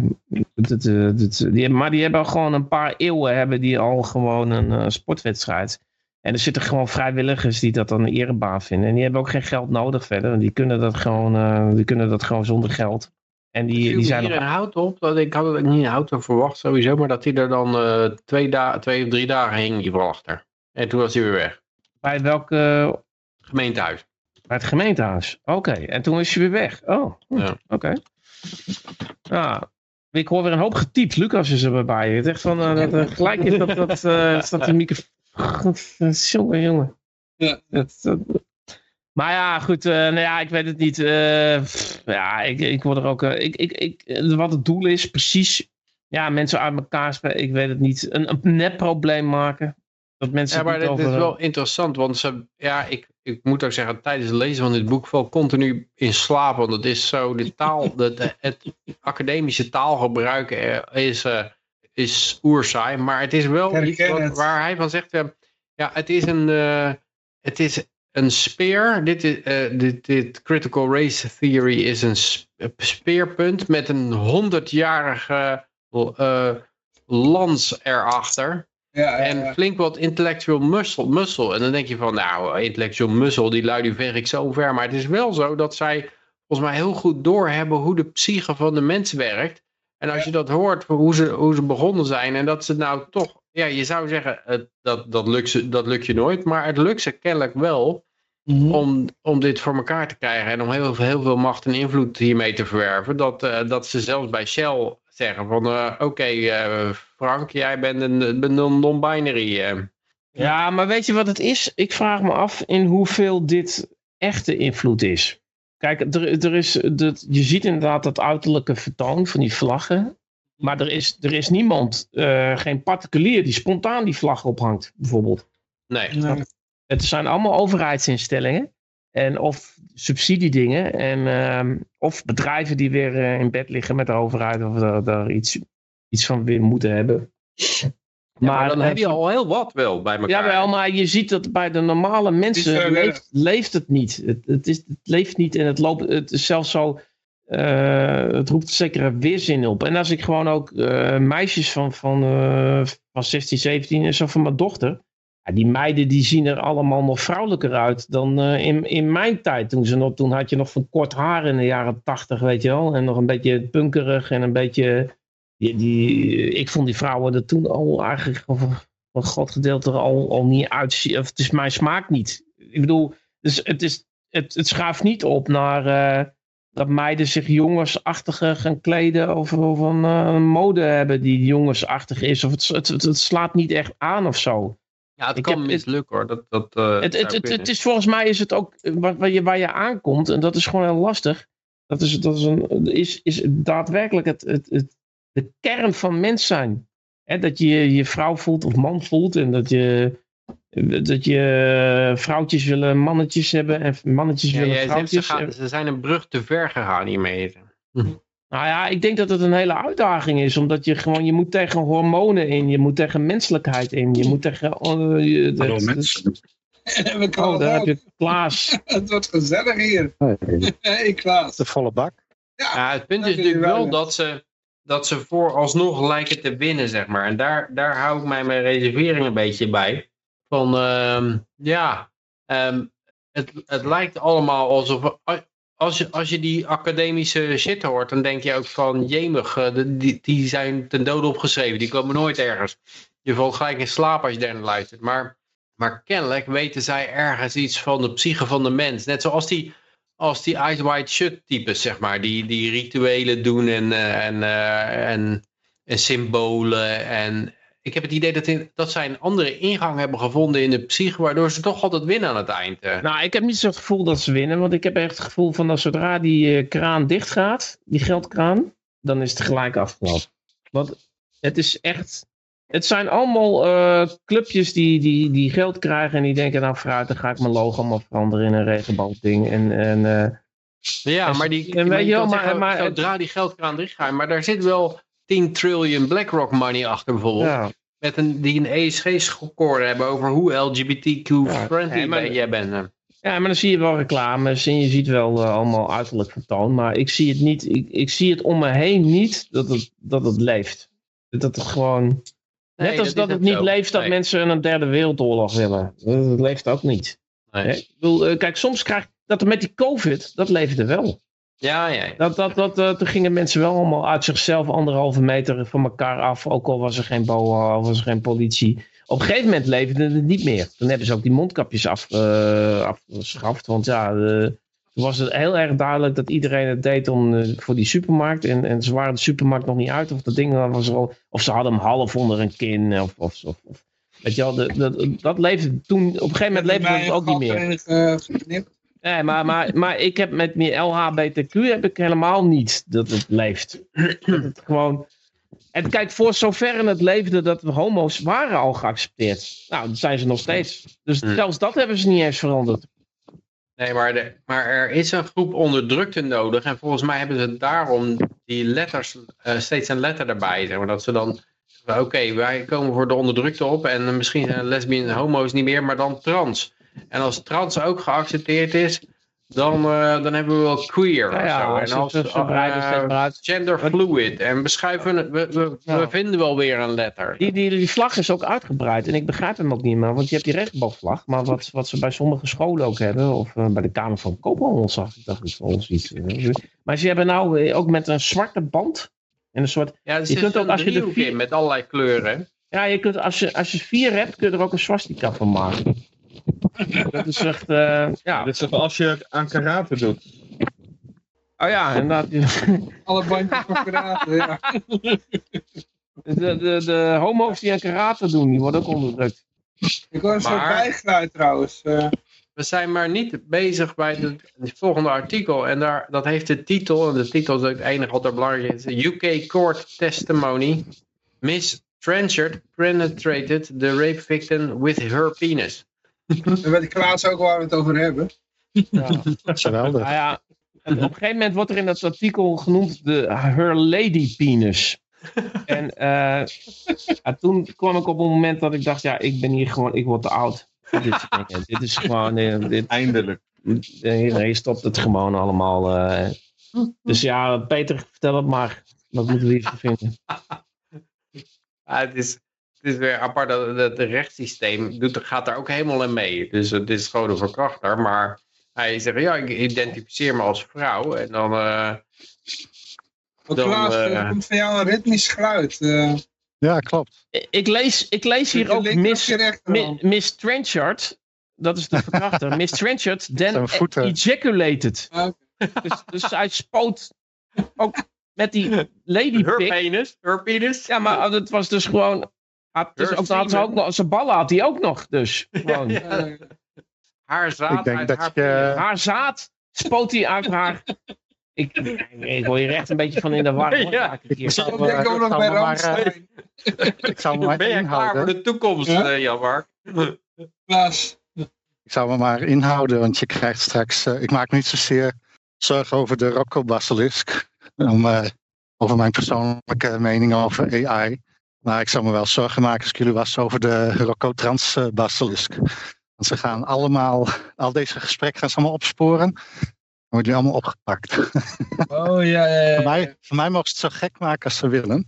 die, maar die hebben gewoon een paar eeuwen hebben die al gewoon een sportwedstrijd. En er zitten gewoon vrijwilligers die dat dan een erebaan vinden. En die hebben ook geen geld nodig verder. Die kunnen dat gewoon, die kunnen dat gewoon zonder geld. En die, die zijn hier nog... een hout op. Dat, ik had het niet een hout verwacht sowieso. Maar dat hij er dan twee, da twee of drie dagen hing die achter. En toen was hij weer weg. Bij welke... Gemeentehuis. Bij het gemeentehuis. Oké, en toen is hij weer weg. Oh, hm. ja. oké. Ja, ik hoor weer een hoop getypt. Lucas is er bij. Het echt van, uh, dat, uh, gelijk is dat, dat, uh, staat die microfoon. jongen, jongen. Ja. Dat, maar ja, goed, nou ja, ik weet het niet. Pff, ja, ik, ik word er ook... ik, ik, ik, wat het doel is, precies... Ja, mensen uit elkaar spelen, ik weet het niet. Een, een netprobleem maken. Dat mensen ja, maar het is wel interessant, want ze, ja, ik, ik moet ook zeggen, tijdens het lezen van dit boek val continu in slaap, want het is zo, de taal, de, het academische taalgebruik is, uh, is oerzaai, maar het is wel iets wat, waar hij van zegt, uh, ja, het is een, uh, het is een speer, dit, is, dit, dit critical race theory is een speerpunt met een honderdjarige lans erachter. Ja, en flink wat intellectual muscle, muscle. En dan denk je van, nou, intellectual muscle, die lui ver ik zo ver. Maar het is wel zo dat zij volgens mij heel goed doorhebben hoe de psyche van de mens werkt. En als je dat hoort, hoe ze, hoe ze begonnen zijn. En dat ze nou toch, ja, je zou zeggen, dat, dat, lukt ze, dat lukt je nooit. Maar het lukt ze kennelijk wel mhm. om, om dit voor elkaar te krijgen. En om heel, heel veel macht en invloed hiermee te verwerven. Dat, uh, dat ze zelfs bij Shell zeggen van uh, oké uh, Frank, jij bent een, een non-binary. Ja, maar weet je wat het is? Ik vraag me af in hoeveel dit echte invloed is. Kijk, er, er is, dat, je ziet inderdaad dat uiterlijke vertoon van die vlaggen. Maar er is, er is niemand, geen particulier, die spontaan die vlag ophangt, bijvoorbeeld. Nee. nee. Het zijn allemaal overheidsinstellingen. En of subsidiedingen. En, ehm, of bedrijven die weer eh, in bed liggen met de overheid. Of daar, daar iets, iets van weer moeten hebben. Maar, dan heb je al heel wat wel bij elkaar. Ja, wel, maar je ziet dat bij de normale mensen leeft, leeft, het niet. Het, het, is, het leeft niet en het loopt. Het is zelfs zo. Uh, het roept zeker weerzin op. En als ik gewoon ook uh, meisjes van, van, van 16, 17 en zo van mijn dochter ja, die meiden die zien er allemaal nog vrouwelijker uit dan in, in mijn tijd. Toen, ze nog, toen had je nog van kort haar in de jaren tachtig, weet je wel. En nog een beetje punkerig en een beetje... Die, die, ik vond die vrouwen er toen al eigenlijk een groot gedeelte al, al niet uitzien. Of het is mijn smaak niet. Ik bedoel, dus het, is, het, het schuift niet op naar... Uh, dat meiden zich jongensachtiger gaan kleden of, of een, uh, een mode hebben die jongensachtig is. Of het, het, het, het slaat niet echt aan of zo. Ja, het kan mislukken hoor. Dat, dat, uh, het, het, het, het, is volgens mij is het ook eh, waar, waar, je, waar je aankomt, en dat is gewoon heel lastig. Dat is, dat is, een, is, is daadwerkelijk het, het, het, de kern van mens zijn. He, dat je je vrouw voelt of man voelt en dat je, dat je vrouwtjes willen mannetjes hebben en mannetjes ja, willen vrouwtjes. Ze, gaan, ze zijn een brug te ver gegaan hiermee. Hm. Nou ja, ik denk dat het een hele uitdaging is. Omdat je gewoon, je moet tegen hormonen in. Je moet tegen menselijkheid in. Je moet tegen... Oh, je, Hallo mensen. oh, daar heb je Klaas. het wordt gezellig hier. Hey Klaas. De volle bak. Ja, ja het punt is natuurlijk wel dat ze, dat ze vooralsnog lijken te winnen, zeg maar. En daar, daar hou ik mij mijn reservering een beetje bij. Van, um, ja, um, het, het lijkt allemaal alsof als je, als je die academische shit hoort, dan denk je ook van, jemig, eh, die, die zijn ten dode opgeschreven. Die komen nooit ergens. Je valt gelijk in slaap als je daar naar luistert. Maar, maar kennelijk weten zij ergens iets van de psyche van de mens. Net zoals die, als die Eyes Wide Shut types, zeg maar. Die, die rituelen doen en, eh, en, eh, en, en symbolen. En ik heb het idee dat, dat zij een andere ingang hebben gevonden in de psyche, waardoor ze toch altijd winnen aan het eind. eh. Nou, ik heb niet zo het gevoel dat ze winnen. Want ik heb echt het gevoel van dat zodra die kraan dicht gaat, die geldkraan, dan is het gelijk afgelopen. Want het is echt. Het zijn allemaal eh, clubjes die, die, die geld krijgen en die denken, nou vooruit, dan ga ik mijn logo maar veranderen in een regenboodding. En, en eh, Ja, En maar die, en weet je wel, maar- maar- zodra die geldkraan dichtgaat, maar daar zit wel 10 trillion BlackRock money achter bijvoorbeeld. ja. Met een, die een ESG-score hebben over hoe LGBTQ-friendly maar- jij bent. Ja, maar dan zie je wel reclames en je ziet wel eh, allemaal uiterlijk vertoon. Maar ik zie het niet, ik, ik zie het om me heen niet dat het, dat het leeft. Dat het gewoon, Nee, net als dat, het niet zo. leeft dat Nee. mensen een derde wereldoorlog willen. Dat, dat leeft ook niet. Nee. Ik bedoel, eh, kijk, soms krijg dat er met die covid, dat leefde wel. Ja, ja. ja. Dat, dat, dat, eh, toen gingen mensen wel allemaal uit zichzelf anderhalve meter van elkaar af. Ook al was er geen BOA, was er geen politie. Op een gegeven moment leefde het niet meer. Toen hebben ze ook die mondkapjes af, eh, afgeschaft. Want ja, was het heel erg duidelijk dat iedereen het deed om, eh, voor die supermarkt. En, en ze waren de supermarkt nog niet uit. Of dat ding was er al, of ze hadden hem half onder een kin. Of, of, of, of- weet je wel, de- de- dat leefde toen. Op een gegeven moment leefde het ook niet meer. Nee, maar, maar, maar ik heb met meer LHBTQ heb ik helemaal niet dat het leeft. Dat het gewoon... En kijk, voor zover het leefde dat we homo's waren al geaccepteerd. Nou, dat zijn ze nog steeds. Dus Hm. zelfs dat hebben ze niet eens veranderd. Nee, maar, de, maar er is een groep onderdrukten nodig. En volgens mij hebben ze daarom die letters, eh, steeds een letter erbij. Zeg maar, dat ze dan, oké, wij komen voor de onderdrukte op. En misschien zijn lesbiennes en homo's niet meer, maar dan trans. En als trans ook geaccepteerd is, dan, eh, dan hebben we wel queer. Ja, zo. En als eh, zo breid is, eh, zet maar uit. gender fluid. En beschrijven, we, we, we vinden wel weer een letter. Die, die, die vlag is ook uitgebreid. En ik begrijp hem ook niet meer. Want je hebt die regenboogvlag. Maar wat, wat ze bij sommige scholen ook hebben. Of eh, bij de Kamer van Koophandel zag ik. dacht ik van ons iets. eh. Maar ze hebben nou ook met een zwarte band. En een soort Ja, Je kunt ook als je de vier- met allerlei kleuren. Ja, je kunt, als, je, als je vier hebt, kun je er ook een swastika van maken. Dat is echt, eh, ja. Dat is toch als je aan karate doet. Oh ja, inderdaad. Alle bandjes van karate, ja. De, de, de homo's die aan karate doen, die worden ook onderdrukt. Ik hoor een soort bijgeluid trouwens. eh. We zijn maar niet bezig bij de- het volgende artikel. En daar, dat heeft de titel. En de titel is ook het enige wat er belangrijk is. UK Court Testimony. Miss Trenchard penetrated the rape victim with her penis. En weet Klaas ook waar we het over hebben. Geweldig. Nou ja, op een gegeven moment wordt er in dat artikel genoemd de Her Lady Penis. En eh, ja, toen kwam ik op een moment dat ik dacht, ja, ik ben hier gewoon, ik word te oud. Dit, dit is gewoon, eh, dit, Eindelijk. iedereen stopt het gewoon allemaal. eh. Dus ja, Peter, vertel het maar. Wat moeten we hiervan vinden? Ah, het, is, het is weer apart dat het rechtssysteem doet, gaat daar ook helemaal in mee. Dus het is gewoon een verkrachter. Maar hij zegt, ja, ik identificeer me als vrouw. En dan... eh, Want Dan, Klaas, eh, komt van jou een ritmisch geluid. eh. Ja, klopt. Ik lees, ik lees hier ook Miss, Miss Trenchard. Dat is de verkrachter. Miss Trenchard then voeten. ejaculated. Ah. Dus, dus hij spoot ook met die lady her penis, her penis. Ja, maar het was dus gewoon... Had, dus ook, had ze ook nog, zijn ballen had hij ook nog, dus. Gewoon. Ja. Haar zaad Ik denk uit dat haar je- penis. Haar zaad spoot hij uit haar... Ik, ik word hier echt een beetje van in de war. Ja. keer. Ik zou- denk ik ook nog bij me maar, eh, Ramstein. Ik zou me maar Ben klaar voor inhouden. de toekomst, Ja? eh, Jan Mark? Klaas. Ik zou me maar inhouden, want je krijgt straks... eh, ik maak me niet zozeer zorgen over de Rocco Basilisk. Om, eh, over mijn persoonlijke mening over AI. Maar ik zou me wel zorgen maken als ik jullie was over de Rocco Trans eh, Basilisk. Want ze gaan allemaal... Al deze gesprekken gaan ze allemaal opsporen. Dan worden die allemaal opgepakt. Oh ja, ja, ja. Voor mij, voor mij mogen ze het zo gek maken als ze willen.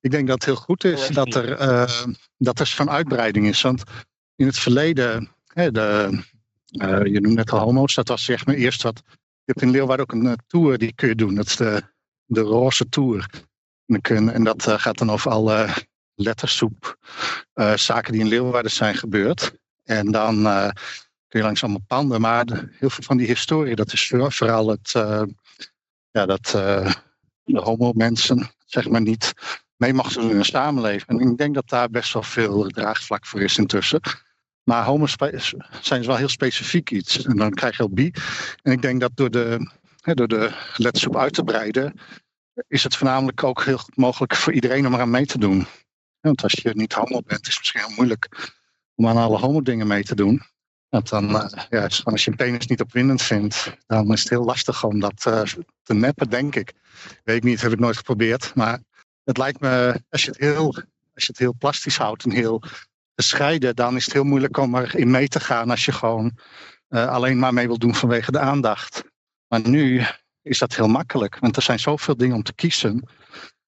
Ik denk dat het heel goed is dat er, eh, dat er zo'n uitbreiding is. Want in het verleden, hè, de, eh, je noemt net al homo's, dat was zeg maar eerst wat je hebt in Leeuwarden ook een tour die kun je doen. Dat is de, de roze tour. En, dan kun- en dat gaat dan over alle lettersoep eh, zaken die in Leeuwarden zijn gebeurd. En dan eh, kun je langs allemaal panden. Maar heel veel van die historie, dat is voor- vooral het, eh, ja, dat de homo-mensen zeg maar niet mee mochten doen in een samenleving. En ik denk dat daar best wel veel draagvlak voor is intussen. Maar homo's zijn wel heel specifiek iets. En dan krijg je al bi. En ik denk dat door de, hè, door de lettersoep uit te breiden, is het voornamelijk ook heel goed mogelijk voor iedereen om eraan mee te doen. Want als je niet homo bent, is het misschien heel moeilijk om aan alle homo dingen mee te doen. Want dan, eh, ja, als je een penis niet opwindend vindt, dan is het heel lastig om dat eh, te neppen, denk ik. Weet ik niet, heb ik nooit geprobeerd. Maar het lijkt me, als je het heel, als je het heel plastisch houdt en heel gescheiden, dan is het heel moeilijk om erin mee te gaan als je gewoon eh, alleen maar mee wil doen vanwege de aandacht. Maar nu is dat heel makkelijk, want er zijn zoveel dingen om te kiezen.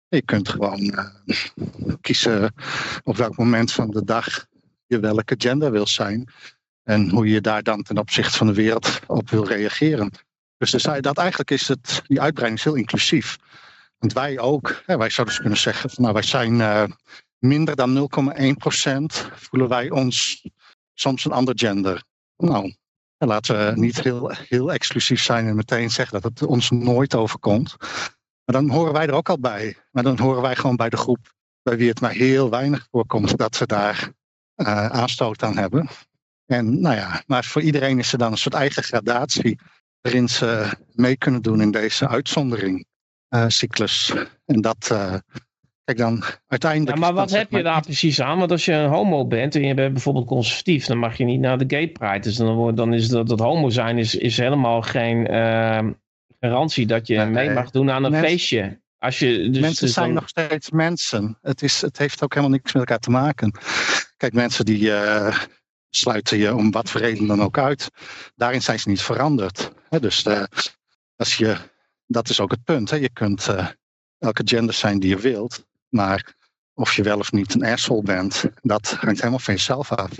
Je kunt gewoon eh, kiezen op welk moment van de dag je welke gender wil zijn. En hoe je daar dan ten opzichte van de wereld op wil reageren. Dus er zijn- dat eigenlijk is het, die uitbreiding is heel inclusief. Want wij ook, hè, wij zouden dus kunnen zeggen, van, nou wij zijn eh, minder dan 0,1% voelen wij ons soms een ander gender. Nou, en laten we niet heel, heel exclusief zijn en meteen zeggen dat het ons nooit overkomt. Maar dan horen wij er ook al bij. Maar dan horen wij gewoon bij de groep bij wie het maar heel weinig voorkomt dat ze daar eh, aanstoot aan hebben. En nou ja, maar voor iedereen is er dan een soort eigen gradatie waarin ze mee kunnen doen in deze uitzondering eh, cyclus. En dat, eh, kijk dan, uiteindelijk. Ja, maar wat heb je daar precies aan? Want als je een homo bent en je bent bijvoorbeeld conservatief, dan mag je niet naar de gay pride. Dus dan, wordt, dan is dat, dat homo zijn is, is helemaal geen garantie dat je Nee, mee mag doen aan een mensen- feestje. Als je, dus, mensen dus zijn dan- nog steeds mensen. Het, is, het heeft ook helemaal niks met elkaar te maken. Kijk, mensen die eh, sluiten je om wat voor reden dan ook uit. Daarin zijn ze niet veranderd. Hè, dus eh, als je, dat is ook het punt. Hè. Je kunt eh, elke gender zijn die je wilt. Maar of je wel of niet een asshole bent, dat hangt helemaal van jezelf af.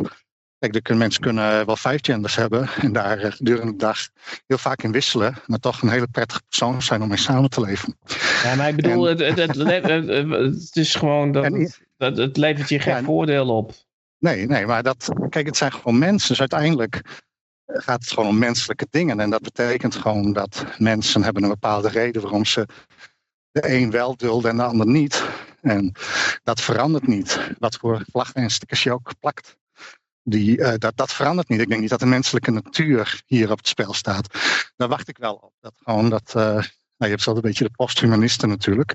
Kijk, de mensen kunnen wel vijf genders hebben en daar eh, gedurende de dag heel vaak in wisselen, maar toch een hele prettige persoon zijn om mee samen te leven. Ja, maar ik bedoel, het, het, het, het, het- het is gewoon dat En- dat, het levert je geen Ja, voordeel op. Nee, nee, maar dat, kijk, het zijn gewoon mensen. Dus uiteindelijk gaat het gewoon om menselijke dingen. En dat betekent gewoon dat mensen hebben een bepaalde reden waarom ze de een wel dulden en de ander niet. En dat verandert niet. Wat voor vlaggen en stickers je ook plakt. Die, eh, dat, dat verandert niet. Ik denk niet dat de menselijke natuur hier op het spel staat. Daar wacht ik wel op. Dat gewoon dat, eh, nou, je hebt wel een beetje de posthumanisten natuurlijk.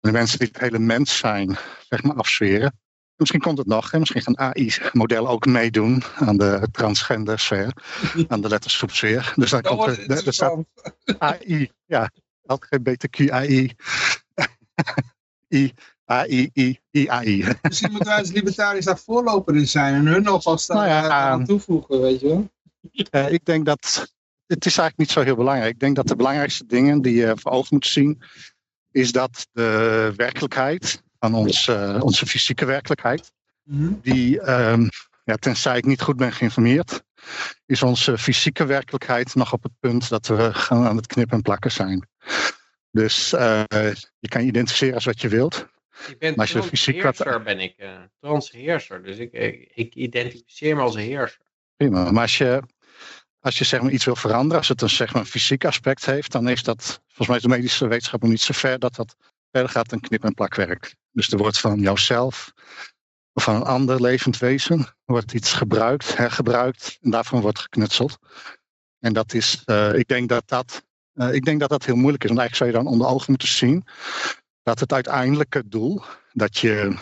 De mensen die het hele mens zijn, zeg maar, afzweren. Misschien komt het nog. Hè? Misschien gaan AI-modellen ook meedoen aan de transgender sfeer. aan de lettersoepsfeer. Dus dan Dat komt er, er, staat. AI. Ja, LGBTQI. I, AI, I, I, AI. Misschien moeten wij als libertariërs daar voorloper in zijn en hun nog Nou ja, aan toevoegen, weet je wel. Eh, ik denk dat. Het is eigenlijk niet zo heel belangrijk. Ik denk dat de belangrijkste dingen die je voor ogen moet zien. is dat de werkelijkheid van ons, eh, onze fysieke werkelijkheid. Mhm. die, ehm, ja, tenzij ik niet goed ben geïnformeerd, is onze fysieke werkelijkheid nog op het punt dat we gaan aan het knippen en plakken zijn. Dus eh, je kan je identificeren als wat je wilt. Ik ben Maar transheerser, ben ik. eh transheerser. Dus ik, ik, ik identificeer me als heerser. Prima. Maar als je, als je zeg maar iets wil veranderen, als het een, zeg maar, een fysiek aspect heeft, dan is dat, volgens mij is de medische wetenschap nog niet zo ver dat dat verder gaat dan knip- en plakwerk. Dus er wordt van jouzelf of van een ander levend wezen wordt iets gebruikt, hergebruikt en daarvan wordt geknutseld. En dat is, eh, ik denk dat dat, eh, ik denk dat dat heel moeilijk is. Want eigenlijk zou je dan onder ogen moeten zien dat het uiteindelijke doel, dat je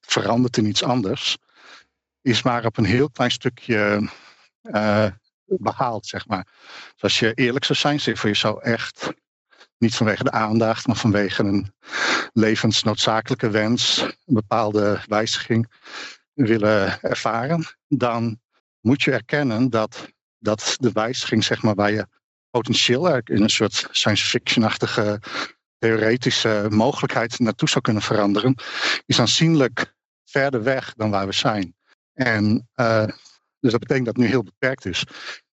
verandert in iets anders, is maar op een heel klein stukje eh, behaald, zeg maar. Dus als je eerlijk zou zijn, zeg voor je zou echt niet vanwege de aandacht, maar vanwege een levensnoodzakelijke wens, een bepaalde wijziging willen ervaren, dan moet je erkennen dat, dat de wijziging, zeg maar, waar je potentieel in een soort science fiction-achtige theoretische mogelijkheid naartoe zou kunnen veranderen, is aanzienlijk verder weg dan waar we zijn. En uh, dus dat betekent dat het nu heel beperkt is.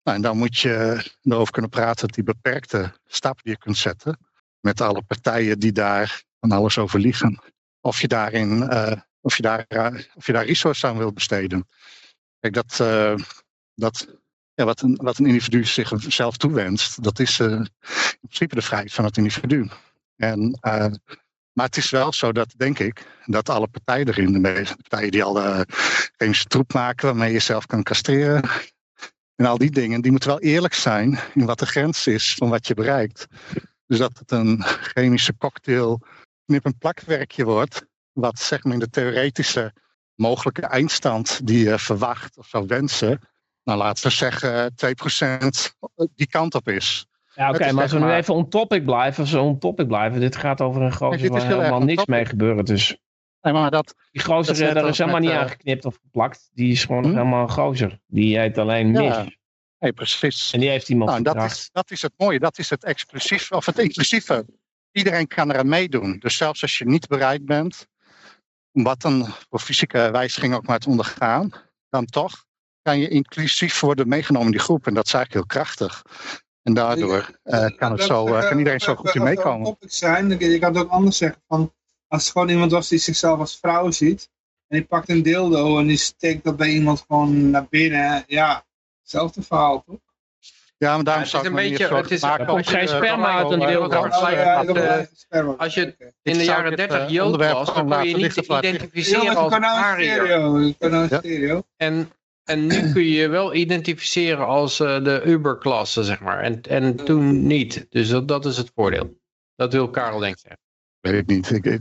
Nou, en dan moet je erover kunnen praten die beperkte stap die je kunt zetten. Met alle partijen die daar van alles over liegen. Of je, daarin, uh, of je, daar, of je daar resources aan wil besteden. Kijk, dat, uh, dat ja, wat, een, wat een individu zichzelf toewenst, dat is in principe de vrijheid van het individu. En, maar het is wel zo dat, denk ik, dat alle partijen erin, de partijen die al chemische troep maken waarmee je zelf kan castreren, en al die dingen, die moeten wel eerlijk zijn in wat de grens is van wat je bereikt. Dus dat het een chemische cocktail knip- en plakwerkje wordt, wat zeg maar in de theoretische mogelijke eindstand die je verwacht of zou wensen, nou laten we zeggen 2% die kant op is. Ja, oké, maar als we nu even on topic blijven, als we on topic blijven, dit gaat over een gozer waar helemaal niks mee gebeurt. Dus Nee, maar dat, die gozer, dat daar is helemaal met, niet uh, aangeknipt of geplakt. Die is gewoon hm? helemaal een gozer. Die heet alleen mis. Ja, nee, precies. En die heeft iemand nou, dat, is, dat is het mooie, dat is het exclusief, of het inclusieve. Iedereen kan eraan meedoen. Dus zelfs als je niet bereid bent om wat dan voor fysieke wijziging ook maar te ondergaan, dan toch kan je inclusief worden meegenomen in die groep. En dat is eigenlijk heel krachtig. En daardoor uh, kan, het zo, uh, kan iedereen zo goed in meekomen. Zijn, je kan het ook anders zeggen. Van, als het gewoon iemand was die zichzelf als vrouw ziet. En die pakt een dildo en die steekt dat bij iemand gewoon naar binnen. Ja, hetzelfde verhaal toch? Ja, maar daarom Ja, het zou is ik een beetje- zo het is- maken geen eh, sperma uit een eh, dildo. eh, Oh, ja, ik heb wel eh, even sperma. als je-. In de jaren dit, 30 eh, Jood was, dan gewoon kon je niet identificeren als nou een ariër. stereo. Ik kan nou een Ja. stereo. En, en nu kun je je wel identificeren als eh, de Uber-klasse, zeg maar. En, en toen niet. Dus dat, dat is het voordeel. Dat wil Karel denk ik zeggen. Weet ik niet. Ik, ik-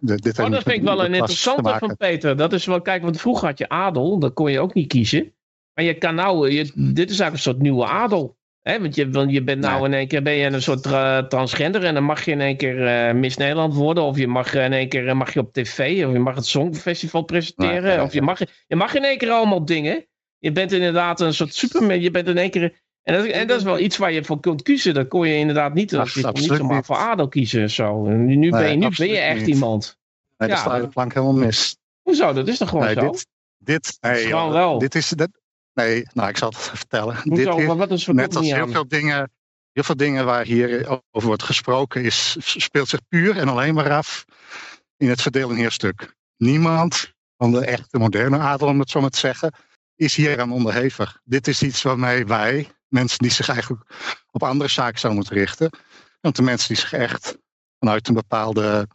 dit, Oh, niet dat vind ik wel een interessante van Peter. Dat is wel, kijk, want vroeger had je adel, dat kon je ook niet kiezen. Maar je kan nou, je, dit is eigenlijk een soort nieuwe adel. Hè? Want, je, want je bent nou in één keer ben je een soort tra- transgender en dan mag je in één keer eh, Miss Nederland worden. Of je mag in één keer eh, mag je op tv, of je mag het Songfestival presenteren. Of je mag, je mag in één keer allemaal dingen. Je bent inderdaad een soort superman. Je bent in één keer... En dat, en dat is wel iets waar je voor kunt kiezen. Dat kon je inderdaad niet, als je kon niet zomaar voor adel kiezen. Zo. En nu, ben je, nu ben je echt niet. iemand. Nee, sla je de plank helemaal mis. Hoezo? Dat is toch gewoon Nee, zo? dit, dit, nee, Gewoon joh, wel. dit is, dit, nee, nou, ik zal het vertellen. Hoezo? Dit is, Wat- wat is net als heel aan? veel dingen, heel veel dingen waar hier over wordt gesproken, is, speelt zich puur en alleen maar af in het verdeel- en heerstuk. Niemand van de echte moderne adel, om het zo maar te zeggen, is hier aan onderhevig. Dit is iets waarmee wij, mensen die zich eigenlijk op andere zaken zouden moeten richten, want de mensen die zich echt vanuit een bepaalde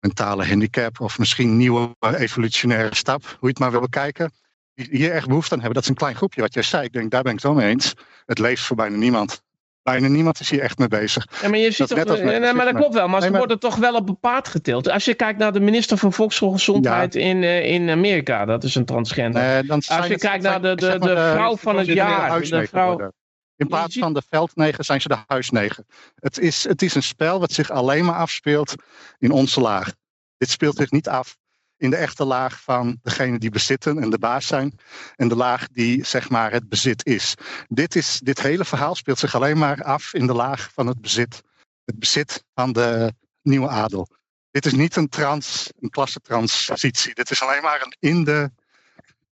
mentale handicap of misschien nieuwe evolutionaire stap, hoe je het maar wil bekijken, hier echt behoefte aan hebben. Dat is een klein groepje, wat jij zei. Ik denk, daar ben ik het wel mee eens. Het leeft voor bijna niemand. Bijna niemand is hier echt mee bezig. Ja, maar je ziet is toch, als nee, maar dat klopt wel, maar ze maar- worden toch wel op een paard getild. Als je kijkt naar de minister van Volksgezondheid in, eh, in Amerika, dat is een transgender. Dan zijn je het- kijkt naar de- zeg de- maar de vrouw van het jaar, de vrouw- worden. In plaats van de veldnegen zijn ze de huisnegen. Het is, het is een spel wat zich alleen maar afspeelt in onze laag. Dit speelt zich niet af in de echte laag van degene die bezitten en de baas zijn. En de laag die zeg maar het bezit is. Dit, is, dit hele verhaal speelt zich alleen maar af in de laag van het bezit. Het bezit van de nieuwe adel. Dit is niet een trans, een klassentransitie. Dit is alleen maar een in, de,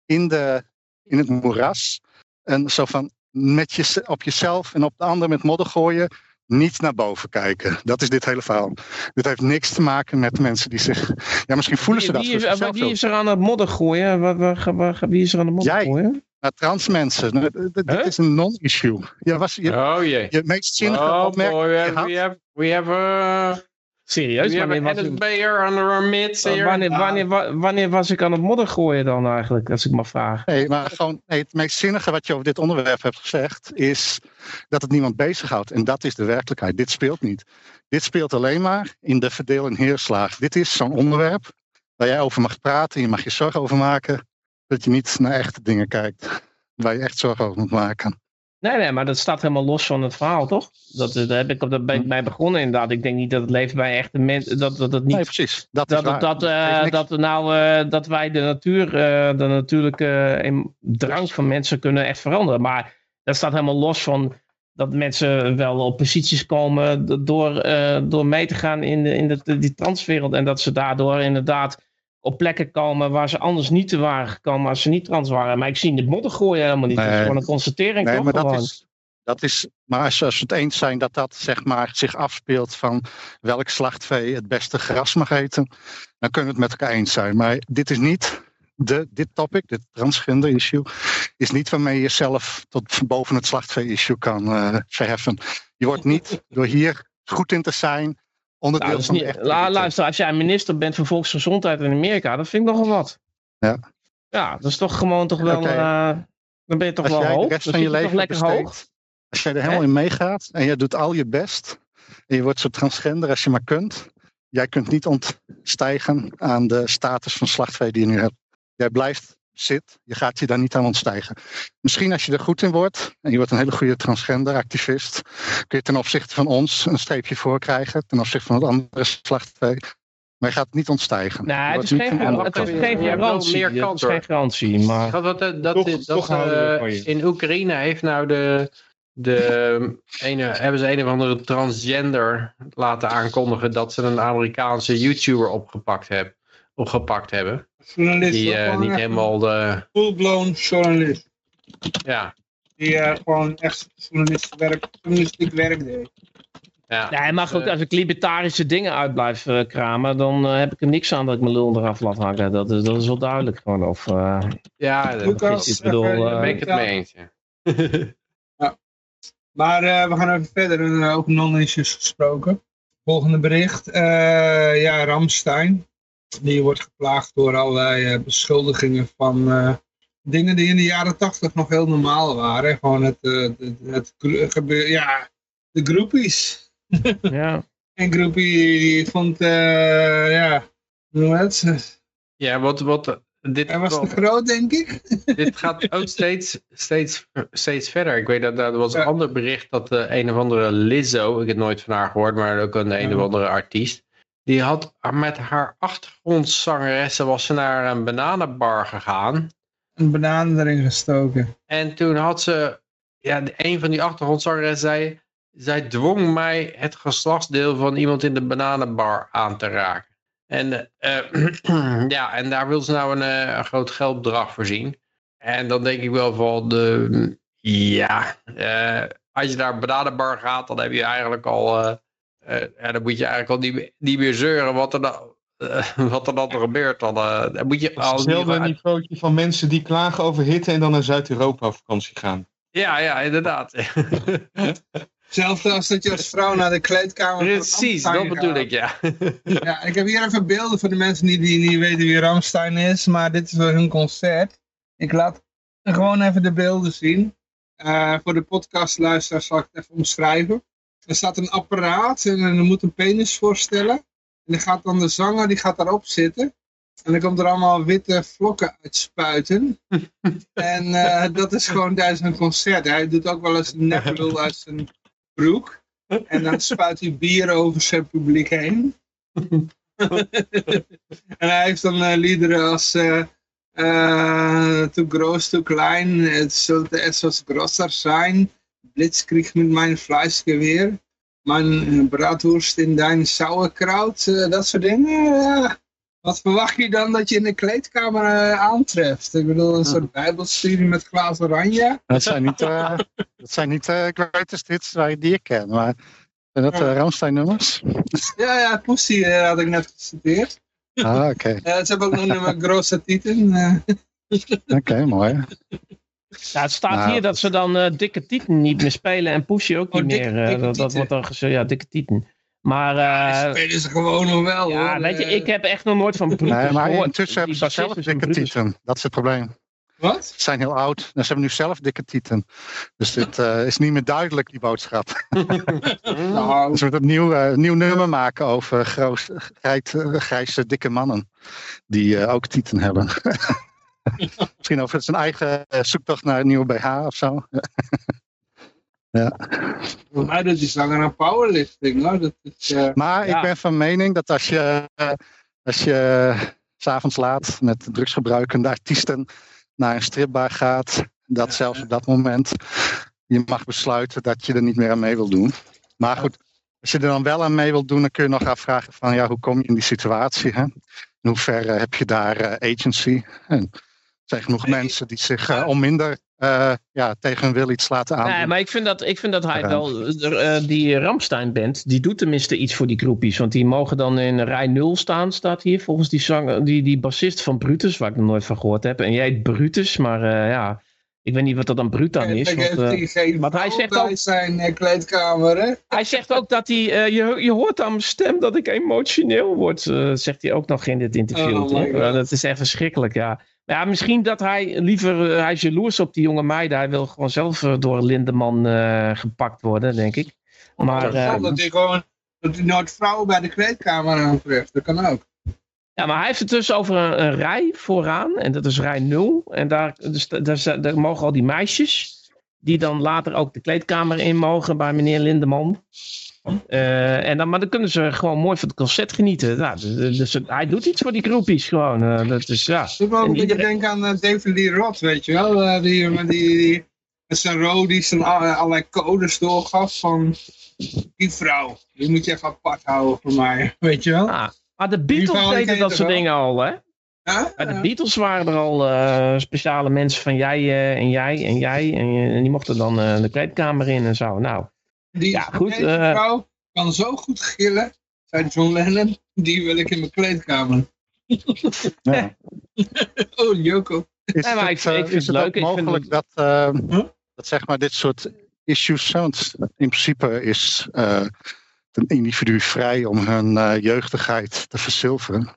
in, de, in het moeras. En zo van met je, op jezelf en op de ander met modder gooien. Niet naar boven kijken. Dat is dit hele verhaal. Dit heeft niks te maken met mensen die zich. Ja, misschien voelen ze Wie, dat wie, wie is er aan het modder gooien? Waar, waar, waar- wie is er aan het modder Jij. gooien? Trans mensen. Dit Huh? is een non-issue. Ja, was je, Oh jee. je meest zinnige Oh opmerking. boy, we have, had? we have, we have a, Serieus? have Wanneer was, ik, Bayer under our midst here. wanneer, wanneer, wa- wanneer was ik aan het modder gooien dan eigenlijk, als ik mag vragen? Nee, maar gewoon nee, het meest zinnige wat je over dit onderwerp hebt gezegd is dat het niemand bezighoudt. En dat is de werkelijkheid. Dit speelt niet. Dit speelt alleen maar in de verdeel- en heerslaag. Dit is zo'n onderwerp waar jij over mag praten. Je mag je zorgen over maken. Dat je niet naar echte dingen kijkt. Waar je echt zorgen over moet maken. Nee, nee, maar dat staat helemaal los van het verhaal, toch? Dat, daar heb ik op dat ben ik bij begonnen inderdaad. Ik denk niet dat het leeft bij echte mensen, dat, dat het niet Nee, precies. Dat, dat, dat, eh, dat, we nou, eh, dat wij de natuur, eh, de natuurlijke drang van mensen kunnen echt veranderen. Maar dat staat helemaal los van dat mensen wel op posities komen door, door mee te gaan in, de, in de, die transwereld. En dat ze daardoor inderdaad op plekken komen waar ze anders niet te waren gekomen als ze niet trans waren. Maar ik zie de modder gooien helemaal niet. dat is Nee. gewoon een constatering Nee, toch maar dat gewoon. is, dat is. Maar als, als we het eens zijn dat dat zeg maar zich afspeelt van welk slachtvee het beste gras mag eten, dan kunnen we het met elkaar eens zijn. Maar dit is niet. De, dit topic, dit transgender issue, is niet waarmee je jezelf tot boven het slachtvee-issue kan eh, verheffen. Je wordt niet door hier goed in te zijn onderdeel Nou, is van niet, la, luister, als jij minister bent voor volksgezondheid in Amerika, dat vind ik nogal wat. Ja. Ja, dat is toch gewoon toch wel. Oké. eh, dan ben je toch Als wel jij de hoog. Dan van je je toch leven lekker hoog. Als jij er helemaal in meegaat en je doet al je best. En je wordt zo transgender als je maar kunt. Jij kunt niet ontstijgen aan de status van slachtvee die je nu hebt. Jij blijft zit. Je gaat je daar niet aan ontstijgen. Misschien als je er goed in wordt. En je wordt een hele goede transgender activist. Kun je ten opzichte van ons een streepje voor krijgen. Ten opzichte van het andere slachtvee. Maar je gaat het niet ontstijgen. Nee, Je het is niet geen, het is geen garantie. meer Het kans, is geen garantie, maar... Dat, dat, dat, dat, Toch- dat, eh, in Oekraïne heeft nou de, de ene, hebben ze een of andere transgender laten aankondigen dat ze een Amerikaanse YouTuber opgepakt, heb, opgepakt hebben. Journalist. Die niet echt helemaal de... Full-blown journalist. Ja, Die eh, gewoon echt journalistiek journalistiek werk deed. ja. Nee, maar goed, als ik libertarische dingen uit blijf eh, kramen, dan heb ik er niks aan dat ik mijn lul eraf laat hangen. Dat is, dat is wel duidelijk gewoon. Of, eh, ja, daar Lucas, ik bedoel, eh, ben ik het mee eens. Ja. Maar eh, we gaan even verder. eh, over non-issues gesproken. Volgende bericht. eh, ja, Ramstein. Die wordt geplaagd door allerlei eh, beschuldigingen van eh, dingen die in de jaren tachtig nog heel normaal waren. Gewoon het, eh, het, het, gebeur, ja, de groepies. ja. En groepie die vond, eh, ja, hoe het? Ja, wat, wat, dit, Hij was te groot, denk ik. dit gaat ook steeds, steeds, steeds verder. Ik weet dat er was een Ja. ander bericht dat de een of andere Lizzo, ik heb nooit van haar gehoord, maar ook een, een of andere artiest, die had met haar achtergrondzangeressen was ze naar een bananenbar gegaan. Een banaan erin gestoken. En toen had ze, ja, een van die achtergrondzangeressen zei, zij dwong mij het geslachtsdeel van iemand in de bananenbar aan te raken. En, eh, ja, en daar wil ze nou een, eh, een groot geldbedrag voor zien. En dan denk ik wel van, de, ja, eh, als je naar een bananenbar gaat, dan heb je eigenlijk al, ja, dan moet je eigenlijk al niet, meer- niet meer zeuren wat er dan, eh, wat er dan gebeurt. Dan, eh, dan moet je Het is al hetzelfde niveautje van mensen die klagen over hitte en dan naar Zuid-Europa op vakantie gaan. Ja, ja, inderdaad. Hetzelfde als dat je als vrouw naar de kleedkamer Precies, dat bedoel gaat. ik, ja. Ja, ik heb hier even beelden voor de mensen die, die niet weten wie Ramstein is, maar dit is wel hun concert. Ik laat gewoon even de beelden zien. Eh, voor de podcastluisteraars zal ik het even omschrijven. Er staat een apparaat en er moet een penis voorstellen. En dan gaat dan de zanger, die gaat daarop zitten. En dan komt er allemaal witte vlokken uitspuiten. en eh, dat is gewoon tijdens een concert. Hij doet ook wel eens een neplul uit zijn broek. En dan spuit hij bier over zijn publiek heen. en hij heeft dan eh, liederen als eh eh, Too groß, too klein, het sollte etwas grosser sein, Blitzkrieg mit mijn Fleischgewehr, mijn eh, braadworst in dein sauerkraut, eh, dat soort dingen. Wat verwacht je dan dat je in de kleedkamer eh, aantreft? Ik bedoel, een soort bijbelstudie met glaas oranje. Dat zijn niet, eh dat zijn niet uh, waar die ik ken. Maar zijn dat uh, Ramstein nummers? Ja, ja, Pussy had ik net geciteerd. Ah, oké. Ze hebben ook nog een nummer Grosse Tieten. eh. Oké, mooi. Ja, het staat Nou. hier dat ze dan eh, dikke tieten niet meer spelen en Pussy ook Oh, niet dikke- meer. eh, dikke dat, wordt dan gezegd, ja, dikke tieten. Maar Ja, eh, spelen ze gewoon nog wel ja, hoor. weet je, ik heb echt nog nooit van Brutus Nee, maar gehoord. intussen hebben Die ze zelf dikke Brutus. tieten. Dat is het probleem. Wat? Ze zijn heel oud. en ze hebben nu zelf dikke tieten. Dus dit eh, is niet meer duidelijk, die boodschap. Nou, Dus we moeten een nieuw, eh, nieuw nummer maken over groos, eh, grijze, dikke mannen. Die eh, ook tieten hebben. Misschien over zijn eigen eh, zoektocht naar een nieuwe BH of zo. voor mij doet die zanger aan powerlifting hoor. Dat is, eh, Maar Ja. ik ben van mening dat als je, eh, als je s'avonds laat met drugsgebruikende artiesten naar een stripbar gaat, dat zelfs op dat moment je mag besluiten dat je er niet meer aan mee wil doen. Maar goed, als je er dan wel aan mee wilt doen, dan kun je nog afvragen van ja, hoe kom je in die situatie? Hè? In hoeverre heb je daar agency? En zijn genoeg Nee. mensen die zich eh, om minder eh, ja, tegen hun wil iets laten aandoen. Nee, maar ik vind dat, ik vind dat hij wel, eh, die Ramstein-band, die doet tenminste iets voor die groepies. Want die mogen dan in rij 0 staan, staat hier, volgens die, zanger, die, die bassist van Brutus, waar ik nog nooit van gehoord heb. En jij heet Brutus, maar eh, ja, ik weet niet wat dat dan Brut dan is. Want, eh, want hij zegt ook- zijn kleedkamer, hè? hij zegt ook dat hij, je, je hoort aan mijn stem dat ik emotioneel word, zegt hij ook nog in dit interview. Oh dat is echt verschrikkelijk, ja. Ja, misschien dat hij liever, eh, hij is jaloers op die jonge meiden. Hij wil gewoon zelf eh, door Lindeman eh, gepakt worden, denk ik. Maar, eh, dat hij gewoon dat hij nooit vrouwen bij de kleedkamer aantreft. Dat kan ook. ja, maar hij heeft het dus over een, een rij vooraan. En dat is rij 0. En daar, dus, daar, daar mogen al die meisjes. Die dan later ook de kleedkamer in mogen bij meneer Lindeman. Eh, en dan, maar dan kunnen ze gewoon mooi van het concert genieten. Ja, dus, dus hij doet iets voor die groepjes gewoon. eh, dat is, ja. Ik moet ook En een beetje iedereen- denken aan eh, David Lee Roth, weet je wel. Die, met die, die, met zijn rodies en alle- allerlei codes doorgaf van die vrouw. Die moet je even apart houden voor mij, weet je wel. Ah, maar de Beatles deden dat soort dingen al, hè? Ja? De. Beatles waren er al speciale mensen van jij en jij en jij. En, en die mochten dan de kleedkamer in en zo. Nou, Die Ja, goed, deze eh. vrouw kan zo goed gillen, zei John Lennon. Die wil ik in mijn kleedkamer. Ja. Oh, Joko. Is maar het, ik- ik eh, vind is het het leuk. ook Ik vind mogelijk het- dat, eh, Huh? dat zeg maar dit soort issues, in principe is eh een individu vrij om hun eh, jeugdigheid te verzilveren,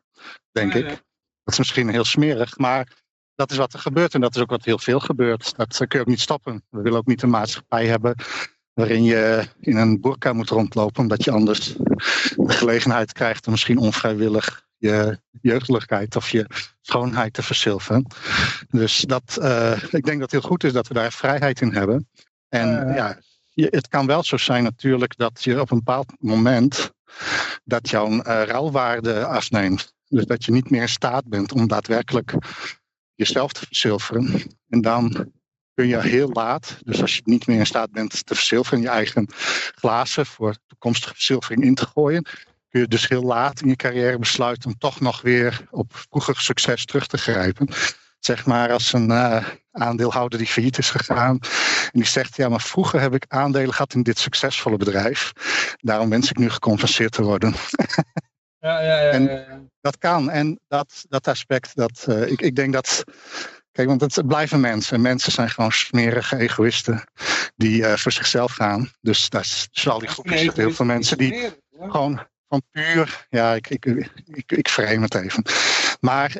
denk Ja, ik. Dat is misschien heel smerig, maar dat is wat er gebeurt en dat is ook wat heel veel gebeurt. Dat kun je ook niet stoppen. We willen ook niet een maatschappij hebben waarin je in een burka moet rondlopen, omdat je anders de gelegenheid krijgt om misschien onvrijwillig je jeugdigheid of je schoonheid te verzilveren. Dus dat, eh, ik denk dat het heel goed is dat we daar vrijheid in hebben. En Ja, ja. je, het kan wel zo zijn natuurlijk dat je op een bepaald moment dat jouw eh ruilwaarde afneemt. Dus dat je niet meer in staat bent om daadwerkelijk jezelf te verzilveren. En dan kun je heel laat, dus als je niet meer in staat bent te verzilveren, je eigen glazen voor toekomstige verzilvering in te gooien, kun je dus heel laat in je carrière besluiten om toch nog weer op vroeger succes terug te grijpen. Zeg maar als een eh, aandeelhouder die failliet is gegaan. En die zegt, ja, maar vroeger heb ik aandelen gehad in dit succesvolle bedrijf. Daarom wens ik nu gecompenseerd te worden. Ja, ja, ja. En- ja. Dat kan. En dat, dat aspect, dat, eh, ik, ik denk dat. Kijk, want het blijven mensen. En mensen zijn gewoon smerige egoïsten die eh, voor zichzelf gaan. Dus dat is dus al die groepjes. Nee, heel veel mensen die gewoon van puur. Ja, ik, ik, ik, ik frame het even. Maar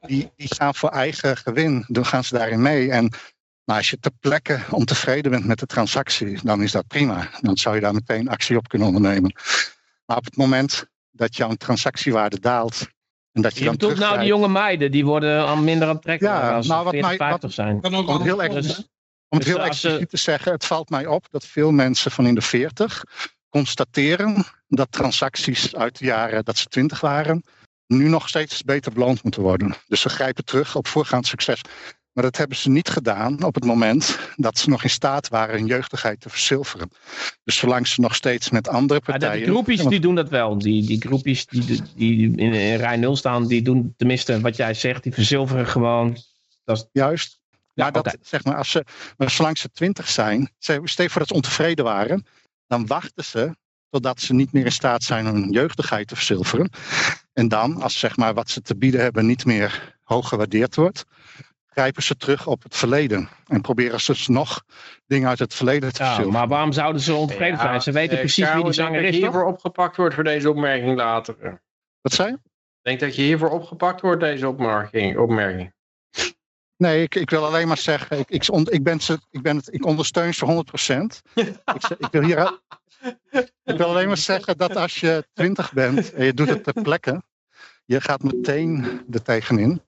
die, die gaan voor eigen gewin. Dan gaan ze daarin mee. En nou, als je ter plekke ontevreden bent met de transactie, dan is dat prima. Dan zou je daar meteen actie op kunnen ondernemen. Maar op het moment dat jouw transactiewaarde daalt. En dat je, je dan bedoelt nou die jonge meiden, die worden al minder aantrekkelijk Ja, als ze nou, wat 40, mij- 50 zijn. kan ook Om het heel andersom, erg-? Om het Dus heel expliciet te zeggen, het valt mij op dat veel mensen van in de 40 constateren dat transacties uit de jaren dat ze 20 waren, nu nog steeds beter beloond moeten worden. Dus ze grijpen terug op voorgaand succes. Maar dat hebben ze niet gedaan op het moment dat ze nog in staat waren hun jeugdigheid te verzilveren. Dus zolang ze nog steeds met andere Maar de partijen. groepjes want- die doen dat wel. Die, die groepjes die, die, in, in rij 0 staan, die doen tenminste wat jij zegt, die verzilveren gewoon. Juist. Ja, Maar, dat, zeg maar, als ze, maar zolang ze twintig zijn, stel je voor dat ze ontevreden waren, dan wachten ze totdat ze niet meer in staat zijn hun jeugdigheid te verzilveren. En dan, als zeg maar, wat ze te bieden hebben niet meer hoog gewaardeerd wordt, grijpen ze terug op het verleden. En proberen ze dus nog dingen uit het verleden te Ja, maar waarom zouden ze ontevreden Ja, zijn? Ze weten eh, precies wie die ik denk zanger dat is, hiervoor opgepakt wordt voor deze opmerking later. Ik Wat zei je? denk dat je hiervoor opgepakt wordt, deze opmerking. opmerking. Nee, ik, ik wil alleen maar zeggen, ik, ik, on- ik, ben, ze, ik, ben het, ik ondersteun ze 100%. ik, ik, wil hier, ik wil alleen maar zeggen dat als je 20 bent en je doet het ter plekke, je gaat meteen er tegenin,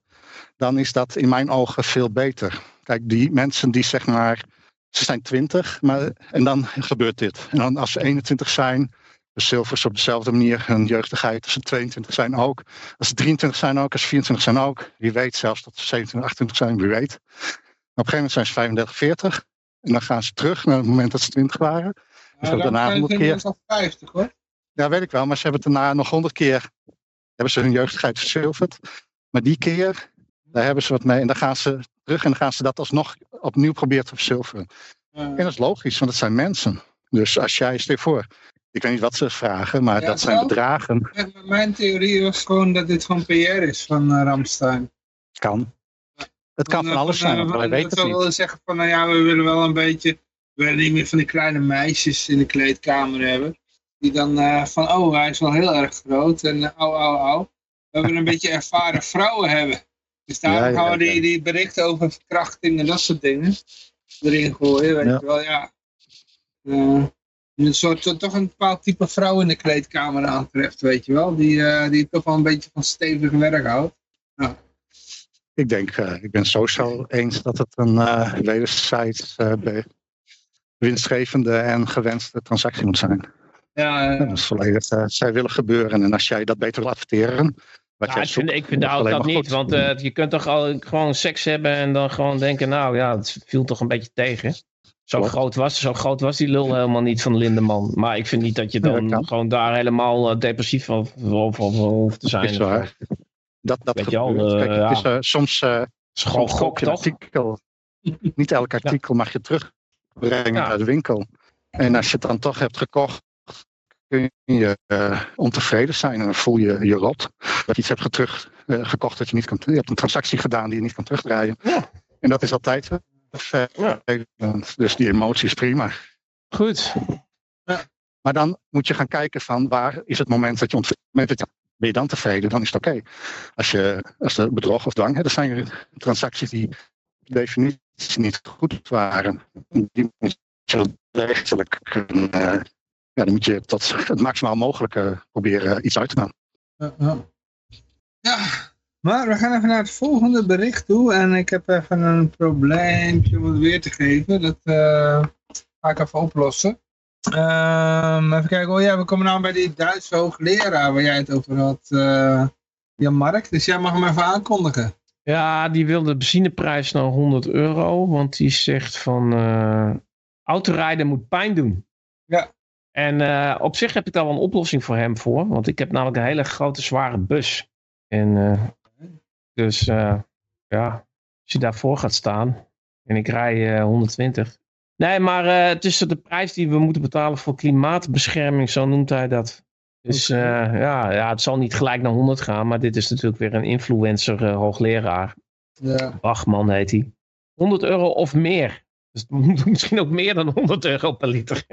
dan is dat in mijn ogen veel beter. Kijk, die mensen die zeg maar, ze zijn 20, maar, en dan gebeurt dit. En dan als ze 21 zijn, verzilveren ze op dezelfde manier hun jeugdigheid. Als ze 22 zijn ook. Als ze 23 zijn ook, als ze 24 zijn ook. Wie weet zelfs dat ze 27, 28 zijn, wie weet. Maar op een gegeven moment zijn ze 35, 40. En dan gaan ze terug naar het moment dat ze 20 waren. Ja, dat daarna dan honderd zijn keer? ze al 50 hoor. Ja, weet ik wel. Maar ze hebben het daarna nog 100 keer hebben ze hun jeugdigheid verzilverd. Maar die keer, daar hebben ze wat mee. En dan gaan ze terug en dan gaan ze dat alsnog opnieuw proberen te verzilveren. En dat is logisch, want het zijn mensen. Dus als jij, stel voor, ik weet niet wat ze vragen, maar Ja, dat zijn zo. bedragen. Mijn theorie was gewoon dat dit gewoon PR is van eh, Ramstein. Kan. Het kan van alles zijn, maar wij weten Dat het zou niet. willen zeggen van, nou ja, we willen wel een beetje, we willen niet meer van die kleine meisjes in de kleedkamer hebben. Die dan eh, van, oh, hij is wel heel erg groot en uh, au, au, au. We willen een beetje ervaren vrouwen hebben. Dus daarom Ja, ja, gaan we ja. die, die berichten over verkrachting en dat soort dingen erin gooien, weet Ja. je wel, ja. Eh, een soort, toch een bepaald type vrouw in de kleedkamer aantreft, weet je wel. Die, eh, die toch wel een beetje van stevig werk houdt. Ik denk, eh, ik ben sowieso eens dat het een eh wederzijds winstgevende en gewenste transactie moet zijn. Ja, eh, Dat is volledig, zij willen gebeuren. En als jij dat beter wil adverteren, Ja, ik vind, ik vind dat dat, niet, want eh, je kunt toch al gewoon seks hebben en dan gewoon denken, nou ja, het viel toch een beetje tegen. Zo Klopt. groot, was, zo groot was die lul helemaal niet van Lindeman. Maar ik vind niet dat je dan gewoon daar helemaal eh, depressief van, hoeft te zijn. is waar. Dat, dat Weet gebeurt. Kijk, het ja. eh, soms, eh, Het is gewoon soms gok, een artikel. Niet elk artikel mag je terugbrengen uit de winkel. En als je het dan toch hebt gekocht, kun je eh, ontevreden zijn. En dan voel je je rot. Dat je iets hebt terug, eh, gekocht dat je niet kan... Je hebt een transactie gedaan die je niet kan terugdraaien. Ja. En dat is altijd eh, vervelend. Dus die emotie is prima. Goed. Maar dan moet je gaan kijken van waar is het moment dat je ontvangt. Ben je dan tevreden, dan is het oké. Als, je, als er bedrog of dwang, hè, er zijn transacties die per definitie niet goed waren. Die moet je rechtelijk kunnen, ja, dan moet je tot het maximaal mogelijke proberen iets uit te halen. Ja, ja. Ja, maar we gaan even naar het volgende bericht toe. En ik heb even een probleempje om het weer te geven. Dat eh, ga ik even oplossen. Ehm, even kijken. Oh ja, we komen nou bij die Duitse hoogleraar waar jij het over had. eh Jan Mark. Dus jij mag hem even aankondigen. Ja, die wil de benzineprijs naar 100 euro, want die zegt van eh autorijden moet pijn doen. Ja. En eh, op zich heb ik daar wel een oplossing voor hem voor, want ik heb namelijk een hele grote zware bus. En eh, dus eh, ja, als je daarvoor gaat staan en ik rij eh, 120. Nee, maar het is de prijs die we moeten betalen voor klimaatbescherming, zo noemt hij dat. Dus ja, ja, het zal niet gelijk naar 100 gaan, maar dit is natuurlijk weer een influencer hoogleraar. Ja. Bachman heet hij. 100 euro of meer. Dus misschien ook meer dan 100 euro per liter.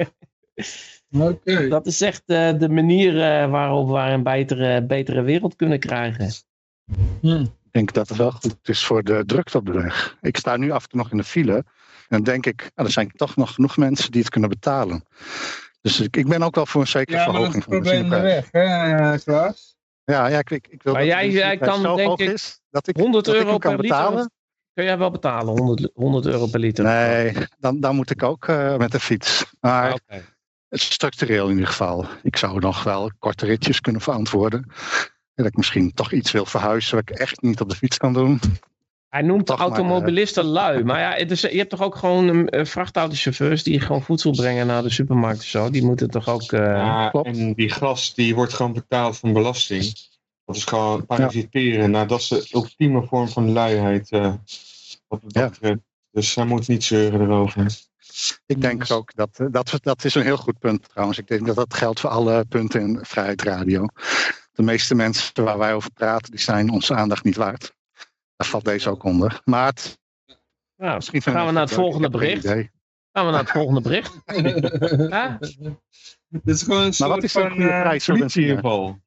Oké. Dat is echt eh, de manier eh, waarop we een betere, betere wereld kunnen krijgen. Hm. Ik denk dat het wel goed is voor de drukte op de weg. Ik sta nu af en toe nog in de file. En dan denk ik, nou, er zijn toch nog genoeg mensen die het kunnen betalen. Dus ik, ik ben ook wel voor een zekere Ja, maar dat is verhoging het van de probleem de weg, hè, eh, Klaas? Ja, ja ik, ik, ik wil Maar dat jij- de kan, zo denk hoog ik, is dat ik, 100 dat ik euro hem kan per liter? betalen. Kun jij wel betalen, 100, 100 euro per liter? Nee, dan, dan moet ik ook eh, met de fiets. Maar Ah, structureel in ieder geval. Ik zou nog wel korte ritjes kunnen verantwoorden. En dat ik misschien toch iets wil verhuizen wat ik echt niet op de fiets kan doen. Hij noemt Toch maar, automobilisten lui. Maar ja, het is, je hebt toch ook gewoon eh, vrachtautochauffeurs die gewoon voedsel brengen naar de supermarkt en zo. Die moeten toch ook... eh, Ja, klopt. en die gas die wordt gewoon betaald van belasting. Dat is gewoon parasiteren. Nou, dat is de ultieme vorm van luiheid. eh wat Ja. Dus hij moet niet zeuren erover. Ik denk ook dat, eh, dat dat is een heel goed punt trouwens. Ik denk dat dat geldt voor alle punten in Vrijheid Radio. De meeste mensen waar wij over praten, die zijn onze aandacht niet waard. Daar valt deze ook onder. Maar het, nou, misschien gaan we naar het volgende bericht. Gaan we naar het volgende bericht. Ja? Dit is gewoon een Maar soort wat is van... eh, prijs voor benzine? Politieinval.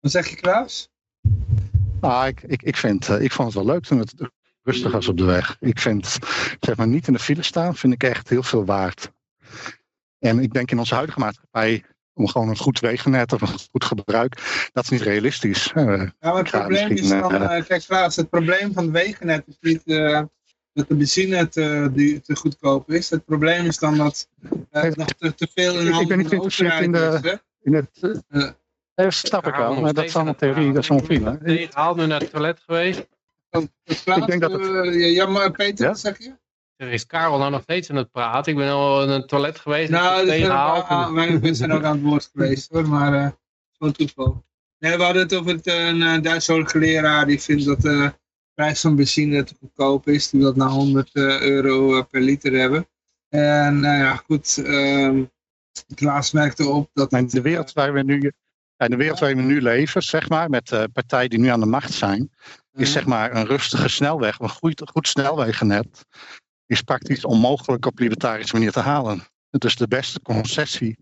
Wat zeg je, Klaas? Nou, ik, ik, ik, vind, eh, ik vond het wel leuk toen het rustig was op de weg. Ik vind, zeg maar, niet in de file staan, vind ik echt heel veel waard. En ik denk in onze huidige maatschappij, om gewoon een goed wegennet of een goed gebruik, dat is niet realistisch. Eh, Ja, maar het Ik probleem is dan, eh, eh, kijk Klaas, het probleem van het wegennet is niet eh, dat de benzine te, die, te goedkoop is. Het probleem is dan dat nog te, te veel in Ik- ik handen ben niet in de- is, in het, eh, eh, snap ik wel, maar dat is allemaal theorie, dat is prima. Je haalt nu naar het toilet geweest. Klaas, Ik denk dat het- eh, ja, ja, maar Peter, Ja? wat zeg je? Er is Karel nou nog steeds aan het praten. Ik ben al in het toilet geweest. Nou, ik dus, heb eh, ah, zijn ook aan het woord geweest hoor, maar eh gewoon toeval. Nee, we hadden het over het, een uh, Duitse hoogleraar die vindt dat de prijs van benzine te goedkoop is. Die wil dat nou 100 euro per liter hebben. En nou ja, goed, um, Klaas merkte op dat... In de wereld waar we nu, in de wereld waarin we nu leven, zeg maar, met uh, partijen die nu aan de macht zijn, is zeg maar een rustige snelweg, een goed, goed snelwegennet, is praktisch onmogelijk op libertarische manier te halen. Dus de beste concessie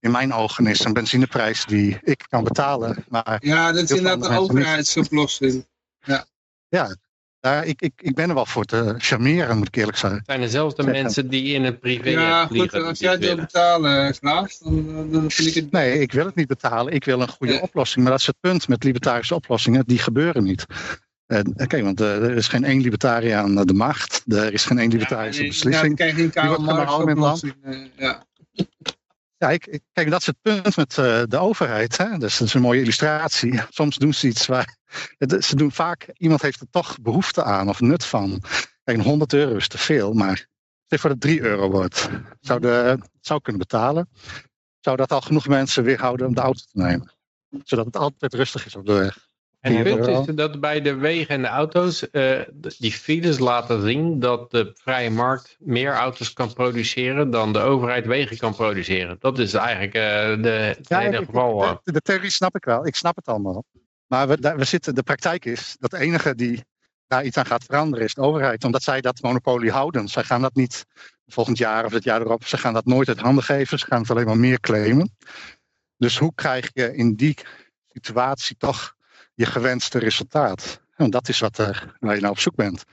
in mijn ogen is een benzineprijs die ik kan betalen. Maar ja, dat is inderdaad een overheidsoplossing. Ja. ja, ja, ik, ik, ik ben er wel voor te charmeren, moet ik eerlijk zijn. Zijn dezelfde zeggen. mensen die in het privé Ja, goed, als jij het wil betalen, Klaas, dan, dan vind ik het... Nee, ik wil het niet betalen. Ik wil een goede ja. oplossing. Maar dat is het punt met libertarische oplossingen. Die gebeuren niet. Oké, okay, want uh, er is geen één libertariër aan de macht. Er is geen één libertarische ja, beslissing. Ja, die wordt genomen in land. Ja. Ja, ik, ik, kijk, dat is het punt met uh, de overheid. Hè? Dus dat is een mooie illustratie. Soms doen ze iets waar. Het, ze doen vaak. Iemand heeft er toch behoefte aan of nut van. Kijk, 100 euro is te veel, maar. Stel voor dat 3 euro wordt. Zou, de, zou kunnen betalen. Zou dat al genoeg mensen weerhouden om de auto te nemen? Zodat het altijd rustig is op de weg. En het punt is dat bij de wegen en de auto's, uh, die files laten zien dat de vrije markt meer auto's kan produceren dan de overheid wegen kan produceren. Dat is eigenlijk uh, de, het ja, hele geval. De, de, de, theorie snap ik wel, ik snap het allemaal. Maar we, we zitten, de praktijk is dat de enige die daar iets aan gaat veranderen is de overheid. Omdat zij dat monopolie houden. Zij gaan dat niet volgend jaar of het jaar erop, ze gaan dat nooit uit handen geven. Ze gaan het alleen maar meer claimen. Dus hoe krijg je in die situatie toch je gewenste resultaat. En dat is wat er, waar je nou op zoek bent.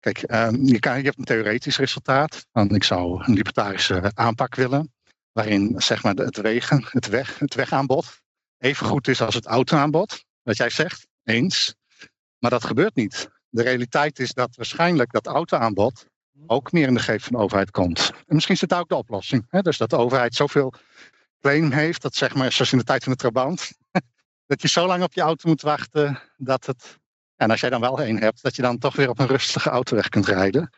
Kijk, um, je, je hebt een theoretisch resultaat. Van ik zou een libertarische aanpak willen. Waarin zeg maar, het, wegen, het, weg, het wegaanbod even goed is als het autoaanbod. Wat jij zegt, eens. Maar dat gebeurt niet. De realiteit is dat waarschijnlijk dat autoaanbod ook meer in de greep van de overheid komt. En misschien zit daar ook de oplossing. Hè? Dus dat de overheid zoveel claim heeft, dat zeg maar, zoals in de tijd van de Trabant, dat je zo lang op je auto moet wachten dat het. En als jij dan wel een hebt, dat je dan toch weer op een rustige autoweg kunt rijden.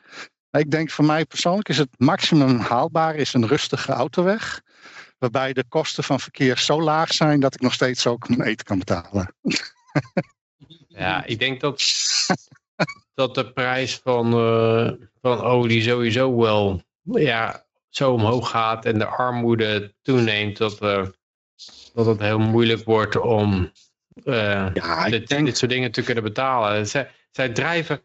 Maar ik denk voor mij persoonlijk is het maximum haalbaar is een rustige autoweg. Waarbij de kosten van verkeer zo laag zijn dat ik nog steeds ook mijn eten kan betalen. Ja, ik denk dat, dat de prijs van, uh, van olie sowieso wel ja, zo omhoog gaat en de armoede toeneemt. Dat, uh, dat het heel moeilijk wordt om uh, ja, dit, denk... dit, soort dingen te kunnen betalen. Zij, zij drijven.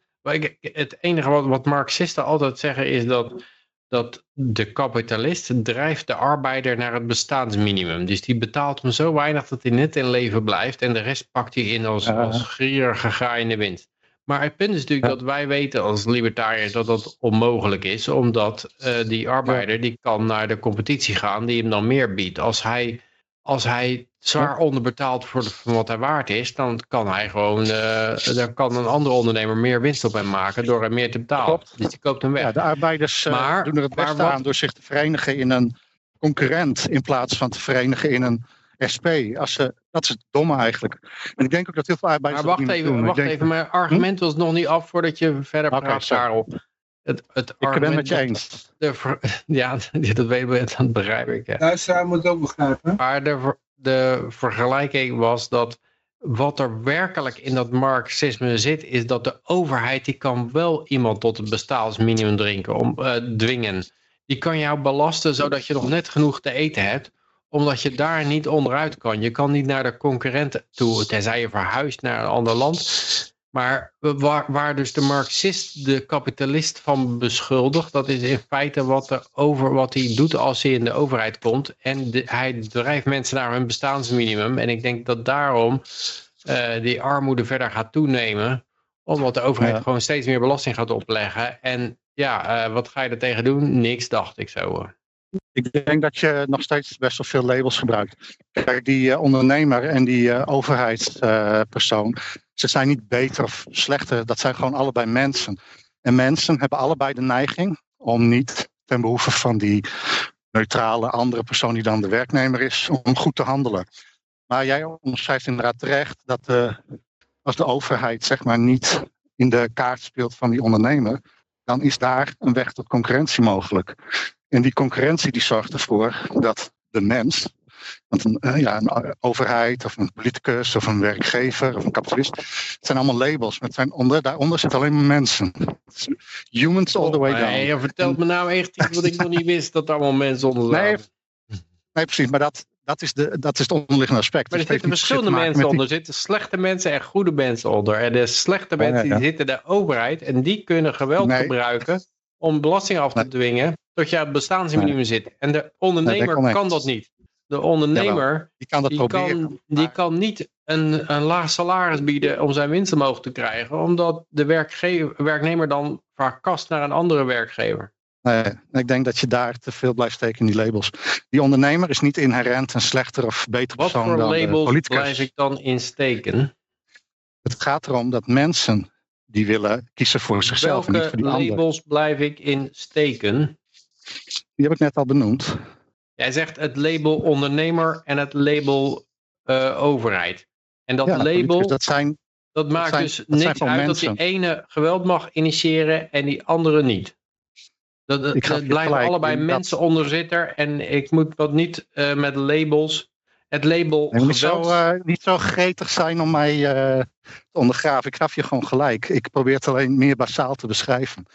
Het enige wat, wat Marxisten altijd zeggen is dat, dat de kapitalist drijft de arbeider naar het bestaansminimum. Dus die betaalt hem zo weinig dat hij net in leven blijft en de rest pakt hij in als, uh. als grierige graai in de wind. Maar het punt is natuurlijk ja. dat wij weten als libertariërs dat dat onmogelijk is, omdat uh, die arbeider die kan naar de competitie gaan die hem dan meer biedt. Als hij als hij zwaar onderbetaald voor van wat hij waard is, dan kan hij gewoon, uh, dan kan een andere ondernemer meer winst op hem maken door hem meer te betalen. Klopt. Dus die koopt hem weg. Ja, de arbeiders uh, maar, doen er het beste aan door zich te verenigen in een concurrent in plaats van te verenigen in een SP. Als ze, dat is het domme eigenlijk. En ik denk ook dat heel veel arbeiders. Maar wacht even, doen. wacht denk, even. Mijn argument was nog niet af voordat je verder okay, praat, Karel. Het, het ik ben het met je eens. De, ja, dat weet ik, dat begrijp ik. Ja. Luisteraar moet ook begrijpen. Maar de, de vergelijking was dat wat er werkelijk in dat marxisme zit, is dat de overheid die kan wel iemand tot het bestaansminimum drinken, om, uh, dwingen. Die kan jou belasten zodat je nog net genoeg te eten hebt, omdat je daar niet onderuit kan. Je kan niet naar de concurrenten toe, tenzij je verhuist naar een ander land. Maar waar, waar, dus de marxist de kapitalist van beschuldigt, dat is in feite wat, er over, wat hij doet als hij in de overheid komt. En de, hij drijft mensen naar hun bestaansminimum. En ik denk dat daarom uh, die armoede verder gaat toenemen. Omdat de overheid ja. gewoon steeds meer belasting gaat opleggen. En ja, uh, wat ga je er tegen doen? Niks, dacht ik zo. Ik denk dat je nog steeds best wel veel labels gebruikt. Kijk, die uh, ondernemer en die overheidspersoon, ze zijn niet beter of slechter. Dat zijn gewoon allebei mensen. En mensen hebben allebei de neiging om niet ten behoeve van die neutrale andere persoon die dan de werknemer is, om goed te handelen. Maar jij omschrijft inderdaad terecht dat de, als de overheid zeg maar niet in de kaart speelt van die ondernemer, dan is daar een weg tot concurrentie mogelijk. En die concurrentie die zorgt ervoor dat de mens Want een, eh, ja, een overheid of een politicus of een werkgever of een kapitalist. Het zijn allemaal labels. Maar het zijn onder, daaronder zitten alleen maar mensen. Humans all the way down. Nee, je vertelt me nou echt iets wat ik nog niet wist, dat er allemaal mensen onder. Nee, Nee, precies. Maar dat, dat, is, de, dat is het onderliggende aspect. Maar er Dus zitten verschillende mensen onder. Er zitten slechte mensen en goede mensen onder. En de slechte ja, mensen ja. die zitten de overheid en die kunnen geweld Nee. gebruiken om belasting af te Nee. dwingen tot je aan het bestaansminimum zit. En de ondernemer dat kan dat niet. De ondernemer Die kan dat die proberen. kan, die kan niet een, een laag salaris bieden om zijn winst omhoog te krijgen, omdat de werkgever, werknemer dan verkast naar een andere werkgever. Nee, ik denk dat je daar te veel blijft steken in die labels. Die ondernemer is niet inherent een slechter of beter Wat persoon dan de labels politicus. blijf ik dan in steken? Het gaat erom dat mensen die willen kiezen voor zichzelf en niet Welke voor die ander. labels blijf ik in steken? Die heb ik net al benoemd. Jij zegt het label ondernemer en het label eh, overheid. En dat Ja, label, dat zijn, dat maakt zijn- dus dat niks uit dat die mensen. ene geweld mag initiëren en die andere niet. Dat, blijven allebei in dat- mensen onder zitten en ik moet wat niet eh, met labels. Het label moet niet zo, geweld. eh, niet zo gretig zijn om mij te ondergraven. Ik gaf je gewoon gelijk. Ik probeer het alleen meer basaal te beschrijven.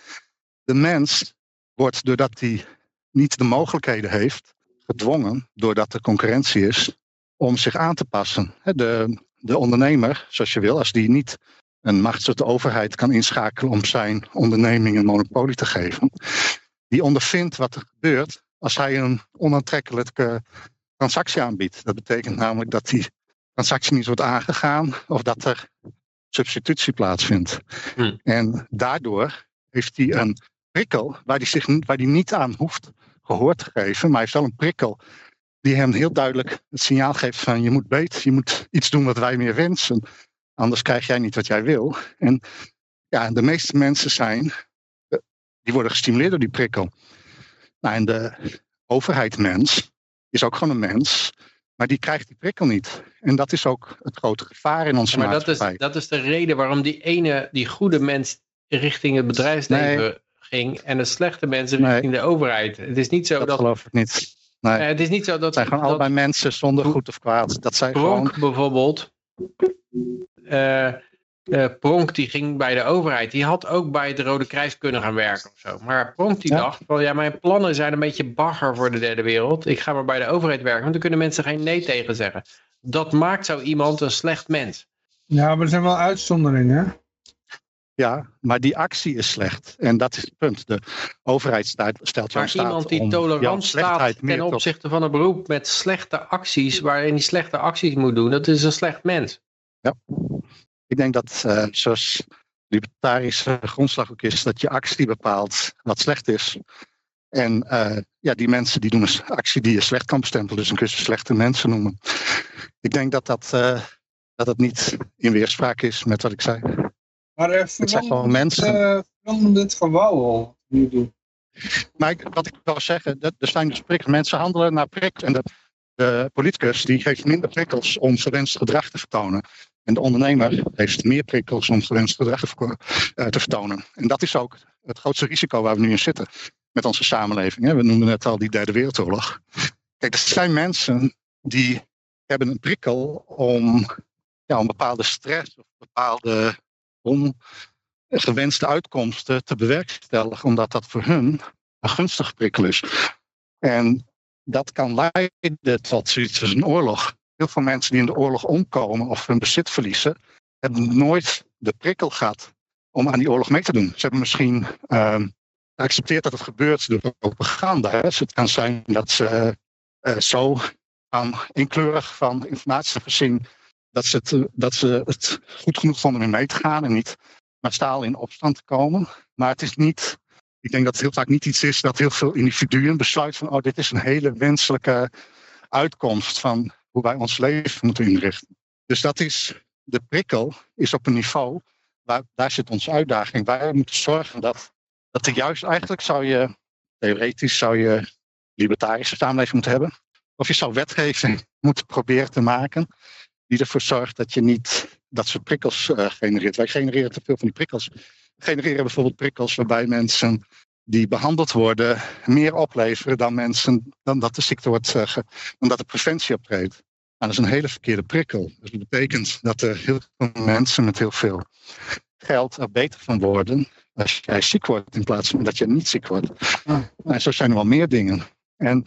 De mens wordt, doordat hij niet de mogelijkheden heeft, gedwongen, doordat er concurrentie is, om zich aan te passen. De, de ondernemer, zoals je wil, als die niet een machtssoort overheid kan inschakelen om zijn onderneming een monopolie te geven, die ondervindt wat er gebeurt als hij een onaantrekkelijke transactie aanbiedt. Dat betekent namelijk dat die transactie niet wordt aangegaan of dat er substitutie plaatsvindt. Hmm. En daardoor heeft hij een prikkel waar hij, zich, waar hij niet aan hoeft gehoord te geven, maar hij heeft wel een prikkel die hem heel duidelijk het signaal geeft van je moet beter, je moet iets doen wat wij meer wensen, anders krijg jij niet wat jij wil. En ja, de meeste mensen zijn, eh, die worden gestimuleerd door die prikkel. Nou, en de overheid mens is ook gewoon een mens, maar die krijgt die prikkel niet. En dat is ook het grote gevaar in onze maar dat is, maatschappij. dat is de reden waarom die ene, die goede mens richting het bedrijfsleven ging en de slechte mensen Nee. richting de overheid. Het is niet zo dat dat, geloof ik niet. Nee. eh, het is niet zo dat, Het zijn gewoon dat allebei mensen zonder goed of kwaad. Dat zijn gewoon. Pronk bijvoorbeeld, eh, eh, Pronk die ging bij de overheid, die had ook bij het Rode Kruis kunnen gaan werken of zo. Maar Pronk die Ja. dacht van ja, mijn plannen zijn een beetje bagger voor de derde wereld. Ik ga maar bij de overheid werken, want dan kunnen mensen geen nee tegen zeggen. Dat maakt zo iemand een slecht mens. Ja, maar er zijn wel uitzonderingen. Ja, maar die actie is slecht. En dat is het punt. De overheid staat, stelt jou staat iemand die tolerant staat ten tot- opzichte van een beroep met slechte acties, waarin hij slechte acties moet doen, dat is een slecht mens. Ik denk dat, eh, zoals libertarische grondslag ook is, dat je actie bepaalt wat slecht is. En eh, ja, die mensen die doen een actie die je slecht kan bestempelen, dus dan kun je ze slechte mensen noemen. Ik denk dat dat, eh, dat het niet in weerspraak is met wat ik zei. Maar uh, Het zijn gewoon mensen. Uh, dit gewauwel. nu doen. Maar ik- wat ik wil zeggen, dat, er zijn dus prikkels. Mensen handelen naar prikkels. En de, de politicus die geeft minder prikkels om gewenst gedrag te vertonen. En de ondernemer heeft meer prikkels om gewenst gedrag eh, te vertonen. En dat is ook het grootste risico waar we nu in zitten met onze samenleving. Hè. We noemden net al die derde wereldoorlog. Kijk, er zijn mensen die hebben een prikkel om, ja, om bepaalde stress of bepaalde ongewenste uitkomsten te bewerkstelligen, omdat dat voor hun een gunstige prikkel is. En dat kan leiden tot zoiets als een oorlog. Heel veel mensen die in de oorlog omkomen of hun bezit verliezen, hebben nooit de prikkel gehad om aan die oorlog mee te doen. Ze hebben misschien ehm, geaccepteerd dat het gebeurt door propaganda. Hè. Dus het kan zijn dat ze eh, zo aan inkleurig van informatie voorzien dat ze, het, dat ze het goed genoeg vonden om mee te gaan en niet massaal in opstand te komen. Maar het is niet ik denk dat het heel vaak niet iets is dat heel veel individuen besluiten van, oh, dit is een hele wenselijke uitkomst van hoe wij ons leven moeten inrichten. Dus dat is, de prikkel is op een niveau, waar, daar zit onze uitdaging. Wij moeten zorgen dat, dat er juist, eigenlijk zou je, theoretisch zou je libertarische samenleving moeten hebben. Of je zou wetgeving moeten proberen te maken die ervoor zorgt dat je niet dat soort prikkels uh, genereert. Wij genereren te veel van die prikkels. We genereren bijvoorbeeld prikkels waarbij mensen die behandeld worden meer opleveren dan mensen, dan dat de ziekte wordt, uh, dan dat de preventie optreedt. Nou, dat is een hele verkeerde prikkel. Dus dat betekent dat er heel veel mensen met heel veel geld er beter van worden als jij ziek wordt in plaats van dat je niet ziek wordt. Ah. Nou, zo zijn er wel meer dingen. En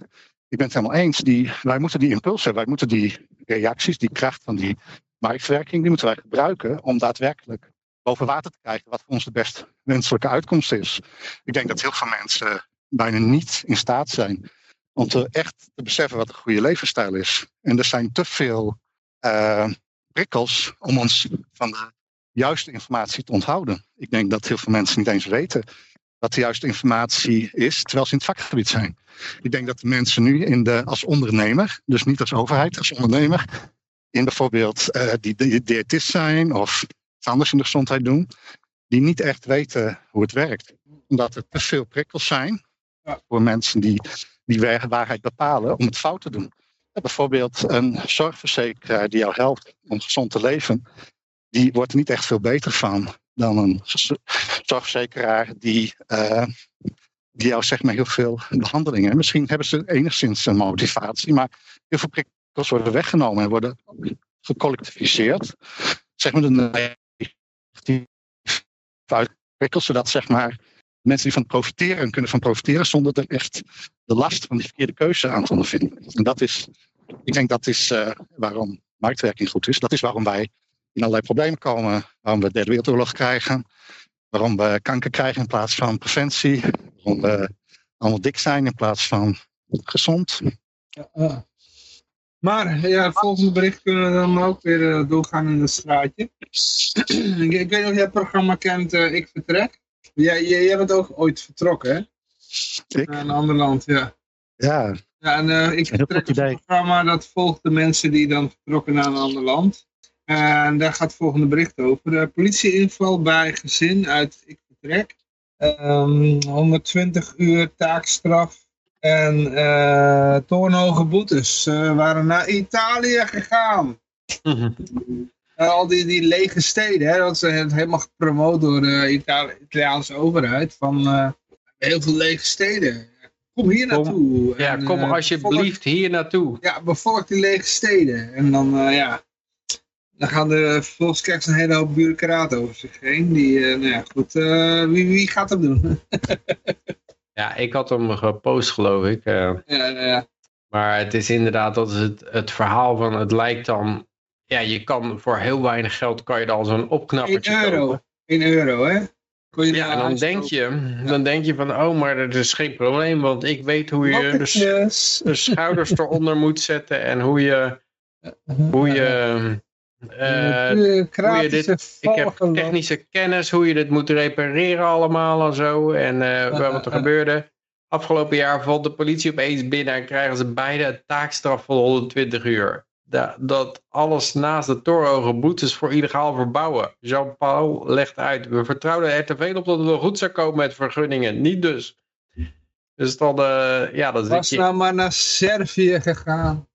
ik ben het helemaal eens, die, wij moeten die impulsen, wij moeten die reacties, die kracht van die marktwerking, die moeten wij gebruiken om daadwerkelijk boven water te krijgen wat voor ons de best wenselijke uitkomst is. Ik denk dat heel veel mensen bijna niet in staat zijn om te echt te beseffen wat een goede levensstijl is. En er zijn te veel uh, prikkels om ons van de juiste informatie te onthouden. Ik denk dat heel veel mensen niet eens weten wat de juiste informatie is, terwijl ze in het vakgebied zijn. Ik denk dat de mensen nu in de, als ondernemer, dus niet als overheid, als ondernemer, in bijvoorbeeld uh, die, die diëtist zijn of iets anders in de gezondheid doen, die niet echt weten hoe het werkt. Omdat er te veel prikkels zijn voor mensen die die waarheid bepalen om het fout te doen. bijvoorbeeld een zorgverzekeraar die jou helpt om gezond te leven, die wordt er niet echt veel beter van dan een zorgverzekeraar die, uh, die jou zeg maar heel veel behandelingen. Misschien hebben ze enigszins een motivatie, maar heel veel prikkels worden weggenomen en worden gecollectiviseerd. Zeg maar de prikkels, zodat zeg maar mensen die van profiteren kunnen van profiteren zonder er echt de last van die verkeerde keuze aan te ondervinden. En dat is, ik denk dat is uh, waarom marktwerking goed is. Dat is waarom wij in allerlei problemen komen. Waarom we de derde wereldoorlog krijgen. Waarom we kanker krijgen in plaats van preventie. Waarom we allemaal dik zijn in plaats van gezond. Ja, Maar ja, het volgende bericht kunnen we dan ook weer uh, doorgaan in het straatje. ik, ik, weet niet of je het programma kent, uh, Ik Vertrek. Jij, jij, jij bent ook ooit vertrokken, hè? Ik? Naar een ander land, ja. Ja. Ja, en uh, Ik Vertrek is een programma dat volgt de mensen die dan vertrokken naar een ander land. En daar gaat het volgende bericht over. De politieinval bij gezin uit Ik Vertrek. Um, 120 uur taakstraf en uh, torenhoge boetes. Ze waren naar Italië gegaan. uh, al die, die lege steden, hè, dat is helemaal gepromoot door de Itali Italiaanse overheid. Van heel veel lege steden. Kom hier naartoe. ja, en, kom alsjeblieft hier naartoe. Ja, bevolk die lege steden. En dan, ja, dan gaan er vervolgens krijgt een hele hoop bureaucraten over zich heen. Die, uh, nou ja, goed, uh, wie, wie gaat dat doen? ja, ik had hem gepost geloof ik. Ja, ja. Maar het is inderdaad, dat is het, het verhaal van, het lijkt dan, ja, je kan voor heel weinig geld, kan je dan zo'n opknappertje 1 euro, kopen. 1 euro hè? Je ja, en dan denk, je, dan denk je van, oh, maar dat is geen probleem, want ik weet hoe je de, de schouders eronder moet zetten en hoe je, hoe je uh, hoe je dit, ik heb technische kennis, hoe je dit moet repareren allemaal en zo. En uh, wat er gebeurde. Afgelopen jaar valt de politie opeens binnen en krijgen ze beide een taakstraf van 120 uur. Dat, dat alles naast de torenhoge boetes voor illegaal verbouwen. Jean-Paul legt uit, we vertrouwden er te veel op dat het wel goed zou komen met vergunningen. Niet dus. Dus dan, uh, ja, dan Was nou maar naar Servië gegaan.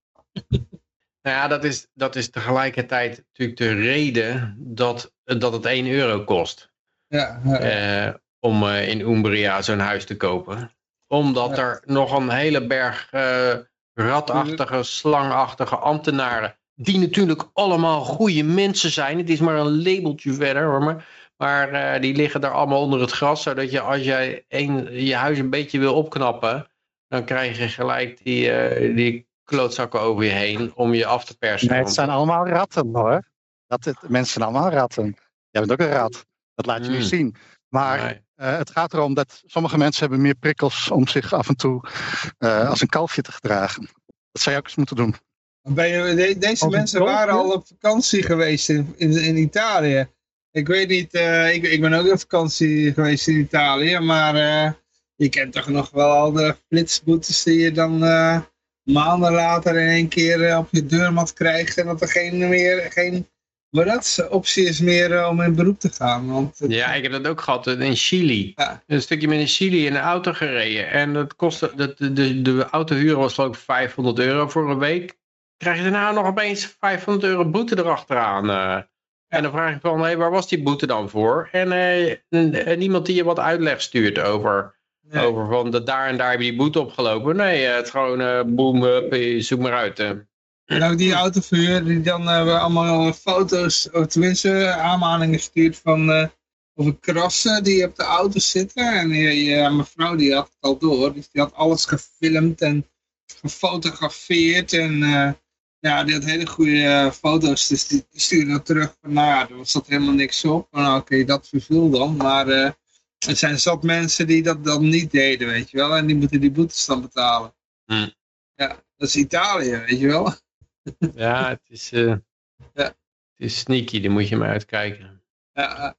Nou ja, dat is, dat is tegelijkertijd natuurlijk de reden dat, dat het 1 euro kost. Ja, ja. Uh, om uh, in Umbria zo'n huis te kopen. Omdat er nog een hele berg uh, ratachtige, slangachtige ambtenaren, die natuurlijk allemaal goede mensen zijn. Het is maar een labeltje verder hoor. Maar, maar die liggen daar allemaal onder het gras. Zodat je als jij een, je huis een beetje wil opknappen, dan krijg je gelijk die, die klootzakken over je heen om je af te persen. Nee, het zijn allemaal ratten hoor. Dat het, mensen zijn allemaal ratten. Jij bent ook een rat. Dat laat je mm. nu zien. Maar nee. uh, het gaat erom dat sommige mensen hebben meer prikkels om zich af en toe uh, als een kalfje te gedragen. Dat zou je ook eens moeten doen. Je, de, deze mensen waren al op vakantie geweest in, in, in Italië. Ik weet niet, uh, ik, ik ben ook op vakantie geweest in Italië, maar je kent toch nog wel al de flitsboetes die je dan maanden later in één keer uh, op je deurmat krijgt en dat er geen, meer, geen maar dat optie is meer uh, om in beroep te gaan. Want het... Ja, ik heb dat ook gehad in Chili. Ja. Een stukje met in Chili in een auto gereden. En dat kostte, de, de, de, de autohuur was geloof ik 500 euro voor een week. Krijg je daarna nog opeens 500 euro boete erachteraan. En dan vraag ik van, hey, waar was die boete dan voor? En, en, en niemand die je wat uitleg stuurt over Nee. Over van dat daar en daar heb je die boete opgelopen. Nee, eh, het is gewoon uh, boem, hup, je zoek maar uit. eh. En ook die autoverhuur die dan eh, allemaal foto's, of tenminste aanmaningen stuurt van eh, over krassen die op de auto zitten. En eh, ja, mevrouw die had het al door, dus die had alles gefilmd en gefotografeerd. En eh, ja, die had hele goede eh, foto's, dus die, die stuurde dat terug van nou ja, er zat helemaal niks op. Nou, oké, dat verviel dan, maar eh, er zijn zat mensen die dat dan niet deden, weet je wel. En die moeten die boetes dan betalen. Hm. Ja, dat is Italië, weet je wel. Ja, het is, eh, Ja. het is sneaky, daar moet je maar uitkijken. Ja.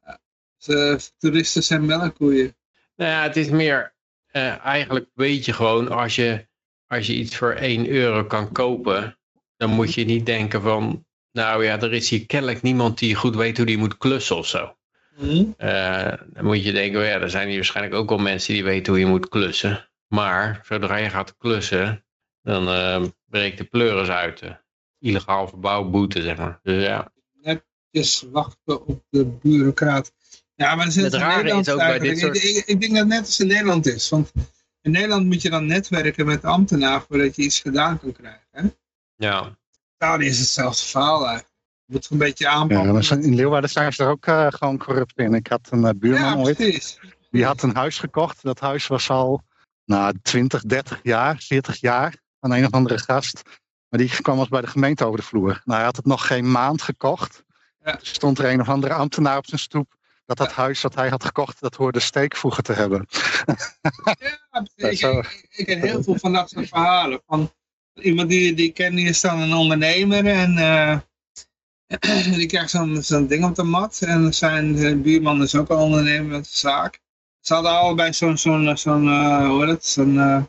Dus, eh, toeristen zijn melkkoeien. Nou ja, het is meer, eh, eigenlijk weet je gewoon, als je, als je iets voor 1 euro kan kopen, dan moet je niet denken van, nou ja, er is hier kennelijk niemand die goed weet hoe die moet klussen of zo. Eh, dan moet je denken, well, ja, er zijn hier waarschijnlijk ook wel mensen die weten hoe je moet klussen. Maar zodra je gaat klussen, dan eh, breekt de pleuris uit. eh. illegaal verbouwboete, zeg maar. Dus ja, Dus wachten op de bureaucraat. Ja, maar dat is Het in rare Nederland is ook bij dit Ik, ik, ik denk dat het net als in Nederland is. Want in Nederland moet je dan netwerken met de ambtenaar voordat je iets gedaan kan krijgen. Hè? ja. Italië is hetzelfde verhaal eigenlijk. Moet een beetje Ja, aanpakken. maar zijn- in Leeuwarden zijn ze er ook eh, gewoon corrupt in. Ik had een eh, buurman ja, ooit, die had een huis gekocht. Dat huis was al nou, 20, 30 jaar, 40 jaar van een of andere gast. Maar die kwam als bij de gemeente over de vloer. Nou, hij had het nog geen maand gekocht. Ja. Er stond er een of andere ambtenaar op zijn stoep. Dat dat huis dat hij had gekocht, dat hoorde steekvoegen te hebben. Ja, Ja, ik, ik, ik ken heel veel van dat soort verhalen. Van iemand die, die ik ken, die is dan een ondernemer en eh, die krijgt zo'n ding op de mat. En zijn eh, buurman is ook een ondernemer met een zaak. Ze hadden allebei zo'n, zo'n, zo'n eh, hoe heet eh,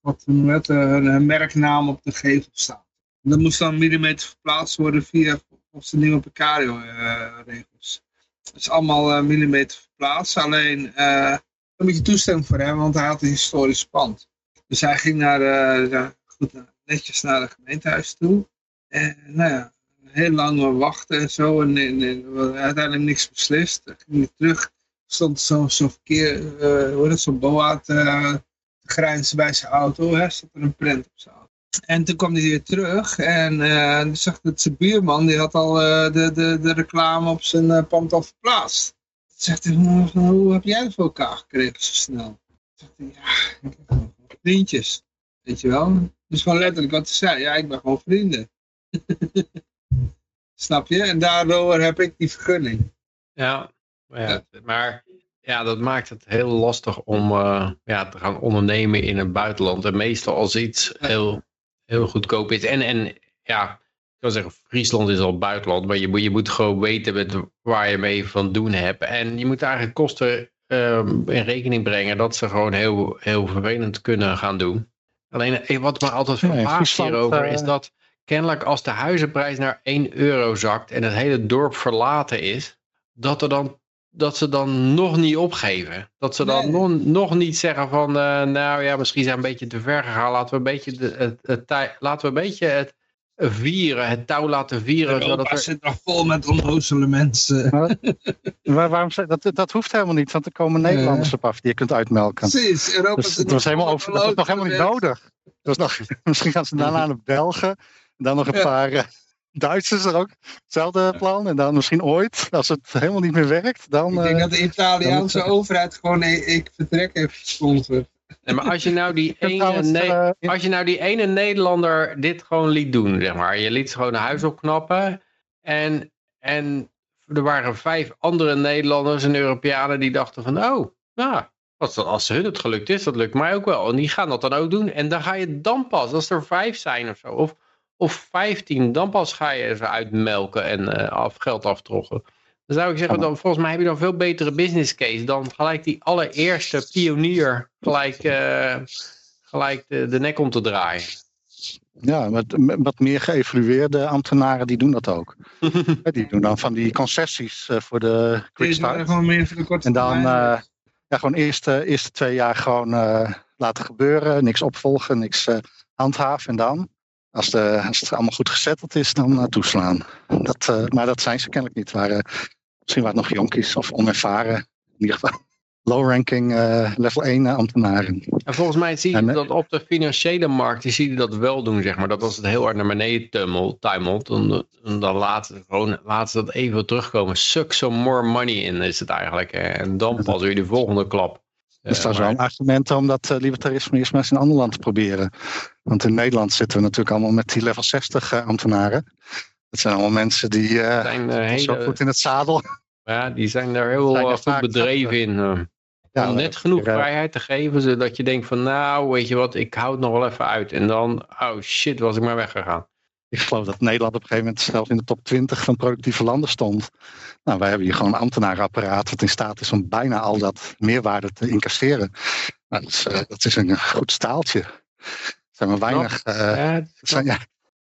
wat eh, een merknaam op de gevel staan. Dat moest dan millimeter verplaatst worden via volgens de nieuwe Picario-regels. Het is allemaal eh, millimeter verplaatst, alleen... eh, daar moet je toestemming voor hebben, want hij had een historisch pand. Dus hij ging naar, eh, goed, netjes naar het gemeentehuis toe. En nou ja, heel lang wachten en zo. En, en, uiteindelijk niks beslist. Hij ging weer terug. Stond zo'n zo verkeer, eh hoe zo'n boa te, te grijnzen bij zijn auto. Hè, stond er een print op zijn auto. En toen kwam hij weer terug en toen zag dat zijn buurman, die had al eh, de, de, de reclame op zijn pand al verplaatst. Toen zegt hij, hoe heb jij het voor elkaar gekregen zo snel? Toen zegt hij, ja, ik heb gewoon vriendjes. Weet je wel? Dus gewoon letterlijk wat hij zei, ja, ik ben gewoon vrienden. Snap je? En daardoor heb ik die vergunning. Ja, maar ja, maar ja, dat maakt het heel lastig om eh, ja, te gaan ondernemen in het buitenland. En meestal als iets heel, heel goedkoop is. En, en ja, ik zou zeggen, Friesland is al buitenland, maar je, moet- je moet gewoon weten met waar je mee van doen hebt. En je moet eigenlijk kosten ehm, in rekening brengen dat ze gewoon heel, heel vervelend kunnen gaan doen. Alleen eh, wat me altijd verbaast hierover eh, is dat kennelijk als de huizenprijs naar 1 euro zakt en het hele dorp verlaten is, dat, er dan, dat ze dan nog niet opgeven. Dat ze dan Nee. nog, nog niet zeggen van, eh, nou ja, misschien zijn we een beetje te ver gegaan. Laten we een beetje, de, het, laten we een beetje het vieren, het touw laten vieren. Zodat Europa er, zit nog vol met onnozele mensen. Waar, waarom, dat, dat hoeft helemaal niet, want er komen Nederlanders op af die je kunt uitmelken. Precies, Europa Dus zit het nog was helemaal over, dat was nog helemaal niet nodig. Dat was nog, misschien gaan ze daarna naar België. En dan nog een Ja. paar eh, Duitsers er ook. Hetzelfde plan. En dan misschien ooit, als het helemaal niet meer werkt, dan... Ik denk eh, dat de Italiaanse dan- overheid gewoon ik, ik vertrek heeft gesponsord. Nee, maar als je nou die ene, Ne- eh, als je nou die ene Nederlander dit gewoon liet doen, zeg maar. Je liet gewoon een huis opknappen. En, en er waren vijf andere Nederlanders en Europeanen die dachten van, oh, nou, als, als hun het gelukt is, dat lukt mij ook wel. En die gaan dat dan ook doen. En dan ga je dan pas, als er vijf zijn of zo, of, of vijftien, dan pas ga je ze uitmelken en eh, af, geld aftrokken. Dan zou ik zeggen, dan, volgens mij heb je dan veel betere business case dan gelijk die allereerste pionier gelijk, eh, gelijk de, de nek om te draaien. Ja, wat, wat meer geëvalueerde ambtenaren die doen dat ook. Hè, die doen dan van die concessies eh, voor de quick Deze waren start. gewoon meer voor de korte En dan eh, ja, gewoon eerste, eerste twee jaar gewoon eh, laten gebeuren. Niks opvolgen, niks eh, handhaven. En dan, als, de, als het allemaal goed gezetteld is, dan eh, toeslaan. Dat, eh, maar dat zijn ze kennelijk niet. Waren, misschien waren het nog jonkies of onervaren. In ieder geval. low-ranking eh, level 1 ambtenaren. En volgens mij zie je En, eh, dat op de financiële markt, zie je dat wel doen, zeg maar. Dat als het heel hard naar beneden tuimelt, dan, dan laten ze gewoon, laten ze dat even terugkomen. Suck some more money in, is het eigenlijk. hè. En dan pas weer de volgende klap. Dus Eh, dat is wel een argument om dat eh, libertarisme eerst maar eens in een ander land te proberen. Want in Nederland zitten we natuurlijk allemaal met die level 60 eh, ambtenaren. Dat zijn allemaal mensen die zijn zo hele, goed in het zadel. ja, die zijn daar heel Zijn goed bedreven in. Ja, om net genoeg vrijheid te geven, zodat je denkt van nou, weet je wat, ik hou het nog wel even uit. En dan, oh shit, was ik maar weggegaan. Ik geloof dat Nederland op een gegeven moment zelf in de top 20 van productieve landen stond. Nou, wij hebben hier gewoon een ambtenarenapparaat wat in staat is om bijna al dat meerwaarde te incasseren. Nou, dat, is, eh, dat is een goed staaltje. Er zijn maar weinig. eh, Ja, het is zijn, ja,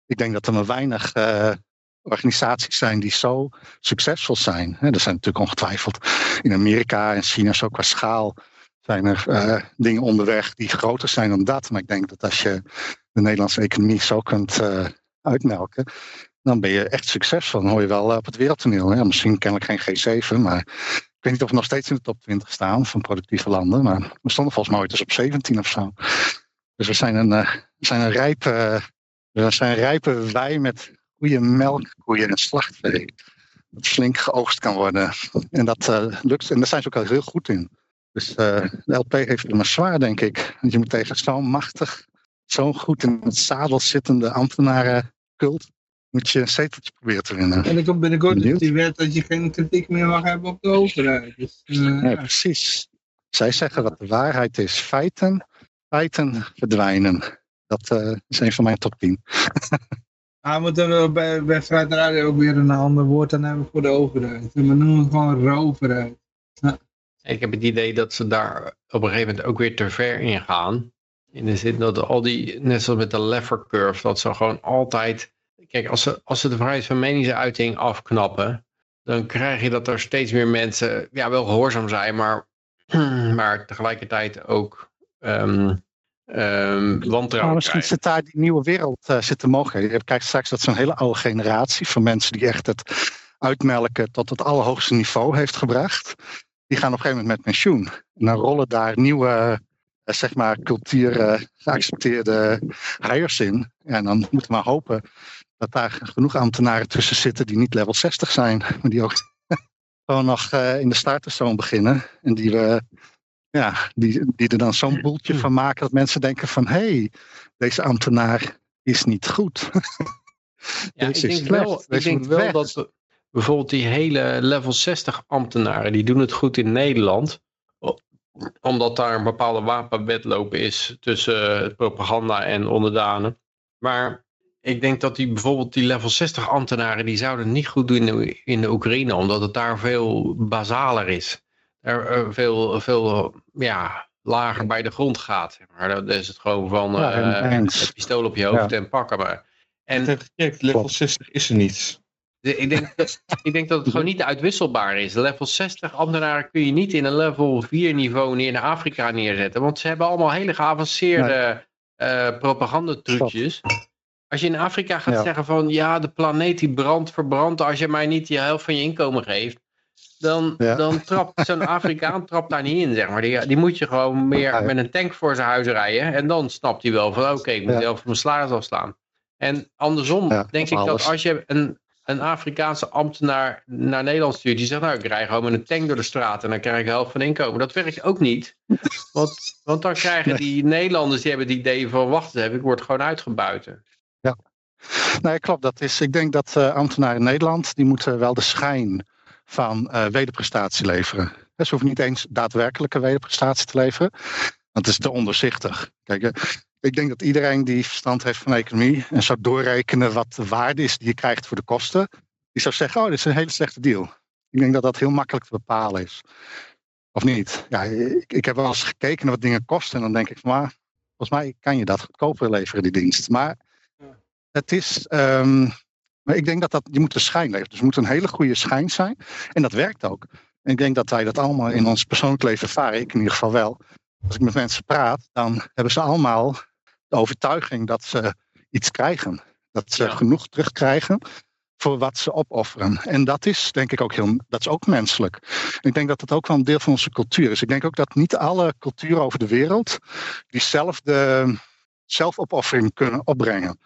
ik denk dat er maar weinig eh, organisaties zijn die zo succesvol zijn. Er zijn natuurlijk ongetwijfeld in Amerika en China zo qua schaal zijn er dingen onderweg die groter zijn dan dat. Maar ik denk dat als je de Nederlandse economie zo kunt uitmelken, dan ben je echt succesvol. Dan hoor je wel eh, op het wereldtoneel. Hè. Misschien kennelijk geen G7, maar ik weet niet of we nog steeds in de top 20 staan van productieve landen. Maar we stonden volgens mij ooit eens op 17 of zo. Dus we zijn een, zijn een rijpe, we zijn een rijpe met goede melkkoeien en slachtvee. Dat flink geoogst kan worden. En dat eh, lukt. En daar zijn ze ook al heel goed in. Dus eh, de LP heeft het maar zwaar, denk ik. Want je moet tegen zo'n machtig, zo'n goed in het zadel zittende moet je een zeteltje proberen te winnen. En er komt binnenkort dus Benieuwd. die wet dat je geen kritiek meer mag hebben op de overheid. Dus, eh, Ja, ja. precies. Zij zeggen wat de waarheid is. Feiten, feiten verdwijnen. Dat eh, is een van mijn top 10. Ah, we moeten er bij, bij Vrijheid Radio ook weer een ander woord aan hebben voor de overheid. We noemen het gewoon roverheid. Ik heb het idee dat ze daar op een gegeven moment ook weer te ver in gaan. In de zin dat al die, net zoals met de lever curve, dat ze gewoon altijd... Kijk, als ze, als ze de vrijheid van meningsuiting afknappen, dan krijg je dat er steeds meer mensen ja, wel gehoorzaam zijn, maar, maar tegelijkertijd ook ehm ehm Maar wantrouwen misschien zit daar die nieuwe wereld eh zit de mogelijkheden. Je krijgt straks dat zo'n hele oude generatie van mensen die echt het uitmelken tot het allerhoogste niveau heeft gebracht. Die gaan op een gegeven moment met pensioen. En dan rollen daar nieuwe, eh, zeg maar, cultuur eh, geaccepteerde hires in. En dan moeten we maar hopen dat daar genoeg ambtenaren tussen zitten die niet level 60 zijn. Maar die ook gewoon nog eh, in de starterzone beginnen. En die we ja, die, die er dan zo'n boeltje van maken dat mensen denken van hé, hey, deze ambtenaar is niet goed. Ja, ik Deze denk slecht, wel, ik denk wel dat we- bijvoorbeeld die hele level 60 ambtenaren, die doen het goed in Nederland. Omdat daar een bepaalde wapenwetloop is tussen eh, propaganda en onderdanen. Maar ik denk dat die bijvoorbeeld die level 60 ambtenaren, die zouden het niet goed doen in de, in de Oekraïne, omdat het daar veel basaler is. Er, er veel, veel ja, lager bij de grond gaat. Maar. Dan is het gewoon van Ja, eh, het pistool op je hoofd en pakken maar. En gecheckt, level Klopt. 60 is er niet. De- ik, denk, dat- ik denk dat het gewoon niet uitwisselbaar is. Level 60 ambtenaren kun je niet in een level 4 niveau neer in Afrika neerzetten. Want ze hebben allemaal hele geavanceerde eh propagandatrucjes. Als je in Afrika gaat Ja. zeggen van ja, de planeet die brandt, verbrandt als je mij niet de helft van je inkomen geeft. Dan, Ja. dan trapt zo'n Afrikaan trapt daar niet in, zeg maar. Die, die moet je gewoon meer Ja. met een tank voor zijn huis rijden. En dan snapt hij wel van oké, ik moet de helft van mijn salaris afslaan. En andersom denk ik dat als je een, een Afrikaanse ambtenaar naar Nederland stuurt, die zegt nou ik rij gewoon met een tank door de straat en dan krijg ik de helft van inkomen. Dat werkt ook niet. Want, want dan krijgen die Nederlanders, die hebben het idee van wacht even, ik word gewoon uitgebuiten. Nee, klopt. Dat is, ik denk dat eh, ambtenaren in Nederland, die moeten wel de schijn van eh wederprestatie leveren. Hè, Ze hoeven niet eens daadwerkelijke wederprestatie te leveren, want het is te onderzichtig. Kijk, eh, ik denk dat iedereen die verstand heeft van economie en zou doorrekenen wat de waarde is die je krijgt voor de kosten, die zou zeggen, oh, dit is een hele slechte deal. Ik denk dat dat heel makkelijk te bepalen is. Of niet? Ja, ik, ik heb wel eens gekeken naar wat dingen kosten en dan denk ik van, maar volgens mij kan je dat goedkoper leveren, die dienst. Maar het is, ehm, maar ik denk dat, dat je moet de schijn leveren. Dus het moet een hele goede schijn zijn. En dat werkt ook. En ik denk dat wij dat allemaal in ons persoonlijk leven ervaren. Ik in ieder geval wel. Als ik met mensen praat, dan hebben ze allemaal de overtuiging dat ze iets krijgen. Dat ze Ja. genoeg terugkrijgen voor wat ze opofferen. En dat is denk ik ook heel, dat is ook menselijk. Ik denk dat dat ook wel een deel van onze cultuur is. Ik denk ook dat niet alle culturen over de wereld diezelfde zelfopoffering kunnen opbrengen.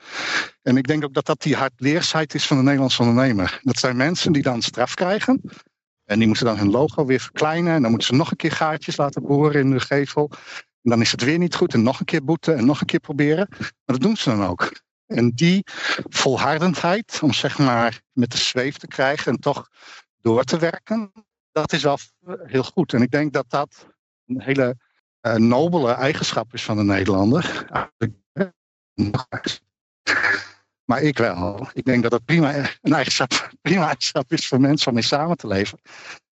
En ik denk ook dat dat die hardleersheid is van de Nederlandse ondernemer. Dat zijn mensen die dan straf krijgen. En die moeten dan hun logo weer verkleinen. En dan moeten ze nog een keer gaatjes laten boren in de gevel. En dan is het weer niet goed. En nog een keer boeten en nog een keer proberen. Maar dat doen ze dan ook. En die volhardendheid om zeg maar met de zweef te krijgen en toch door te werken, dat is wel heel goed. En ik denk dat dat een hele uh, nobele eigenschap is van de Nederlander. Maar ik wel. Ik denk dat dat prima een eigenschap, prima eigenschap is voor mensen om mee samen te leven.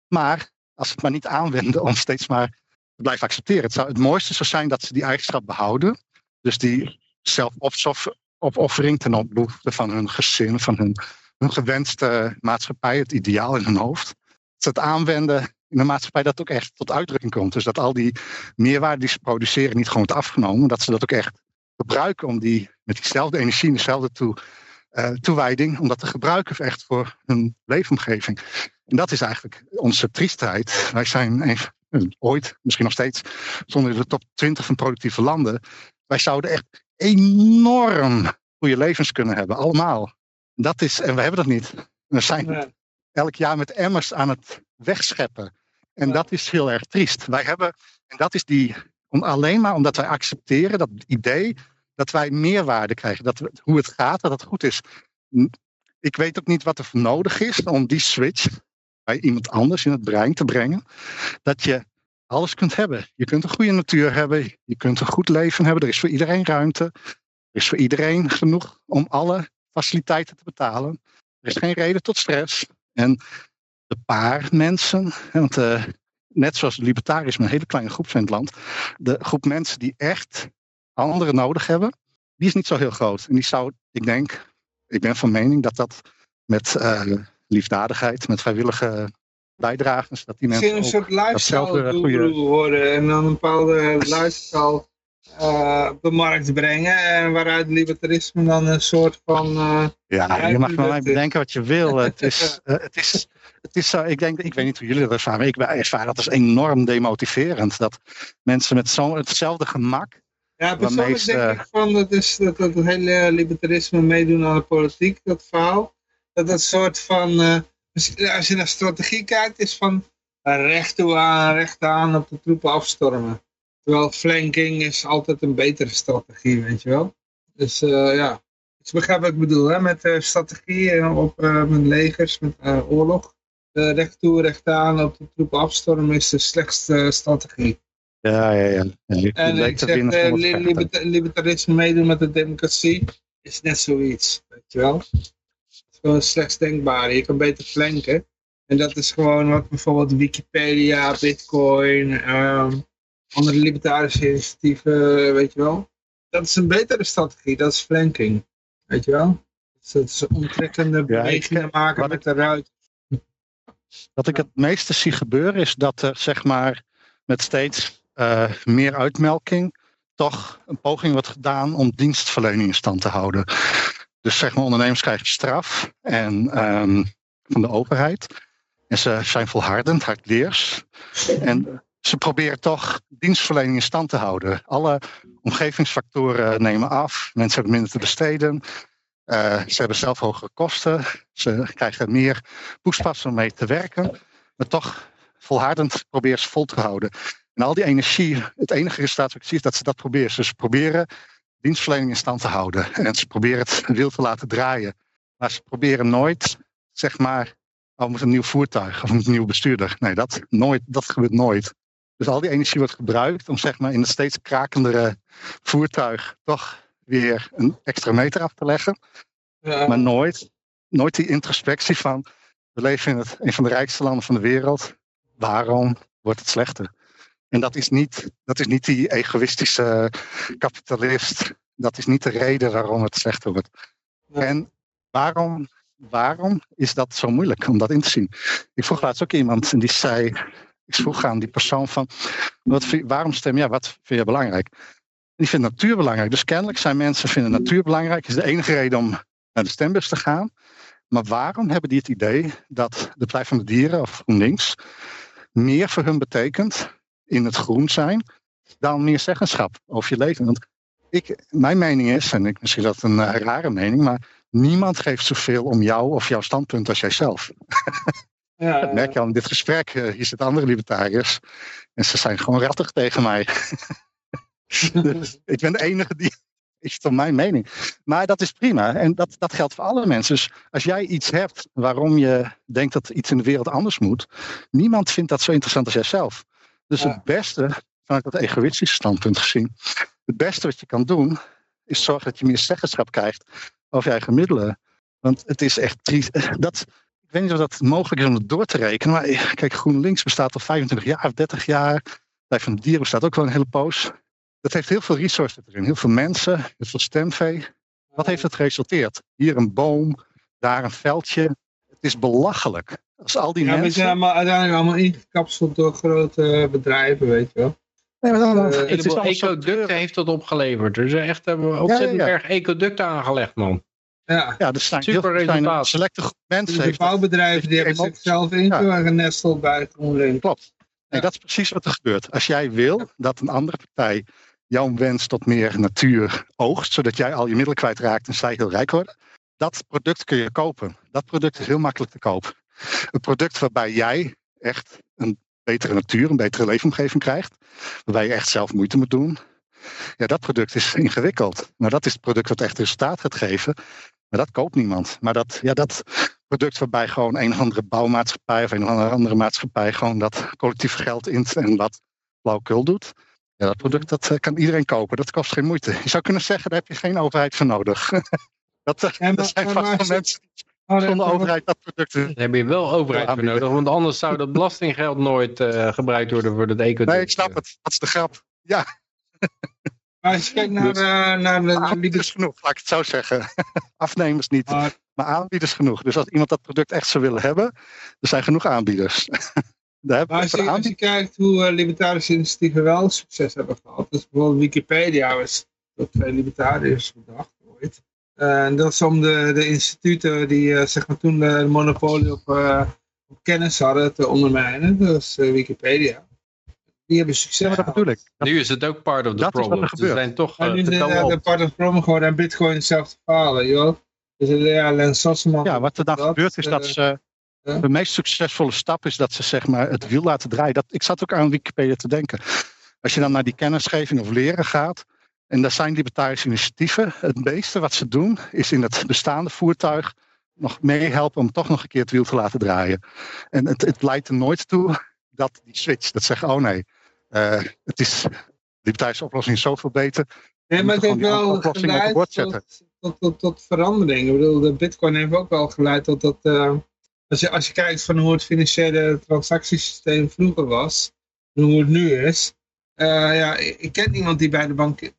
Maar als ze het maar niet aanwenden om steeds maar te blijven accepteren. Het, zou, het mooiste zou zijn dat ze die eigenschap behouden. Dus die zelfopoffering ten opzichte van hun gezin, van hun, hun gewenste maatschappij, het ideaal in hun hoofd. Dat ze het aanwenden in de maatschappij dat ook echt tot uitdrukking komt. Dus dat al die meerwaarde die ze produceren niet gewoon wordt afgenomen, dat ze dat ook echt gebruiken om die met diezelfde energie en dezelfde toe, uh, toewijding, om dat te gebruiken echt voor hun leefomgeving. En dat is eigenlijk onze triestheid. Wij zijn een, ooit, misschien nog steeds, zonder de top 20 van productieve landen. Wij zouden echt enorm goede levens kunnen hebben, allemaal. Dat is, en we hebben dat niet. We zijn elk jaar met emmers aan het wegscheppen. En dat is heel erg triest. Wij hebben, en dat is die, om, alleen maar omdat wij accepteren dat idee dat wij meerwaarde krijgen. Dat we, hoe het gaat, dat het goed is. Ik weet ook niet wat er nodig is om die switch bij iemand anders in het brein te brengen. Dat je alles kunt hebben. Je kunt een goede natuur hebben. Je kunt een goed leven hebben. Er is voor iedereen ruimte. Er is voor iedereen genoeg om alle faciliteiten te betalen. Er is geen reden tot stress. En de paar mensen, want uh, net zoals libertarisme een hele kleine groep zijn in het land, de groep mensen die echt anderen nodig hebben, die is niet zo heel groot. En die zou, ik denk, ik ben van mening dat dat met uh, liefdadigheid, met vrijwillige bijdragers, dat die mensen. Misschien een soort lifestyle worden en dan een bepaalde lifestyle uh, op de markt brengen. En waaruit libertarisme dan een soort van. Uh, ja, je mag van mij bedenken wat je wil. het is, uh, het is, het is zo, ik denk, ik weet niet hoe jullie dat ervaren, maar ik ervaar dat als enorm demotiverend. Dat mensen met zo'n hetzelfde gemak. Ja, persoonlijk meest, denk ik van dat, is, dat, dat het hele libertarisme meedoen aan de politiek, dat verhaal. Dat dat soort van, als je naar strategie kijkt, is van recht toe aan, recht aan op de troepen afstormen. Terwijl flanking is altijd een betere strategie, weet je wel. Dus uh, ja, dus begrijp wat ik bedoel, hè? met uh, strategie op uh, met legers, met oorlog. recht toe, recht aan, op de troepen afstormen is de slechtste strategie. Ja, ja, ja. ja en ik zeg, liberta libertarisme meedoen met de democratie is net zoiets, weet je wel. Het is gewoon slechts denkbaar. Je kan beter flanken. En dat is gewoon wat bijvoorbeeld Wikipedia, Bitcoin, um, andere libertarische initiatieven, weet je wel. Dat is een betere strategie, dat is flanking, weet je wel. Dat is omtrekkende bewegingen ja, maken met de ruit. Wat ik het meeste zie gebeuren is dat er zeg maar met steeds uh, meer uitmelking toch een poging wordt gedaan om dienstverlening in stand te houden. Dus zeg maar ondernemers krijgen straf en, um, van de overheid. En ze zijn volhardend, hardleers. En ze proberen toch dienstverlening in stand te houden. Alle omgevingsfactoren nemen af. Mensen hebben minder te besteden. Uh, ze hebben zelf hogere kosten. Ze krijgen meer poespas om mee te werken. Maar toch volhardend proberen ze vol te houden. En al die energie, het enige resultaat wat ik zie is dat ze dat proberen. Dus ze proberen dienstverlening in stand te houden. En ze proberen het wiel te laten draaien. Maar ze proberen nooit, zeg maar, oh, moet een nieuw voertuig of een nieuw bestuurder. Nee, dat, nooit, dat gebeurt nooit. Dus al die energie wordt gebruikt om zeg maar, in het steeds krakendere voertuig toch weer een extra meter af te leggen. Ja. Maar nooit, nooit die introspectie van we leven in het, een van de rijkste landen van de wereld. Waarom wordt het slechter? En dat is niet, dat is niet die egoïstische kapitalist. Dat is niet de reden waarom het slechter wordt. Ja. En waarom, waarom is dat zo moeilijk om dat in te zien? Ik vroeg laatst ook iemand en die zei: ik vroeg aan die persoon van, wat, waarom stem jij, wat vind je belangrijk? Die vindt natuur belangrijk. Dus kennelijk zijn mensen vinden natuur belangrijk. is de enige reden om naar de stembus te gaan. Maar waarom hebben die het idee dat de Partij van de Dieren of GroenLinks meer voor hun betekent in het groen zijn dan meer zeggenschap over je leven? Want ik, mijn mening is, en ik, misschien is dat een eh, rare mening, maar niemand geeft zoveel om jou of jouw standpunt als jijzelf. Ja, Dat merk je al in dit gesprek. eh, hier zitten andere libertariërs. En ze zijn gewoon rattig tegen mij. dus ik ben de enige die. Is toch mijn mening. Maar dat is prima. En dat, dat geldt voor alle mensen. Dus als jij iets hebt waarom je denkt dat iets in de wereld anders moet. Niemand vindt dat zo interessant als jijzelf. Dus Ja. het beste, vanuit dat egoïstische standpunt gezien. Het beste wat je kan doen. Is zorgen dat je meer zeggenschap krijgt over je eigen middelen. Want het is echt triest. Dat, ik weet niet of dat mogelijk is om het door te rekenen. Maar kijk, GroenLinks bestaat al 25 jaar of 30 jaar. Partij van de Dieren bestaat ook wel een hele poos. Dat heeft heel veel resources erin. Heel veel mensen, heel veel stemvee. Wat heeft het geresulteerd? Hier een boom, daar een veldje. Is belachelijk. Als al die Ja, we mensen... zijn allemaal, uiteindelijk allemaal ingekapseld door grote bedrijven, weet je wel. Nee, maar dan, Eh, het is ecoducten heeft dat opgeleverd. Dus echt hebben we ontzettend ja. erg ecoducten aangelegd, man. Ja, Ja, er zijn, Super heel, er zijn een resultaat. selecte mensen. de heeft dat- bouwbedrijven die hebben zichzelf in Ja. genesteld bij GroenLinks. Klopt. Nee, Ja. dat is precies wat er gebeurt. Als jij wil dat een andere partij jouw wens tot meer natuur oogst, zodat jij al je middelen kwijtraakt en zij heel rijk worden, dat product kun je kopen. Dat product is heel makkelijk te kopen. Een product waarbij jij echt een betere natuur, een betere leefomgeving krijgt, waarbij je echt zelf moeite moet doen. Ja, dat product is ingewikkeld. Maar dat is het product wat echt resultaat gaat geven. Maar dat koopt niemand. Maar dat, ja, dat product waarbij gewoon een andere bouwmaatschappij of een andere maatschappij gewoon dat collectief geld int en wat flauwkul doet. Ja, dat product dat eh, kan iedereen kopen. Dat kost geen moeite. Je zou kunnen zeggen, daar heb je geen overheid voor nodig. dat, Ja, maar- dat zijn vast wel mensen die Oh, zonder dat- overheid dat product doen. Daar heb je wel overheid voor nodig, want anders zou dat belastinggeld nooit eh, gebruikt worden voor het ecoduct. Nee, ik snap het. Dat is de grap. Maar als je kijkt naar, Dus- eh, naar de Aanbieders genoeg, laat ik het zo zeggen. Afnemers niet, Maar- maar aanbieders genoeg. Dus als iemand dat product echt zou willen hebben, er zijn genoeg aanbieders. Daar hebben Maar we als je, als je kijkt hoe eh, libertarische initiatieven wel succes hebben gehad. Dus bijvoorbeeld Wikipedia was door twee libertariërs bedacht en dat is om de, de instituten die eh, zeg maar toen de monopolie op, eh, op kennis hadden te ondermijnen. Dus eh, Wikipedia. Die hebben succes Ja, dat. Dat- Nu is het ook part of the Dat is wat er problem. Ze zijn toch eh, nu is de part of Chrome geworden en Bitcoin hetzelfde je wel. Dus eh, ja, Lens. Ja, wat er dan dat, gebeurt is dat eh, ze. De meest succesvolle stap is dat ze zeg maar, het wiel laten draaien. Dat, ik zat ook aan Wikipedia te denken. Als je dan naar die kennisgeving of leren gaat. En daar zijn libertarische initiatieven. Het meeste wat ze doen is in het bestaande voertuig nog meehelpen om toch nog een keer het wiel te laten draaien. En het, het leidt er nooit toe dat die switch, dat zeggen, oh nee, eh, het is, de libertarische oplossing is zoveel beter. Nee, maar het heeft die wel oplossing geleid tot, tot, tot, tot verandering. Ik bedoel, de bitcoin heeft ook wel geleid tot dat... eh, als, je, als je kijkt van hoe het financiële transactiesysteem vroeger was... en hoe het nu is... eh, ja, ik, ken iemand die bij de bank,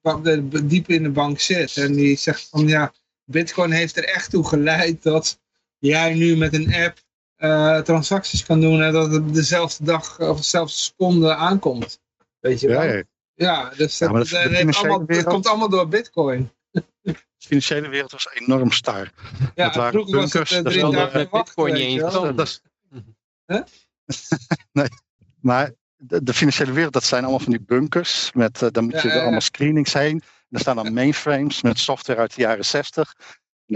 diep in de bank zit. En die zegt van ja, bitcoin heeft er echt toe geleid dat jij nu met een app eh, transacties kan doen en dat het dezelfde dag of dezelfde seconde aankomt. Weet je wel? Ja, Ja, ja. dus Ja, dat, dat- dat allemaal, dat wereld- komt allemaal door bitcoin. De financiële wereld was enorm star. Ja, Dat waren vroeger was bunkers, het dat uh, is wel met bitcoin niet eens. Dat is- Huh? nee, maar de, de financiële wereld, dat zijn allemaal van die bunkers. Met, eh, dan moet Ja, je ja, ja. allemaal screenings heen. Er staan dan mainframes met software uit de jaren 60. En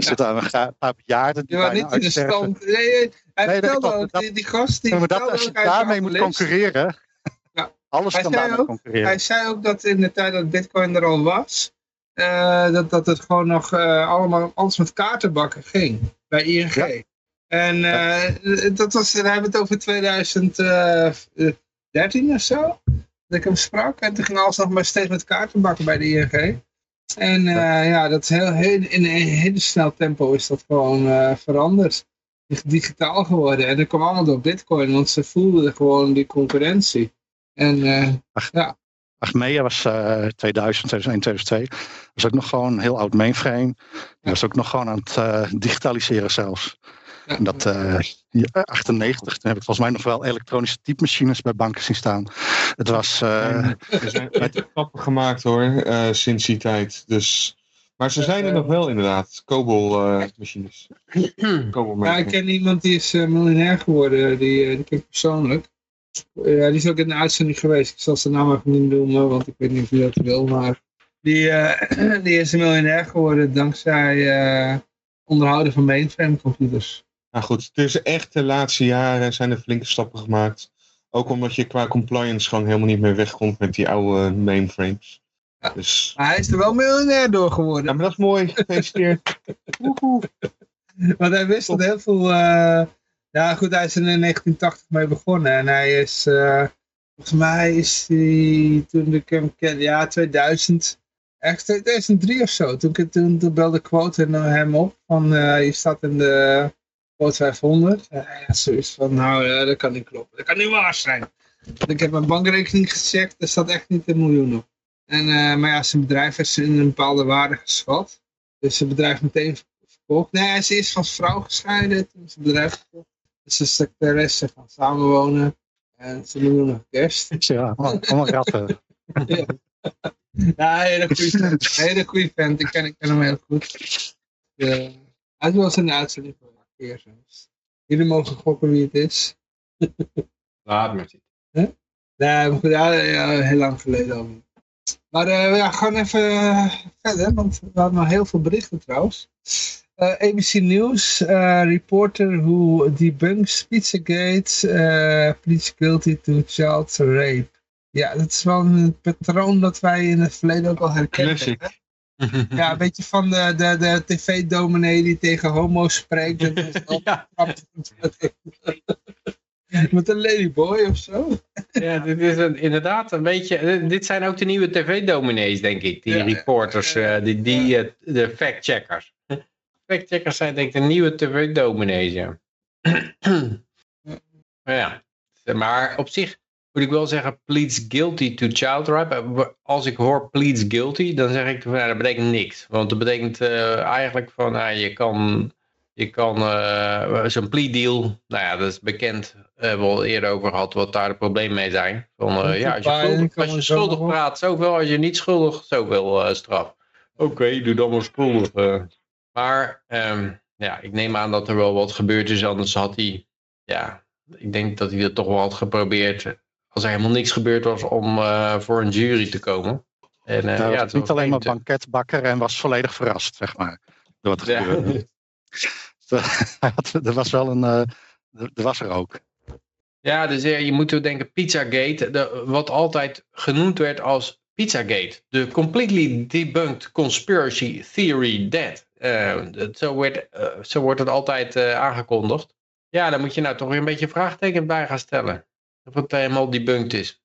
er Ja. zitten een paar bejaarden die bijna niet in de stand. Nee, nee, hij Nee, dat vertelde klopt. ook, Dat- die, die gast die Ja, maar dat, als je daarmee moet concurreren, Ja. alles Hij kan daarmee ook- concurreren. Hij zei ook dat in de tijd dat bitcoin er al was, eh, dat, dat het gewoon nog eh, allemaal alles met kaartenbakken ging bij ING. Ja. En eh, dat was, dan hebben we het over 2013 of zo, dat ik hem sprak. En toen ging alles nog maar steeds met kaartenbakken bij de ING. En eh, ja, dat is heel, heel, in een hele snel tempo is dat gewoon eh, veranderd. Digitaal geworden. En dat kwam allemaal door bitcoin, want ze voelden gewoon die concurrentie. En eh, Achmea was eh 2000, 2001, 2002. Was ook nog gewoon een heel oud mainframe. Die was ook nog gewoon aan het digitaliseren zelfs. En dat eh, ja, 98, toen heb ik volgens mij nog wel elektronische typemachines bij banken zien staan. Het was... eh, er zijn stappen gemaakt hoor, eh, sinds die tijd. Dus, Maar ze zijn er nog wel inderdaad, Cobol-machines. Ja, ik ken iemand die is eh, miljonair geworden, die, eh, die ken ik persoonlijk. Ja, die is ook in de uitzending geweest. Ik zal zijn naam even niet noemen, want ik weet niet of hij dat wil. Maar die, eh, die is een miljonair geworden dankzij eh, onderhouden van mainframe computers. Nou goed, dus echt de laatste jaren zijn er flinke stappen gemaakt. Ook omdat je qua compliance gewoon helemaal niet meer wegkomt met die oude mainframes. Ja. Dus, Maar hij is er wel miljonair door geworden. ja, maar dat is mooi. Gefeliciteerd. Want hij wist dat heel veel... eh, ja goed, hij is er in 1980 mee begonnen. En hij is... eh, volgens mij is hij toen ik hem kende... Ja, 2000. Echt 2003 of zo. Toen, ik- toen, toen belde Quote hem op. Van eh, je staat in de Quote 500. En hij had zoiets van... Nou, eh, dat kan niet kloppen. Dat kan niet waar zijn. Want ik heb mijn bankrekening gecheckt. Er staat echt niet een miljoen op. En, eh, maar ja, zijn bedrijf is in een bepaalde waarde geschat. Dus zijn bedrijf meteen verkocht. Nee, ze is van vrouw gescheiden toen zijn bedrijf verkocht. Dus ze is secretaresse gaan samenwonen. En ze doen nog kerst. Ja, allemaal ratten. Ja, hele goede vent. Hele goede vent. Ik ken, ik ken hem heel goed. De, hij in de uitzending van een keer zelfs. Jullie mogen gokken wie het is. Laat maar zitten. Nee, maar goed, ja, ja, heel lang geleden al. Maar eh, ja, gewoon even eh, verder, want we hadden nog heel veel berichten trouwens. Eh, ABC News, eh, reporter who debunks Pizzagate, eh pleads guilty to child rape. Ja, dat is wel een patroon dat wij in het verleden ook al herkend Classic. Ja, een beetje van de, de, de tv-dominee die tegen homo's spreekt. Ja, Met een ladyboy of zo. ja, dit is een, inderdaad een beetje... eh, Dit zijn ook de nieuwe tv-dominees, denk ik. Die Ja, reporters, ja, eh, die, die, eh, de fact-checkers. Fact-checkers zijn denk ik de nieuwe tv-dominees, ja, maar op zich moet ik wel zeggen, pleads guilty to child rape. Als ik hoor pleads guilty, dan zeg ik, nou, dat betekent niks. Want dat betekent eh, eigenlijk van, nou, je kan, je kan eh, zo'n plea deal, nou ja, dat is bekend, eh, hebben we al eerder over gehad, wat daar de problemen mee zijn. Van, eh, ja, als je schuldig, als je zo schuldig praat, zoveel. Als je niet schuldig, zoveel eh, straf. Oké, doe dan maar schuldig. eh. Maar ehm, ja, ik neem aan dat er wel wat gebeurd is, anders had hij, ja, ik denk dat hij dat toch wel had geprobeerd, als er helemaal niks gebeurd was, om eh, voor een jury te komen. En, eh, Hij ja, was het niet alleen maar banketbakker en was volledig verrast, zeg maar. Door wat er Ja. gebeurde. Er was wel een... eh, er was er ook. Ja, dus je moet denken Pizzagate, de, wat altijd genoemd werd als Pizzagate. De completely debunked conspiracy theory dat- zo, werd, zo wordt het altijd aangekondigd. Ja, dan moet je nou toch weer een beetje vraagteken bij gaan stellen. Of het helemaal debunked is.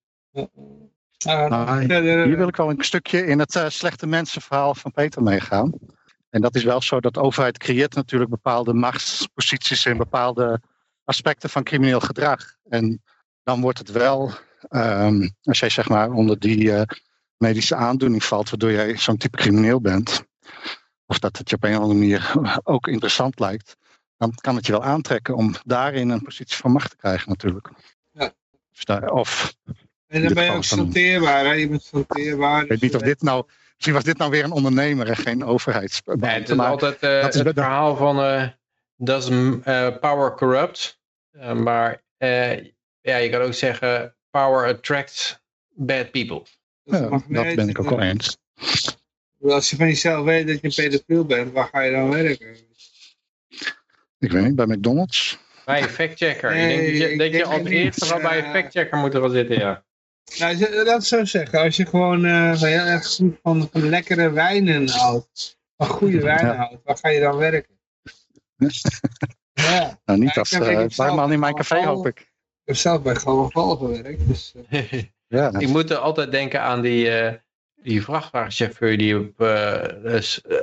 Nou, Hier wil ik wel een stukje in het eh, slechte mensenverhaal van Peter meegaan. En dat is wel zo dat de overheid creëert natuurlijk bepaalde machtsposities in bepaalde aspecten van crimineel gedrag. En dan wordt het wel, ehm, als jij zeg maar onder die eh, medische aandoening valt, waardoor jij zo'n type crimineel bent, of dat het je op een of andere manier ook interessant lijkt, dan kan het je wel aantrekken om daarin een positie van macht te krijgen natuurlijk. Dus of En dan ben je ook santeerbaar, hè? Je bent santeerbaar. ik weet niet of dit nou. Misschien was dit nou weer een ondernemer en geen overheidsbaan. Ja, het is maar altijd eh, dat is het verhaal van eh does eh, power corrupt? Eh, maar eh, ja, je kan ook zeggen power attracts bad people. ja, dat ben ik ook wel eens. Als je van jezelf weet dat je een pedofiel bent, waar ga je dan werken? Ik weet niet, bij McDonald's. Bij een factchecker. Nee, ik denk dat je, dat je als eerste al bij een eh, factchecker moet gaan zitten, ja. Nou, je- laat het zo zeggen. Als je gewoon eh, van heel erg goed van, van lekkere wijnen houdt, van goede wijnen Ja. houdt, waar ga je dan werken? Ja, Nou, niet als uh, in mijn café, al- hoop ik. ik heb zelf bij Gewoon Val gewerkt, dus eh, Ja, ik moet er altijd denken aan die, eh, die vrachtwagenchauffeur die op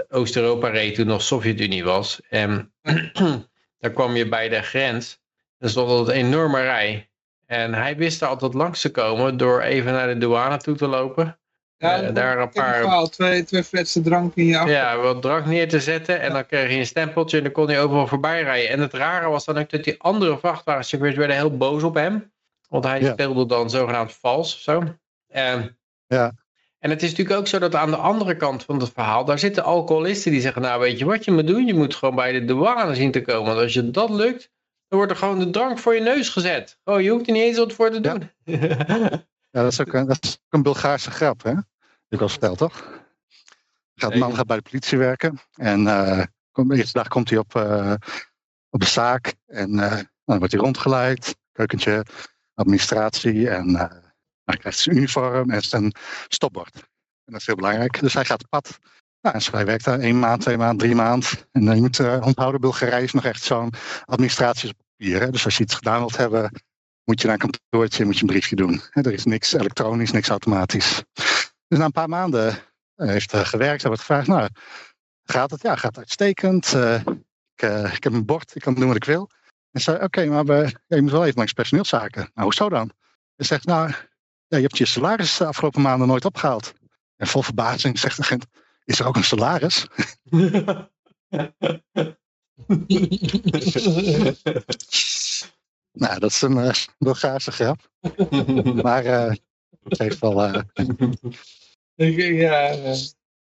Oost-Europa reed toen nog Sovjet-Unie was. En daar kwam je bij de grens. Er stond altijd een enorme rij. En hij wist er altijd langs te komen door even naar de douane toe te lopen. ja, Eh, daar een paar- verhaal, twee, twee flessen drank in je achter. Ja, wat drank neer te zetten. En dan kreeg hij een stempeltje en dan kon hij overal voorbij rijden. En het rare was dan ook dat die andere vrachtwagenchauffeurs werden heel boos op hem. Want hij Ja. speelde dan zogenaamd vals of zo. En, Ja. En het is natuurlijk ook zo dat aan de andere kant van het verhaal, daar zitten alcoholisten die zeggen, nou weet je wat je moet doen? Je moet gewoon bij de douane zien te komen. Want als je dat lukt, dan wordt er gewoon de drank voor je neus gezet. Oh, je hoeft er niet eens wat voor te doen. Ja, dat is ook een, dat is ook een Bulgaarse grap, hè? Heb ik al verteld, toch? Gaat, een man gaat bij de politie werken. En eh, kom- de eerste dag komt hij op, eh, op de zaak. En eh, dan wordt hij rondgeleid. Keukentje, administratie. En eh, hij krijgt zijn uniform en zijn stopbord. En dat is heel belangrijk. Dus hij gaat op pad. Nou, zo hij werkt daar één maand, twee maanden, drie maanden. En eh, je moet eh, onthouden, Bulgarije is nog echt zo'n administratie op papier. Dus als je iets gedaan wilt hebben, moet je naar een kantoortje, moet je een briefje doen. Er is niks elektronisch, niks automatisch. Dus na een paar maanden eh, heeft gewerkt. Hij wordt gevraagd, nou, gaat het? Ja, gaat uitstekend. Eh, ik, ik heb een bord, ik kan doen wat ik wil. En zei, oké, maar we, ja, je moet wel even langs personeelszaken. Nou, hoezo dan? Hij zegt, nou, ja, je hebt je salaris de afgelopen maanden nooit opgehaald. En vol verbazing zegt de agent, is er ook een salaris? Nou, dat is een eh, Bulgaarse grap. maar eh, het heeft wel... eh, Ik, ja,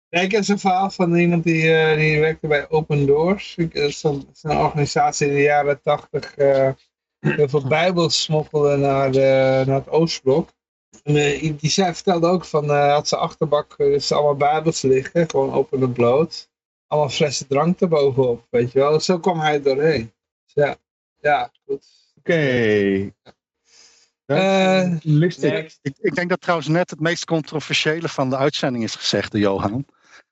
ja, ik heb verhaal van iemand die, die werkte bij Open Doors. Dat is zo'n organisatie in de jaren tachtig heel veel bijbels smokkelde naar, de, naar het Oostblok. En eh, die zei, vertelde ook van, eh had ze achterbak eh, dus allemaal bijbels liggen, gewoon open en bloot. Allemaal flessen drank erbovenop, weet je wel. Zo kwam hij doorheen. Dus ja, ja, goed. Oké. Listing. ik, ik denk dat trouwens net het meest controversiële van de uitzending is gezegd door Johan.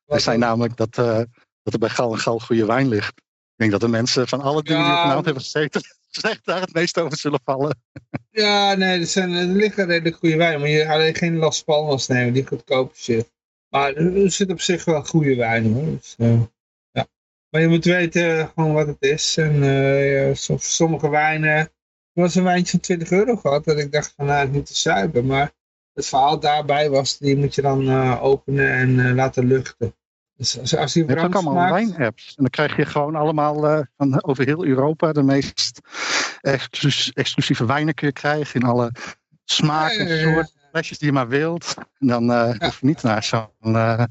Hij zei namelijk dat, dat er bij Gal en Gal goede wijn ligt. Ik denk dat de mensen van alle dingen die we vanavond hebben gezeten, echt daar het meest over zullen vallen. Ja, nee, er, zijn, er liggen redelijk goede wijn. Maar je alleen geen Las Palmas nemen, die goedkope shit. Maar er, zit op zich wel goede wijn hoor. Dus, eh, ja. Maar je moet weten eh, gewoon wat het is. En eh, sommige wijnen. Er was een wijntje van 20 euro gehad. Dat ik dacht van nou, het niet te zuipen. Maar het verhaal daarbij was, die moet je dan openen en laten luchten. Dus als, Je hebt ook allemaal smaakt- wijnapps. En dan krijg je gewoon allemaal eh, van over heel Europa de meest exclus- exclusieve wijnen kun je krijgen. In alle smaken, Ja, ja, ja. soorten, flesjes die je maar wilt. En dan eh hoef je niet naar zo'n eh,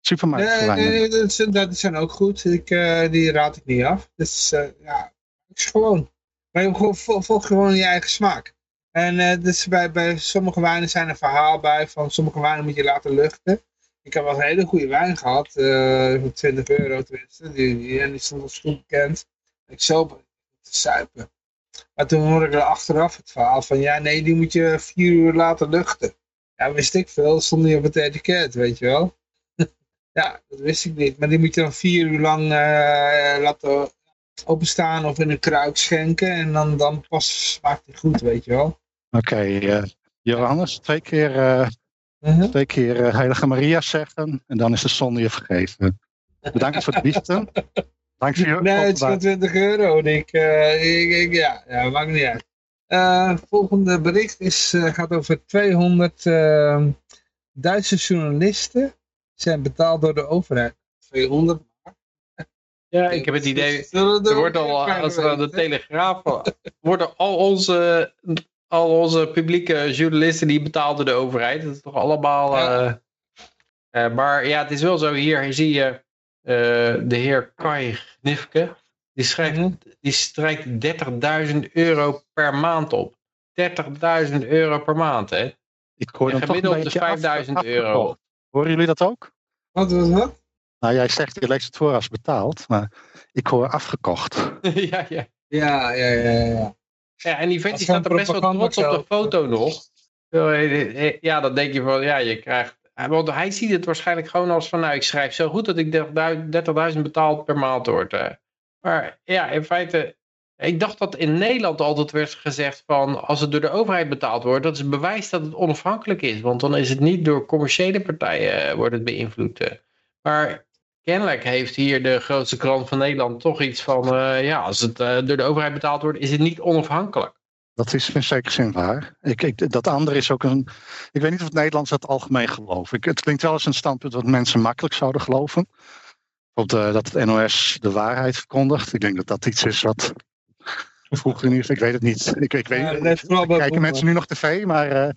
supermarkt te wijnen. nee, dat, zijn, dat zijn ook goed. Ik, die raad ik niet af. Dus ja, het is gewoon. Maar je volg gewoon je eigen smaak. En dus bij, bij sommige wijnen zijn er verhaal bij van sommige wijnen moet je laten luchten. Ik heb wel een hele goede wijn gehad, eh voor 20 euro tenminste. Die, die, die stond als goed bekend. Ik zo te suipen. Maar toen hoorde ik er achteraf het verhaal van ja, nee, die moet je vier uur laten luchten. Ja, wist ik veel. Stond niet op het etiket, weet je wel. Ja, dat wist ik niet. Maar die moet je dan vier uur lang eh, laten openstaan of in een kruik schenken. En dan, dan pas smaakt die goed, weet je wel. Oké, eh, Johannes, twee keer, Mhm. twee keer eh, Heilige Maria zeggen. En dan is de zonde je vergeven. Bedankt voor het biechten. Dank voor je Nee, het is maar 20 euro. Ik, eh, ik, ik- ja, ja, maakt niet uit. Eh, volgende bericht is, eh, gaat over 200 eh, Duitse journalisten. Zijn betaald door de overheid. 200. Ja, ik heb het idee, er wordt al, als er aan de? Telegraaf, worden al onze, al onze publieke journalisten die betaald door de overheid. Dat is toch allemaal... Ja. eh, eh, maar ja, het is wel zo, hier zie je eh, de heer Kai Gnifke. Die, schrijft, Mhm. die strijkt 30.000 euro per maand op. 30.000 euro per maand, hè? Ik hoor dan toch een gemiddeld de beetje af- 5000 euro. Horen jullie dat ook? Wat was dat? Nou, jij zegt je leest het voor als betaald, maar ik hoor afgekocht. ja, ja. Ja, ja, ja, ja. Ja, en die vent Als die staat er best wel trots op de foto nog. eh, Ja, dan denk je van, ja, je krijgt... Want hij ziet het waarschijnlijk gewoon als van, nou, ik schrijf zo goed dat ik 30.000 betaald per maand word. eh. Maar ja, in feite, ik dacht dat in Nederland altijd werd gezegd van, als het door de overheid betaald wordt, dat is bewijs dat het onafhankelijk is. Want dan is het niet door commerciële partijen eh, wordt het beïnvloed. eh. Maar kennelijk heeft hier de grootste krant van Nederland toch iets van, eh, ja, als het eh, door de overheid betaald wordt, is het niet onafhankelijk. Dat is in zekere zin waar. Ik, ik, dat andere is ook een. Ik weet niet of het Nederlands dat algemeen geloof. Ik, het klinkt wel als een standpunt wat mensen makkelijk zouden geloven. Bijvoorbeeld eh, dat het NOS de waarheid verkondigt. Ik denk dat dat iets is wat. Vroeger geval, ik weet het niet. Ik, ik weet, Ja, kijken mensen nu nog tv, maar eh,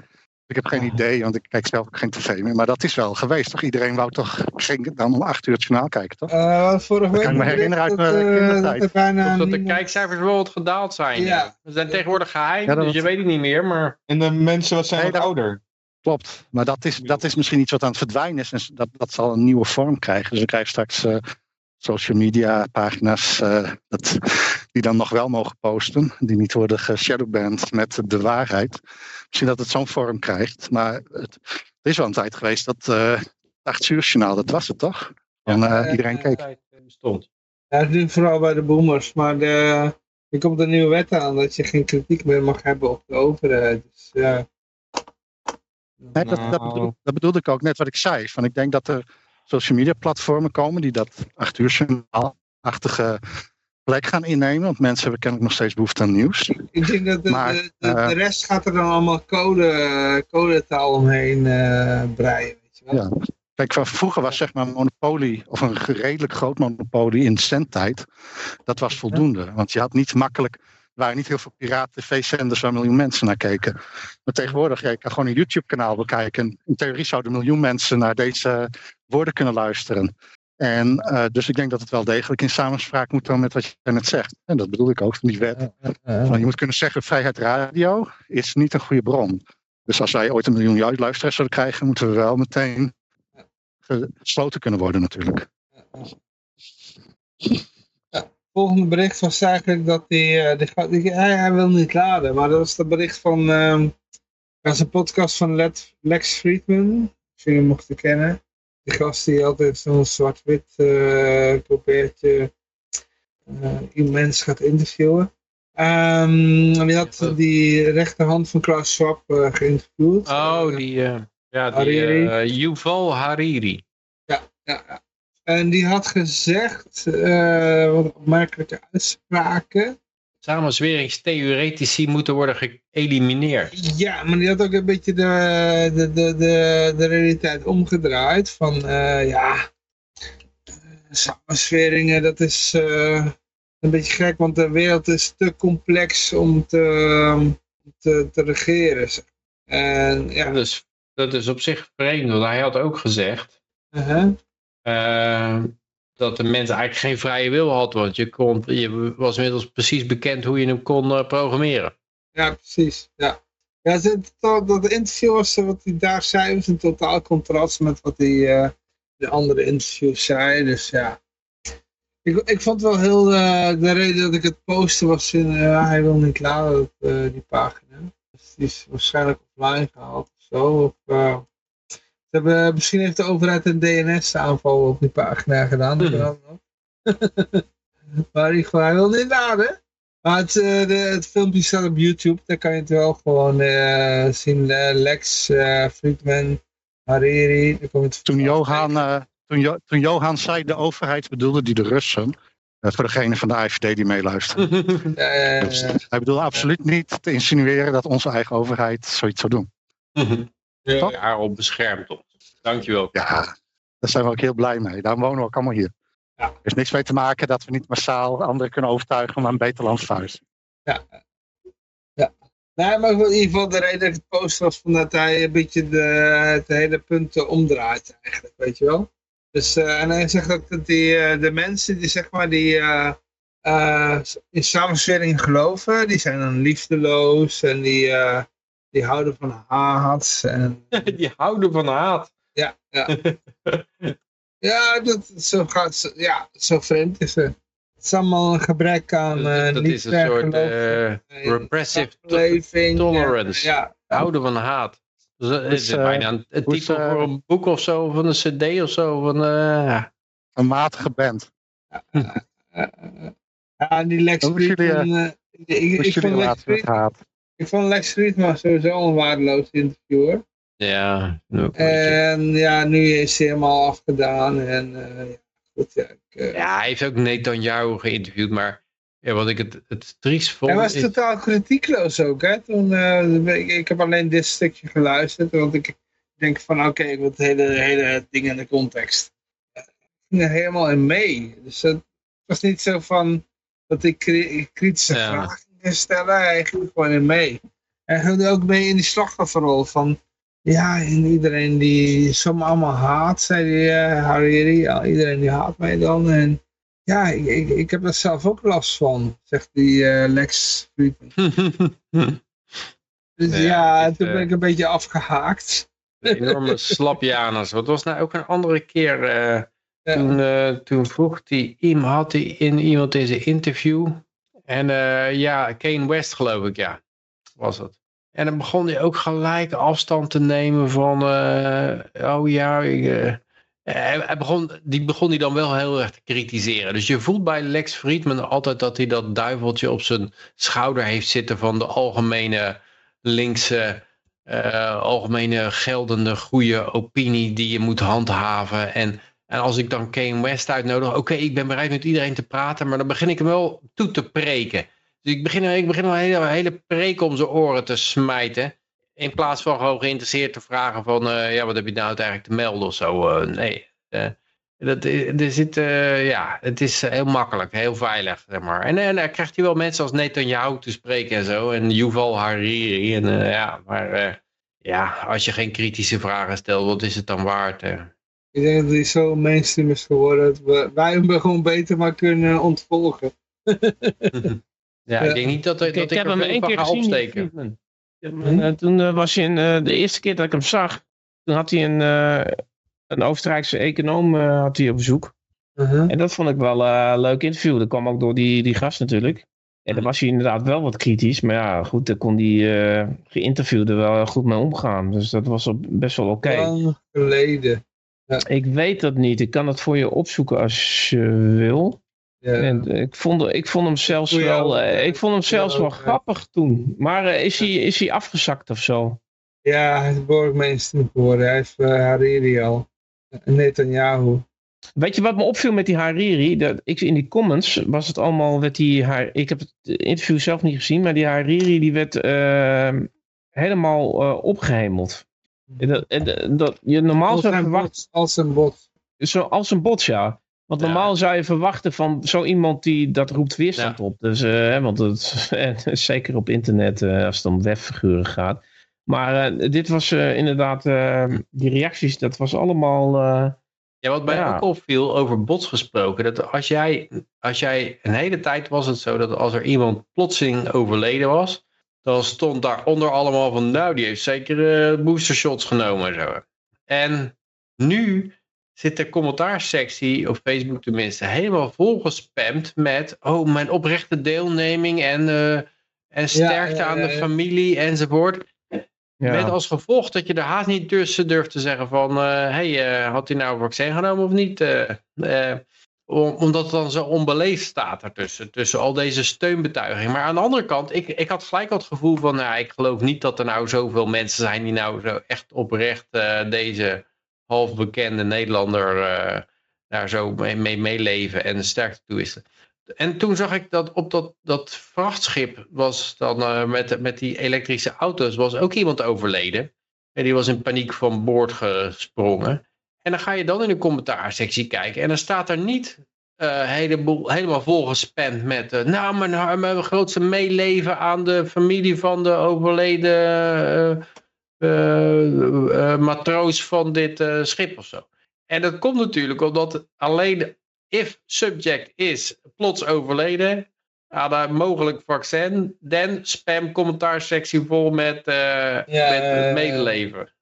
Ik heb geen idee, want ik kijk zelf ook geen tv meer. Maar dat is wel geweest, toch? Iedereen wou toch, ging dan om acht uur het journaal kijken, toch? Eh, vorige week kan ik me herinneren uit dat, mijn eh, kindertijd. dat bijna Of dat de kijkcijfers bijvoorbeeld gedaald zijn. Ja. Ze zijn tegenwoordig geheim, Ja, dat dus je weet het niet meer. Maar En de mensen wat zijn Nee, wat dat- ouder. Klopt, maar dat is, dat is misschien iets wat aan het verdwijnen is. En dat, dat zal een nieuwe vorm krijgen. Dus we krijgen straks eh, social media pagina's eh, dat, die dan nog wel mogen posten. Die niet worden geshadowband met de waarheid. Misschien dat het zo'n vorm krijgt. Maar het, er is wel een tijd geweest dat eh het 8 uur journaal, dat was het toch? Van, eh, iedereen keek. Ja, het is nu vooral bij de boomers, maar de, er komt een nieuwe wet aan dat je geen kritiek meer mag hebben op de overheid. Dus, ja. Nee, dat, dat, Nou. bedoel, dat bedoelde ik ook net wat ik zei. Van ik denk dat er social media platformen komen die dat 8 uur journaal-achtige plek gaan innemen. Want mensen hebben kennelijk nog steeds behoefte aan nieuws. Ik denk dat de, Maar, de, de, eh, de rest gaat er dan allemaal code, codetaal omheen eh breien. Weet je wel? Ja. Kijk, van vroeger was zeg maar een monopolie, of een redelijk groot monopolie in centtijd. Dat was voldoende. Want je had niet makkelijk, er waren niet heel veel piraten tv-zenders waar een miljoen mensen naar keken. Maar tegenwoordig, ja, je kan gewoon een YouTube-kanaal bekijken. En in theorie zouden een miljoen mensen naar deze woorden kunnen luisteren. En eh, dus ik denk dat het wel degelijk in samenspraak moet dan met wat je net zegt. En dat bedoel ik ook van die wet. Van, je moet kunnen zeggen, vrijheid radio is niet een goede bron. Dus als wij ooit een miljoen luisteraars zouden krijgen, moeten we wel meteen gesloten kunnen worden natuurlijk. volgende bericht was eigenlijk dat die, eh, die, hij, hij wil niet laden. Maar dat was het bericht van, ehm dat is een podcast van Lex Friedman, als jullie hem mochten kennen. Die gast die altijd zo'n zwart-wit eh probeert eh iemand gaat interviewen. En die had die rechterhand van Klaus Schwab eh, geïnterviewd. Oh, die, ja, die Yuval Hariri. ja, ja. En die had gezegd, wat opmerkelijke uitspraken. Samenzweringstheoretici moeten worden geëlimineerd. Ja, maar die had ook een beetje de, de, de, de, de realiteit omgedraaid. Van eh, ja, eh, samensweringen, dat is eh, een beetje gek, want de wereld is te complex om te, te, te regeren. En ja, Dat is, dat is op zich vreemd, want hij had ook gezegd eh, dat de mens eigenlijk geen vrije wil had, want je, kon, je was inmiddels precies bekend hoe je hem kon eh, programmeren. ja precies. Ja. Ja, dat dat interview was, eh, wat hij daar zei, was een totaal contrast met wat hij eh, de andere interviews zei. Dus ja, ik, ik vond wel heel, de reden dat ik het posten was, in, eh, hij wil niet laden, op, die pagina. Dus die is waarschijnlijk offline gehaald of zo. Of, hebben, misschien heeft de overheid een DNS-aanval op die pagina gedaan. dat kan ook nog. maar geval, hij wil niet laden. Maar het, eh, de, het filmpje staat op YouTube, daar kan je het wel gewoon eh, zien. eh, Lex, eh, Friedman, Hariri. Toen Johan, eh, toen, Jo- toen Johan zei de overheid bedoelde die de Russen. eh, voor degene van de AFD die meeluistert. tegen. Ja, ja, ja, Dus hij bedoelde absoluut niet te insinueren dat onze eigen overheid zoiets zou doen. Ja, Daarop beschermd ons. Dankjewel. Ja, daar zijn we ook heel blij mee. Daarom wonen we ook allemaal hier. Ja. Er is niks mee te maken dat we niet massaal anderen kunnen overtuigen om een beter land te verhuizen. Nee, maar in ieder geval de reden dat ik het post was van dat hij een beetje de, het hele punt omdraait eigenlijk, weet je wel. Dus, eh, en hij zegt ook dat die, eh, de mensen die zeg maar die eh, in samenswering geloven, die zijn dan liefdeloos en die, die houden van haat. En, Die houden van haat. ja, ja. ja, dat, zo gaat, zo- ja, zo vreemd is het. Het is allemaal een gebrek aan eh dat niet is een soort eh, repressive to- tolerance. Ja, houden van haat. Dus, eh, het is eh, bijna een, titel eh, voor een boek of zo, van een cd of zo. Van, eh, Een matige band. Eh, eh, ja, en die Lex Friedman, eh, ik, ik, ik, vond Lex Friedman, haat. Ik vond Lex Friedman sowieso een waardeloos interviewer. ja. En ja, nu is hij helemaal afgedaan. En eh, ja, goed, ja, ik, eh, ja, hij heeft ook Netanyahu geïnterviewd, maar ja, wat ik het, het triest vond... hij was is- totaal kritiekloos ook. Hè? Toen, eh, ik, ik heb alleen dit stukje geluisterd. Want ik denk van oké, ik wil het hele, hele ding in de context. Ik ging er helemaal in mee. Dus het was niet zo van dat ik kri- kritische Ja. vragen ging stellen. Hij ging gewoon in mee. En hij ging ook mee in die slachtofferrol van Ja, en iedereen die zomaar allemaal haat, zei die uh, Hariri. Iedereen die haat mij dan. En ja, ik, ik, ik heb er zelf ook last van, zegt die uh, Lex dus ja, ja het, toen ben ik een beetje afgehaakt. enorme slapjaners. Wat was nou ook een andere keer... Uh, ja. Toen, uh, toen vroeg hij, had hij in, iemand in zijn interview. En uh, ja, Kane West geloof ik, ja. Was het. En dan begon hij ook gelijk afstand te nemen van, uh, oh ja, ik, hij begon, die begon hij dan wel heel erg te kritiseren. Dus je voelt bij Lex Friedman altijd dat hij dat duiveltje op zijn schouder heeft zitten van de algemene linkse, algemene geldende goede opinie die je moet handhaven. En en als ik dan Kane West uitnodig, oké, ik ben bereid met iedereen te praten, maar dan begin ik hem wel toe te preken. Dus ik begin, ik begin een hele, hele preek om zijn oren te smijten. In plaats van gewoon geïnteresseerd te vragen van, uh, ja, wat heb je nou eigenlijk te melden of zo. Uh, nee, uh, dat, er zit, ja, het is heel makkelijk, heel veilig, zeg maar. En, en dan krijgt hij wel mensen als Netanyahu te spreken en zo. En Yuval Hariri. En ja, maar ja, als je geen kritische vragen stelt, wat is het dan waard? Ik denk dat hij zo mainstream is geworden dat we, wij hem gewoon beter maar kunnen ontvolgen. ja, ik denk niet dat, dat ik, ik, ik heb hem één keer ga gezien, opsteken. Hm? Toen uh, was hij in, uh, de eerste keer dat ik hem zag, toen had hij een, uh, een Oostenrijkse econoom had hij op bezoek. -huh. En dat vond ik wel een leuk interview. Dat kwam ook door die, die gast natuurlijk. En dan was hij inderdaad wel wat kritisch. Maar ja, goed, daar kon die uh, geïnterviewde wel goed mee omgaan. Dus dat was best wel oké. Okay. Lang geleden. Ja. Ik weet dat niet. Ik kan het voor je opzoeken als je wil. Ja. En ik, vond, ik vond hem zelfs wel, uh, ik vond hem zelfs wel grappig toen. Maar is, hij, is hij afgezakt of zo? Ja, hij is behoorlijk mainstream geworden. Hij heeft uh, Hariri al. Netanyahu. Weet je wat me opviel met die Hariri? Dat ik, in die comments was het allemaal, werd die, haar, ik heb het interview zelf niet gezien, maar die Hariri die werd helemaal opgehemeld. Dat, dat, je normaal zou verwachten... Als een bot. Zo, als een bot, ja. Want normaal ja. zou je verwachten van zo iemand die dat roept weerstand ja. op. Dus, uh, want het, zeker op internet uh, als het om webfiguren gaat. Maar uh, dit was inderdaad, die reacties, dat was allemaal... ja, wat mij ja. ook opviel over bots gesproken. Dat als jij, als jij, een hele tijd was het zo dat als er iemand plotseling overleden was dan stond daaronder allemaal van, nou, die heeft zeker uh, boostershots genomen en zo. En nu zit de commentaarsectie, op Facebook tenminste, helemaal volgespamd met, oh, mijn oprechte deelneming en, uh, en sterkte ja, ja, aan de familie enzovoort. Met als gevolg dat je er haast niet tussen durft te zeggen van, hé, uh, hey, had hij nou een vaccin genomen of niet? Omdat het dan zo onbeleefd staat ertussen. Tussen al deze steunbetuigingen. Maar aan de andere kant, ik, ik had gelijk al het gevoel van... Nou, ik geloof niet dat er nou zoveel mensen zijn die nou zo echt oprecht uh, deze halfbekende Nederlander uh, daar zo mee, mee meeleven en sterkte toewisten. En toen zag ik dat op dat, dat vrachtschip was dan uh, met, met die elektrische auto's was ook iemand overleden. En die was in paniek van boord gesprongen. En dan ga je dan in de commentaarsectie kijken. En dan staat er niet uh, heleboel, helemaal volgespend met... Uh, nou, mijn, mijn grootste meeleven aan de familie van de overleden uh, matroos van dit schip of zo. En dat komt natuurlijk omdat alleen if subject is plots overleden... aan een mogelijk vaccin, dan spam commentaarsectie vol met, ja, met medeleven.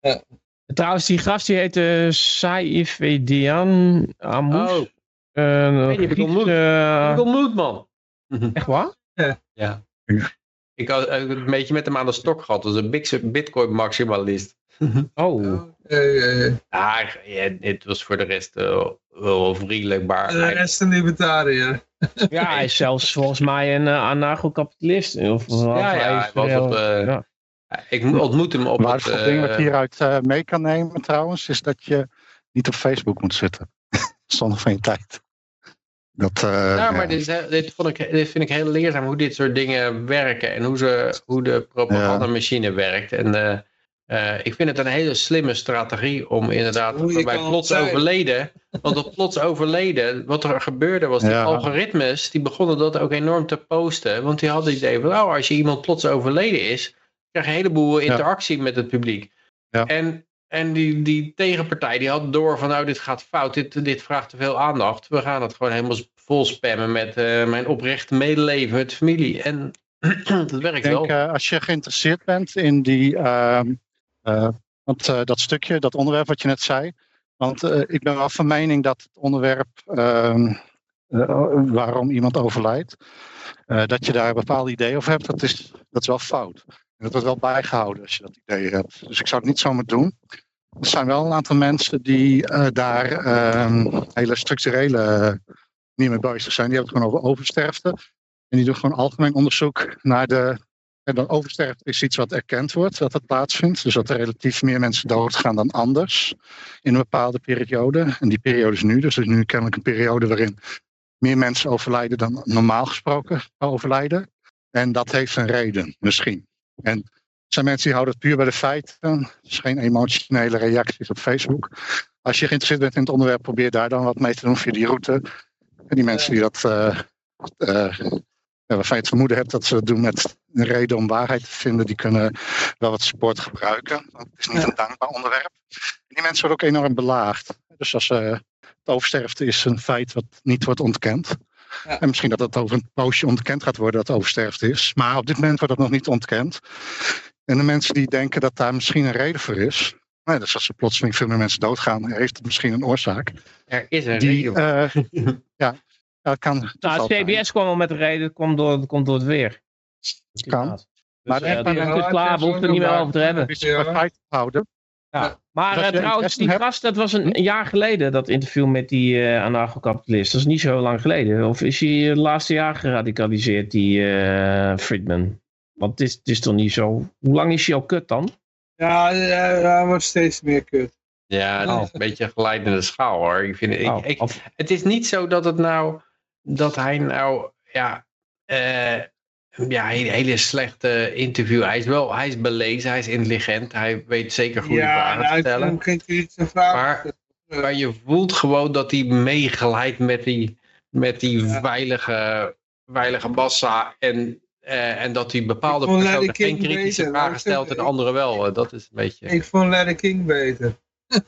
Ja. Trouwens, die gast die heette Saif Edian Amous. Oh. Uh, die heb ik ontmoet. Uh... Heb ik ontmoet, man. Echt waar? Ja. ja. Ik had een beetje met hem aan de stok gehad. Dus een bitcoin maximalist. Oh. Uh, ja, het was voor de rest uh, wel vriendelijk, maar... De rest een libertariër. ja, hij is zelfs volgens mij een uh, anarcho-kapitalist. Of, ja, ja, hij was op... Ja. Ik ontmoet hem op maar het... het ding wat je hieruit uh, mee kan nemen trouwens, is dat je niet op Facebook moet zitten. Zonder van je tijd. Dat, uh, ja, maar ja. Dit, dit, vond ik, dit vind ik heel leerzaam hoe dit soort dingen werken. En hoe, ze, hoe de propagandamachine ja. werkt. En uh, uh, ik vind het een hele slimme strategie om inderdaad bij plots zijn. overleden. Want op plots overleden, wat er gebeurde was, die ja. algoritmes, die begonnen dat ook enorm te posten. Want die hadden het idee van, nou, als je iemand plots overleden is, krijg een heleboel interactie ja. met het publiek. Ja. En, en die, die tegenpartij die had door van nou dit gaat fout, dit, dit vraagt te veel aandacht. We gaan het gewoon helemaal vol spammen met eh, mijn oprechte medeleven met de familie. En dat werkt Ik denk, wel. eh, als je geïnteresseerd bent in die, ehm, eh, want, eh, dat stukje, dat onderwerp wat je net zei. Want eh, ik ben wel van mening dat het onderwerp ehm, eh, waarom iemand overlijdt, eh, dat je daar een bepaald idee over hebt, dat is, dat is wel fout. Dat wordt wel bijgehouden als je dat idee hebt. Dus ik zou het niet zomaar doen. Er zijn wel een aantal mensen die eh, daar ehm, hele structurele eh, niet mee bezig zijn. Die hebben het gewoon over oversterfte. En die doen gewoon algemeen onderzoek naar de. En dan oversterfte is iets wat erkend wordt dat het plaatsvindt. Dus dat er relatief meer mensen doodgaan dan anders in een bepaalde periode. En die periode is nu. Dus er is nu kennelijk een periode waarin meer mensen overlijden dan normaal gesproken overlijden. En dat heeft een reden, misschien. En er zijn mensen die houden het puur bij de feiten. Het is geen emotionele reacties op Facebook. Als je geïnteresseerd bent in het onderwerp, probeer daar dan wat mee te doen via die route. En die mensen die dat, ja, waarvan je het vermoeden hebt dat ze dat doen met een reden om waarheid te vinden, die kunnen wel wat support gebruiken. Want het is niet een dankbaar onderwerp. En die mensen worden ook enorm belaagd. Dus als eh, het oversterfte is een feit wat niet wordt ontkend. Ja. En misschien dat dat over een poosje ontkend gaat worden dat het oversterfte is. Maar op dit moment wordt dat nog niet ontkend. En de mensen die denken dat daar misschien een reden voor is. Nou, dus als er plotseling veel meer mensen doodgaan, heeft het misschien een oorzaak. Er is een Die, reden. eh, ja, dat kan. Nou, het zijn. CBS kwam al met de reden, het komt door, het komt door het weer. Kan. Dus, Maar eh, dus maar- het is klaar, we hoeven het er niet meer over te hebben. Er feiten houden. Ja. Maar eh, trouwens, die hebt- gast, dat was een, een jaar geleden, dat interview met die eh anarcho-kapitalist. Dat is niet zo lang geleden. Of is hij het laatste jaar geradicaliseerd, die eh, Friedman? Want het is, het is toch niet zo... Hoe lang is hij al kut dan? Ja, hij wordt steeds meer kut. Ja, Oh. is een beetje een glijdende schaal hoor. Ik vind, ik, Oh, ik, of- het is niet zo dat het nou, dat hij nou, ja, eh, ja, een hele slechte interview. Hij is wel, hij is belezen, hij is intelligent, hij weet zeker goede ja, vragen nou, te ik stellen. geen. Maar, maar je voelt gewoon dat hij meeglijdt met die, met die Ja. veilige, veilige massa en, eh, en dat hij bepaalde personen geen kritische beter, vragen stelt en anderen wel. Eh, Dat is een beetje... Ik vond Larry King beter.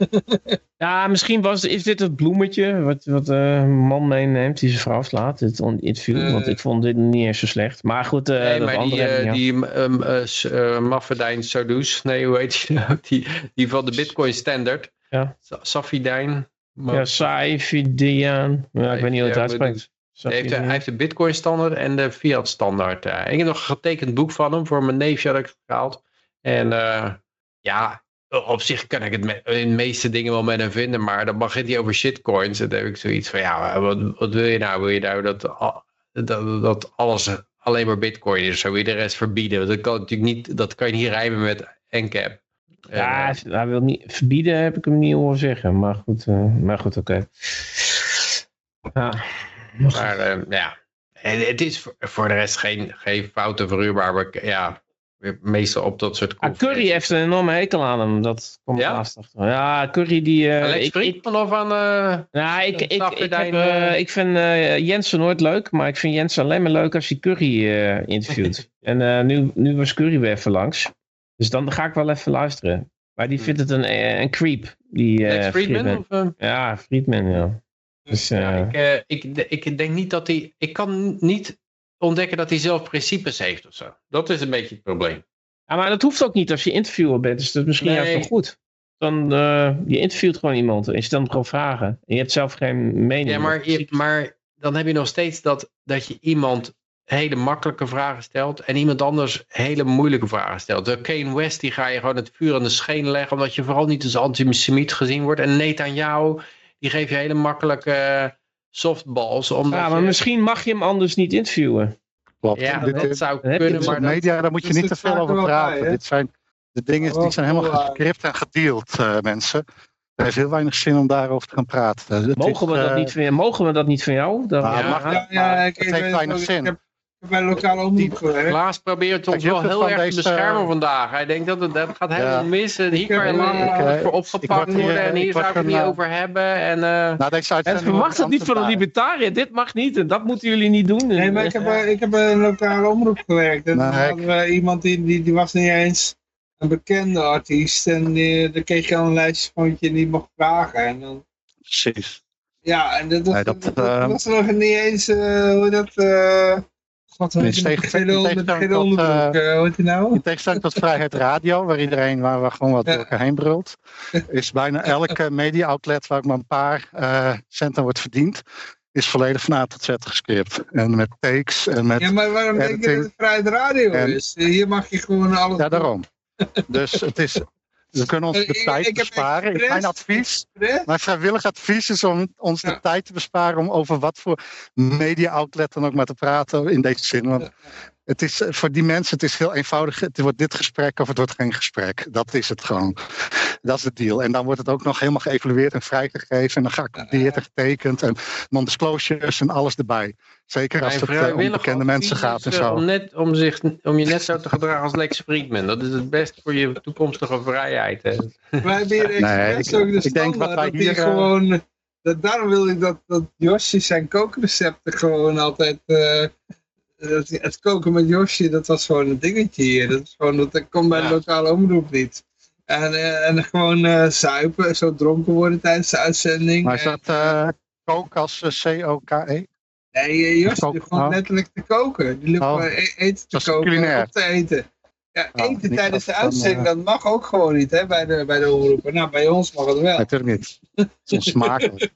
Ja, misschien was, is dit het bloemetje wat, wat eh, een man meeneemt die zijn vrouw slaat, on- interview. Eh. want ik vond dit niet eens zo slecht. Maar goed, eh Nee, dat maar die, andere... eh, ja. die um, uh, Maffedijn Sadoes, nee, hoe heet die nou? Die, die van de Bitcoin Standard. Ja. Sa- Safidijn. Ja, Sai Fidian. Ja, ik weet niet hoe het uitspreekt. hij, heeft, de- hij heeft de Bitcoin Standard en de Fiat Standard. eh. ik heb nog een getekend boek van hem. Voor mijn neefje had ik het gehaald. En eh, ja, op zich kan ik het in de meeste dingen wel met hem vinden. Maar dan begint hij over shitcoins. En dan heb ik zoiets van, ja, wat, wat wil je nou? Wil je nou dat, dat, dat alles alleen maar bitcoin is? Zou je de rest verbieden? Want Dat kan natuurlijk niet, dat kan je niet rijmen met NCAP. Ja, En, hij wil niet verbieden, heb ik hem niet horen zeggen. Maar goed, eh, maar goed oké. Ja. Maar eh, ja, en het is voor, de rest geen, geen foute verhuurbaar. Maar ja, meestal op dat soort Ah, Curry heeft een enorme hekel aan hem. Dat komt Ja? achter. Ja, Curry die... eh, Alex aan... eh, nou, ik, ik, ik, heb, eh, ik vind Jensen nooit leuk. Maar ik vind Jensen alleen maar leuk als hij Curry interviewt. en nu, nu was Curry weer even langs. Dus dan ga ik wel even luisteren. Maar die Hm. vindt het een, een creep. Die, Lex eh, Friedman? Of? Ja, Friedman, ja. Dus, Ja, eh, ik, ik, ik denk niet dat hij... Ik kan niet ontdekken dat hij zelf principes heeft of zo. Dat is een beetje het probleem. Ja, maar dat hoeft ook niet als je interviewer bent. Dus dat is misschien Nee. juist wel goed. Dan, eh, je interviewt gewoon iemand en je stelt hem gewoon vragen. En je hebt zelf geen mening. Ja, maar, je, maar dan heb je nog steeds dat, dat je iemand hele makkelijke vragen stelt en iemand anders hele moeilijke vragen stelt. De Kane West die ga je gewoon het vuur aan de scheen leggen omdat je vooral niet als antisemiet gezien wordt. En Netanyahu die geeft je hele makkelijke softballs. Omdat ja, maar je- misschien mag je hem anders niet interviewen. Klopt. ja, Dit- dat zou kunnen, maar dat, media, daar moet je Dus niet te veel er over praten. bij? Dit zijn, de dingen die Wel zijn helemaal gescript en gedeeld, eh, mensen. Er heeft heel weinig zin om daarover te gaan praten. Het Mogen we, dat eh, niet van, mogen we dat niet van jou? Dan, Nou, Ja, mag ja, dat, Ja, ja, maar ik, het ik heeft weinig zin. Ik heb bij lokale omroep gewerkt. Klaas probeert ons wel heel erg te beschermen vandaag. Hij denkt dat het dat gaat helemaal Ja. mis. En Hier kan je lang eh, voor opgepakt worden. En hier zou ik het niet eh, over hebben. En, eh, Na deze uitzending verwacht het niet van een libertariër. Dit mag niet en dat moeten jullie niet doen. Nee, maar ik heb, bij- ik heb bij een lokale omroep gewerkt. En hadden we iemand die, die, die was niet eens een bekende artiest. En eh, dan kreeg je dan een lijstje van wat je niet mocht vragen. En dan, Precies. ja, en dat, was- Nee, dat, dat, dat eh, was nog niet eens, eh, hoe dat... eh Tegenstelling tot, die nou? In tegenstelling tot Vrijheid Radio, waar iedereen waar we gewoon wat Ja. door elkaar heen brult, is bijna elke media-outlet waar maar een paar eh, cent aan wordt verdiend, is volledig van A tot Z gescript. En met takes en met... Ja, maar waarom denk je dat het vrijheid radio En- is? Hier mag je gewoon alles Ja, daarom. Dus het is... We kunnen ons Eh, de ik- tijd ik besparen. Mijn advies, mijn vrijwillig advies is om ons de tijd te besparen om over wat voor media-outlet dan ook maar te praten in deze zin. Want het is eh, voor die mensen het is heel eenvoudig. Het wordt dit gesprek of het wordt geen gesprek. Dat is het gewoon. Dat is de deal. En dan wordt het ook nog helemaal geëvalueerd en vrijgegeven. En dan geaccordeerd en getekend. En non-disclosures en alles erbij. Zeker als het eh, om bekende mensen advies gaat en eh, zo. Om, net, om, zich, om je net zo te gedragen als Lex Friedman. Dat is het best voor je toekomstige vrijheid. Hè. Wij hebben hier Nee, ik- ook de ik denk wat wij dat die hier, gewoon... Dat, daarom wil ik dat, dat Josje zijn kookrecepten gewoon altijd... eh, dat, het koken met Josje, dat was gewoon een dingetje hier. Dat, is gewoon, dat komt bij de lokale omroep niet. En, eh, en gewoon eh zuipen, zo dronken worden tijdens de uitzending. Maar is dat eh kook als C-O-K-E? Nee, Jos, die Koken, liep gewoon oh. letterlijk te koken. Die Oh. e- eten te koken culinair. op te eten. Ja, Oh, eten tijdens de uitzending, dat mag ook gewoon niet hè, bij, de, bij de omroepen. Nou, bij ons mag het wel. Natuurlijk niet. Het is onsmakelijk.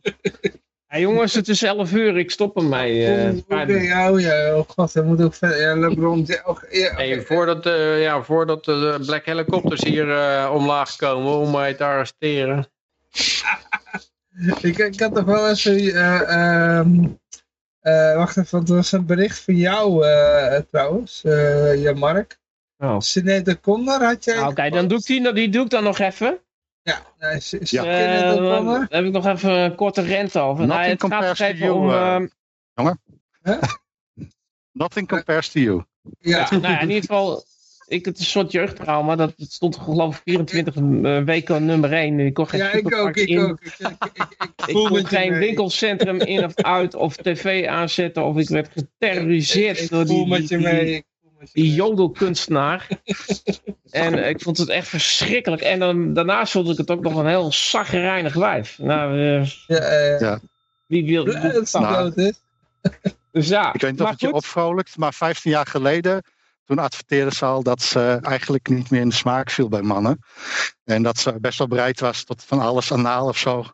Ja, jongens, het is 11 uur. Ik stop ermee. eh, Oeh, spijt Oké, me. ja, oh ja, oh god, hij moet ook verder. Ja, LeBron, ja, oh, ja. Hey, voordat, eh, ja, voordat de Black Helicopters hier eh, omlaag komen om mij te arresteren. ik, ik had toch wel even, eh, ehm, eh, wacht even, want er was een bericht van jou eh, trouwens, eh ja, Mark. Oh. Sinead O'Connor had jij Nou, Oké, dan doe ik die, die doe ik dan nog even. Ja, nee, is, is Ja. Sinead Eh, O'Connor? daar heb ik nog even een korte rent over. Nou, het gaat compares nog to even you, om... eh, ehm, Nothing compares to you. Ja, nou ja, in ieder geval, ik, het is een soort jeugdtrauma. Dat, het stond geloof ik 24 eh, weken nummer 1. Ik kon geen ja ik ook, ik in. ook. Ik, ik, ik, ik, kon geen mee. winkelcentrum in of uit of tv aanzetten. Of ik werd geterroriseerd Ik, ik door voel die, met je die, mee. die, die mee. jodelkunstenaar. en ik vond het echt verschrikkelijk. En dan, daarnaast vond ik het ook nog een heel zagrijnig wijf. Nou, eh, Ja, eh, Ja. wie wil... dat Nou. is. Dus ja, Ik weet niet of maar het je opvrolijkt, maar 15 jaar geleden, toen adverteerde ze al dat ze eigenlijk niet meer in de smaak viel bij mannen. En dat ze best wel bereid was tot van alles anaal of zo,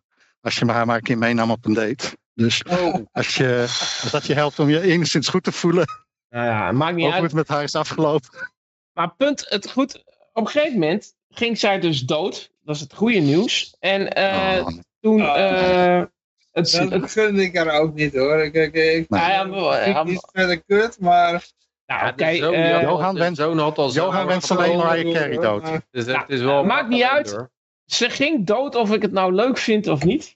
als je haar maar een keer meenam op een date. Dus Oh, als, je, als dat je helpt om je enigszins goed te voelen, Nou ja, maakt niet ook uit. hoe het met haar is afgelopen. Maar punt, het goed. Op een gegeven moment ging zij dus dood. Dat is het goede nieuws. En eh, Oh, toen... Oh. eh, het, dat het, gunde ik haar ook niet hoor. Ik, ik, ik, nou ja, ik, ja, niet verder kut, maar... nou, oké. de zoon, die eh, had al- Johan wens- Johan wenst alleen Mariah Carey dood. Maar- Dus Nou, het is wel maakt niet uit. hoor. ze ging dood of ik het nou leuk vind of niet.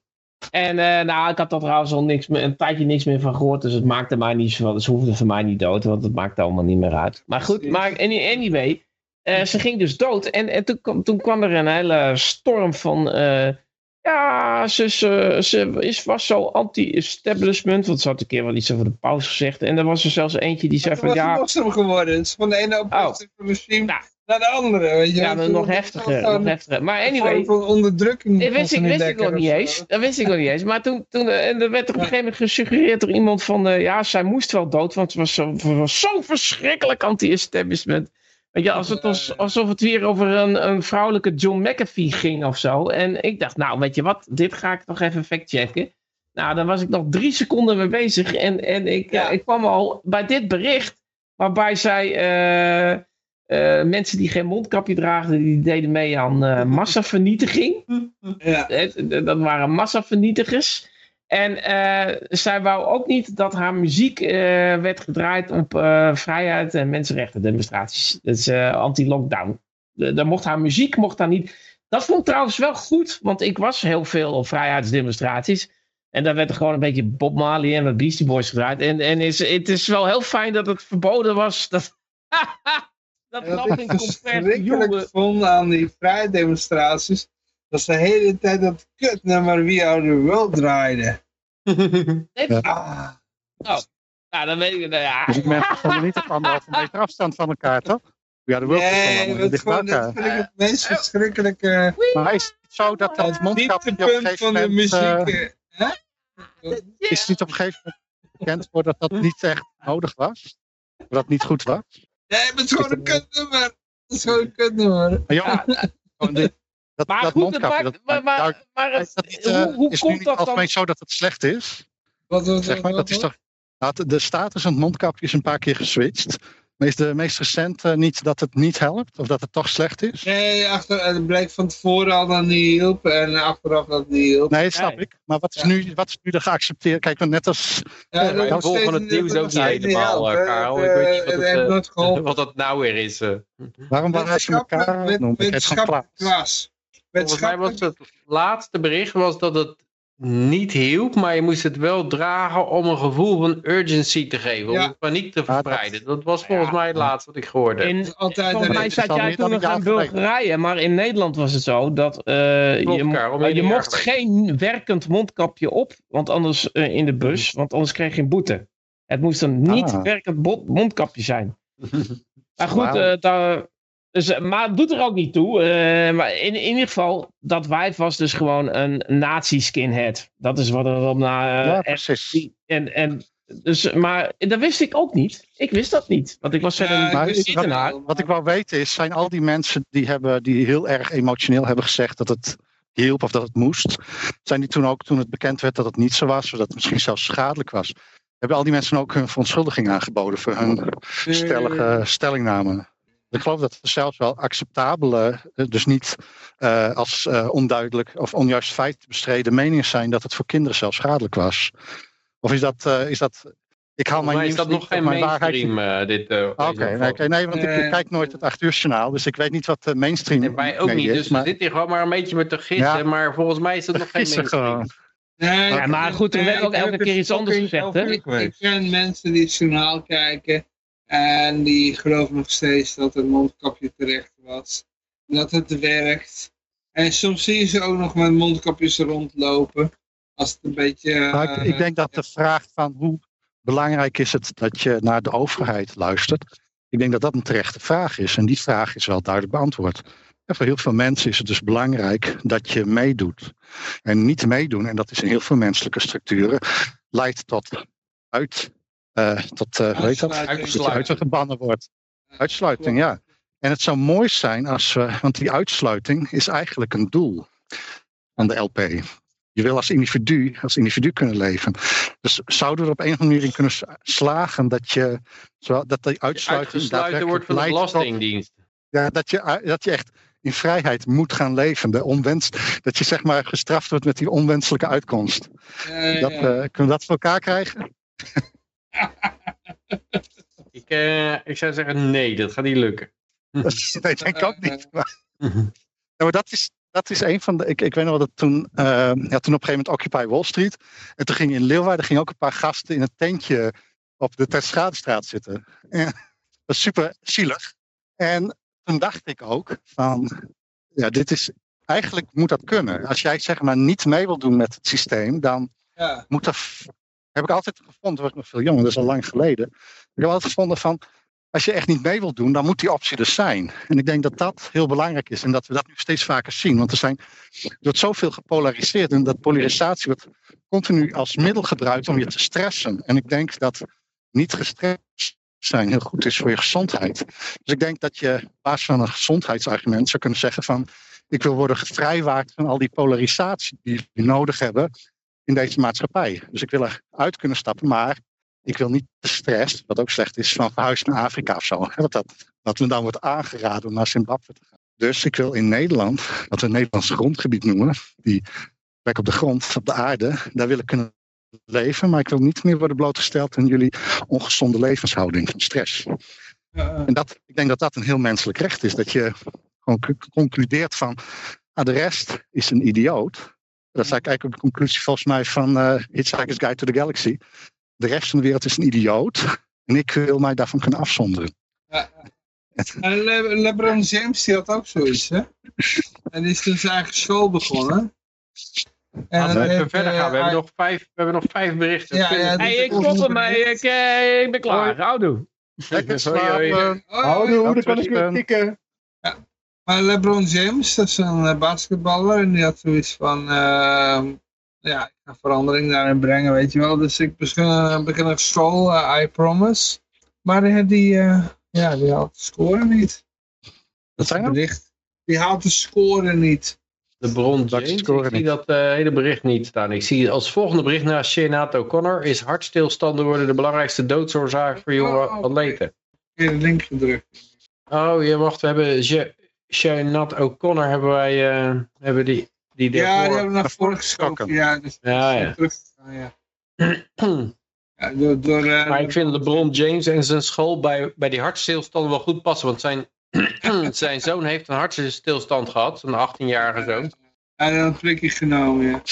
En eh, nou, ik had daar trouwens al niks meer, een tijdje niks meer van gehoord. Dus het maakte mij niet zo. Dus ze hoefde voor mij niet dood. Want het maakte allemaal niet meer uit. Maar goed, maar any- anyway. eh, ze ging dus dood. En, en toen, kwam, toen kwam er een hele storm van. eh, ja, ze, ze is, was zo anti-establishment. Want ze had een keer wel iets over de pauze gezegd. En er was er zelfs eentje die zei van was ja. het moslim geworden. Het is van de ene oplossing van de Nou. Naar de andere. Weet je. Ja, Toen- nog heftiger. Nog heftiger. Maar anyway. van onderdrukking. Dat wist ik, wist ik nog niet eens. Dat wist ik nog niet eens. Maar toen, toen eh, en er werd er op een gegeven moment gesuggereerd door iemand van... eh, ja, zij moest wel dood, want ze was zo, was zo verschrikkelijk anti-establishment. Weet je, als het was, alsof het weer over een, een vrouwelijke John McAfee ging of zo. En ik dacht, nou, weet je wat, dit ga ik nog even factchecken. Nou, daar was ik nog drie seconden mee bezig. En, en ik, Ja. eh, ik kwam al bij dit bericht, waarbij zij... eh, eh, mensen die geen mondkapje dragen, die deden mee aan eh, massavernietiging. Ja. Het- Dat waren massavernietigers. En eh, zij wou ook niet dat haar muziek eh, werd gedraaid op eh, vrijheid en mensenrechten demonstraties. Dat is eh, anti-lockdown. Daar mocht haar muziek mocht daar niet. Dat vond ik trouwens wel goed, want ik was heel veel op vrijheidsdemonstraties. En daar werd er gewoon een beetje Bob Marley en wat Beastie Boys gedraaid. En, en is, het is wel heel fijn dat het verboden was. Dat, dat En ik verschrikkelijk vond aan die vrijdemonstraties, dat ze de hele tijd dat kutnummer We Are The World draaiden. Ah, Nou, dan weet ik, nou ja. Dus die mensen stonden niet op anderhalve meter afstand van elkaar, toch? Ja, de Whirlpool Nee, dat, is gewoon, dat vind ik het meest verschrikkelijke Maar is het niet zo dat dat het mondkapje op een gegeven van de moment... muziek. hè? is het niet op een gegeven moment bekend geworden dat dat niet echt nodig was? Dat het niet goed was? Nee, maar het is gewoon een kutnummer. Het is gewoon een kutnummer. Maar gewoon dit- dat, Maar dat goed, mondkapje, maakt- dat, maar, maar, daar- maar het- is dat niet, eh, hoe, hoe is nu komt niet dat dan? algemeen zo dat het slecht is? Wat, wat, Zeg maar, wat- dat is toch, nou, de- de status van het mondkapje is een paar keer geswitcht. Maar is de meest recente niet dat het niet helpt? Of dat het toch slecht is? Nee, achter, het bleek van tevoren al dat het niet hielp en achteraf dat het niet hielp. Nee, dat snap Nee. ik. Maar wat is, Ja. nu, wat is nu de geaccepteerd? Kijk, net als... Ja, Ja, dat steeds het nieuws ook niet helemaal, eh. Karel. Ik weet niet eh, wat het het, eh, dat nou weer is. eh. Waarom waren ze elkaar noemen? Wetenschappelijk. Klaas. Volgens mij was het laatste bericht was dat het niet hielp, maar je moest het wel dragen om een gevoel van urgency te geven, Ja. om paniek te verspreiden. Dat was volgens Ja. mij het laatste wat ik gehoorde. In, dat is altijd volgens mij zat jij toen nog in geleden. Bulgarije, maar in Nederland was het zo dat eh, Klopt, je, mo- je mocht geen werkend mondkapje op, want anders eh, in de bus, want anders kreeg je een boete. Het moest een niet Ah. werkend mondkapje zijn. Maar goed, Wauw. eh, daar, dus, eh, maar het doet er ook niet toe. eh, maar in, in ieder geval, dat wijf was dus gewoon een nazi-skinhead. Dat is wat er op na. eh, Ja, en- precies. en, en, dus, maar dat wist ik ook niet. Ik wist dat niet. Want ik was verder Ja, niet wel, naar. Wat ik wou weten is, zijn al die mensen die, hebben, die heel erg emotioneel hebben gezegd dat het hielp of dat het moest, zijn die toen ook, toen het bekend werd dat het niet zo was, of dat het misschien zelfs schadelijk was, hebben al die mensen ook hun verontschuldiging aangeboden voor hun stellige stellingname? Ik geloof dat er zelfs wel acceptabele, eh, dus niet eh, als eh, onduidelijk of onjuist feit bestreden meningen zijn dat het voor kinderen zelfs schadelijk was. Of is dat, eh, is dat ik haal mijn mij is dat nog geen waarheid. mainstream, dit. eh, Oké, deze nee, foto. oké, nee, want ik kijk nooit het 8 uur journaal, dus ik weet niet wat de mainstream En wij ook niet, is, dus maar zitten hier gewoon maar een beetje met te gissen, Ja. maar volgens mij is het nog geen mainstream. gewoon. Nee, Ja, maar goed, er werd ook elke er keer iets anders gezegd, over hè? Ik, ik ken mensen die het journaal kijken en die geloven nog steeds dat het mondkapje terecht was. Dat het werkt. En soms zie je ze ook nog met mondkapjes rondlopen. Als het een beetje... Maar ik, ik denk dat de vraag van hoe belangrijk is het dat je naar de overheid luistert, ik denk dat dat een terechte vraag is. En die vraag is wel duidelijk beantwoord. En voor heel veel mensen is het dus belangrijk dat je meedoet. En niet meedoen, en dat is in heel veel menselijke structuren, leidt tot uit, eh, tot, eh hoe heet dat? Uitsluiting. Uitgebannen wordt. Uitsluiting, ja. En het zou mooi zijn als we, want die uitsluiting is eigenlijk een doel van de LP. Je wil als individu, als individu kunnen leven. Dus zouden we er op een of andere manier in kunnen slagen dat je, dat die uitsluiting Uitgesluiten wordt van de leidt tot- Belastingdienst. ja, dat, je, dat je echt in vrijheid moet gaan leven. De onwens, dat je zeg maar gestraft wordt met die onwenselijke uitkomst. Ja, Dat, ja. eh, kunnen we dat voor elkaar krijgen? Ik, eh, ik zou zeggen nee, dat gaat niet lukken. Dat weet ik ook niet. Maar, ja, maar dat, is, dat is een van de. Ik, ik weet nog dat toen. eh, ja, toen op een gegeven moment Occupy Wall Street. En toen ging in Leeuwarden gingen ook een paar gasten in een tentje op de Terschadestraat zitten. En, dat was super zielig. En toen dacht ik ook van. Ja, dit is. Eigenlijk moet dat kunnen. Als jij zeg maar niet mee wil doen met het systeem, dan Ja. moet er. Heb ik altijd gevonden, was ik nog veel jonger, dat is al lang geleden. Ik heb altijd gevonden van. Als je echt niet mee wilt doen, dan moet die optie er zijn. En ik denk dat dat heel belangrijk is. En dat we dat nu steeds vaker zien. Want er, zijn, er wordt zoveel gepolariseerd. En dat polarisatie wordt continu als middel gebruikt om je te stressen. En ik denk dat niet gestrest zijn heel goed is voor je gezondheid. Dus ik denk dat je op basis van een gezondheidsargument zou kunnen zeggen van... ik wil worden gevrijwaard van al die polarisatie die we nodig hebben in deze maatschappij. Dus ik wil eruit kunnen stappen, maar ik wil niet de stress, wat ook slecht is, van verhuizen naar Afrika of zo. Hè, dat, wat me dan wordt aangeraden om naar Zimbabwe te gaan. Dus ik wil in Nederland, wat we het Nederlands grondgebied noemen, die plek op de grond, op de aarde, daar wil ik kunnen leven. Maar ik wil niet meer worden blootgesteld aan jullie ongezonde levenshouding van stress. Ja. En dat, ik denk dat dat een heel menselijk recht is. Dat je gewoon concludeert van, ah, de rest is een idioot. Dat is eigenlijk ook de conclusie volgens mij van eh Hitchhiker's Guide to the Galaxy. De rest van de wereld is een idioot. En ik wil mij daarvan kunnen afzonderen. Ja. En Le- LeBron James die had ook zoiets, hè? En die is toen zijn eigen school begonnen. En Laten we even heeft, verder eh, gaan. We hebben, nog vijf, we hebben nog vijf berichten. Ja, ja, Hey, ik stop ermee. Ik, eh, ik ben klaar. Houdoe. Lekker slapen. Houdoe, dan kan ik weer tikken. Maar LeBron James, dat is een eh, basketballer. En die had zoiets van... ehm, ja, ik ga verandering daarin brengen, weet je wel. Dus ik begin, begin een school, eh, I promise. Maar die, die, eh, ja, die haalt de score niet. Dat is zijn bericht. Die haalt de score niet. De bron Dat James, scoren ik zie niet. dat eh, hele bericht niet staan. Ik zie als volgende bericht naar Sinead O'Connor. Is hartstilstanden worden de belangrijkste doodsoorzaak voor jonge Oh, oké. atleten. Ik heb de link gedrukt. Oh, ja, wacht. We hebben Sinead O'Connor hebben wij, eh, hebben die, die Ja, die hebben we naar voren geschoven. Ja, dus Ja, ja. ja. ja door, door, eh, Maar ik vind LeBron James en zijn school bij, bij die hartstilstanden wel goed passen. Want zijn, zijn zoon heeft een hartstilstand gehad, zo'n 18-jarige zoon. Hij had een prikje genomen, ja.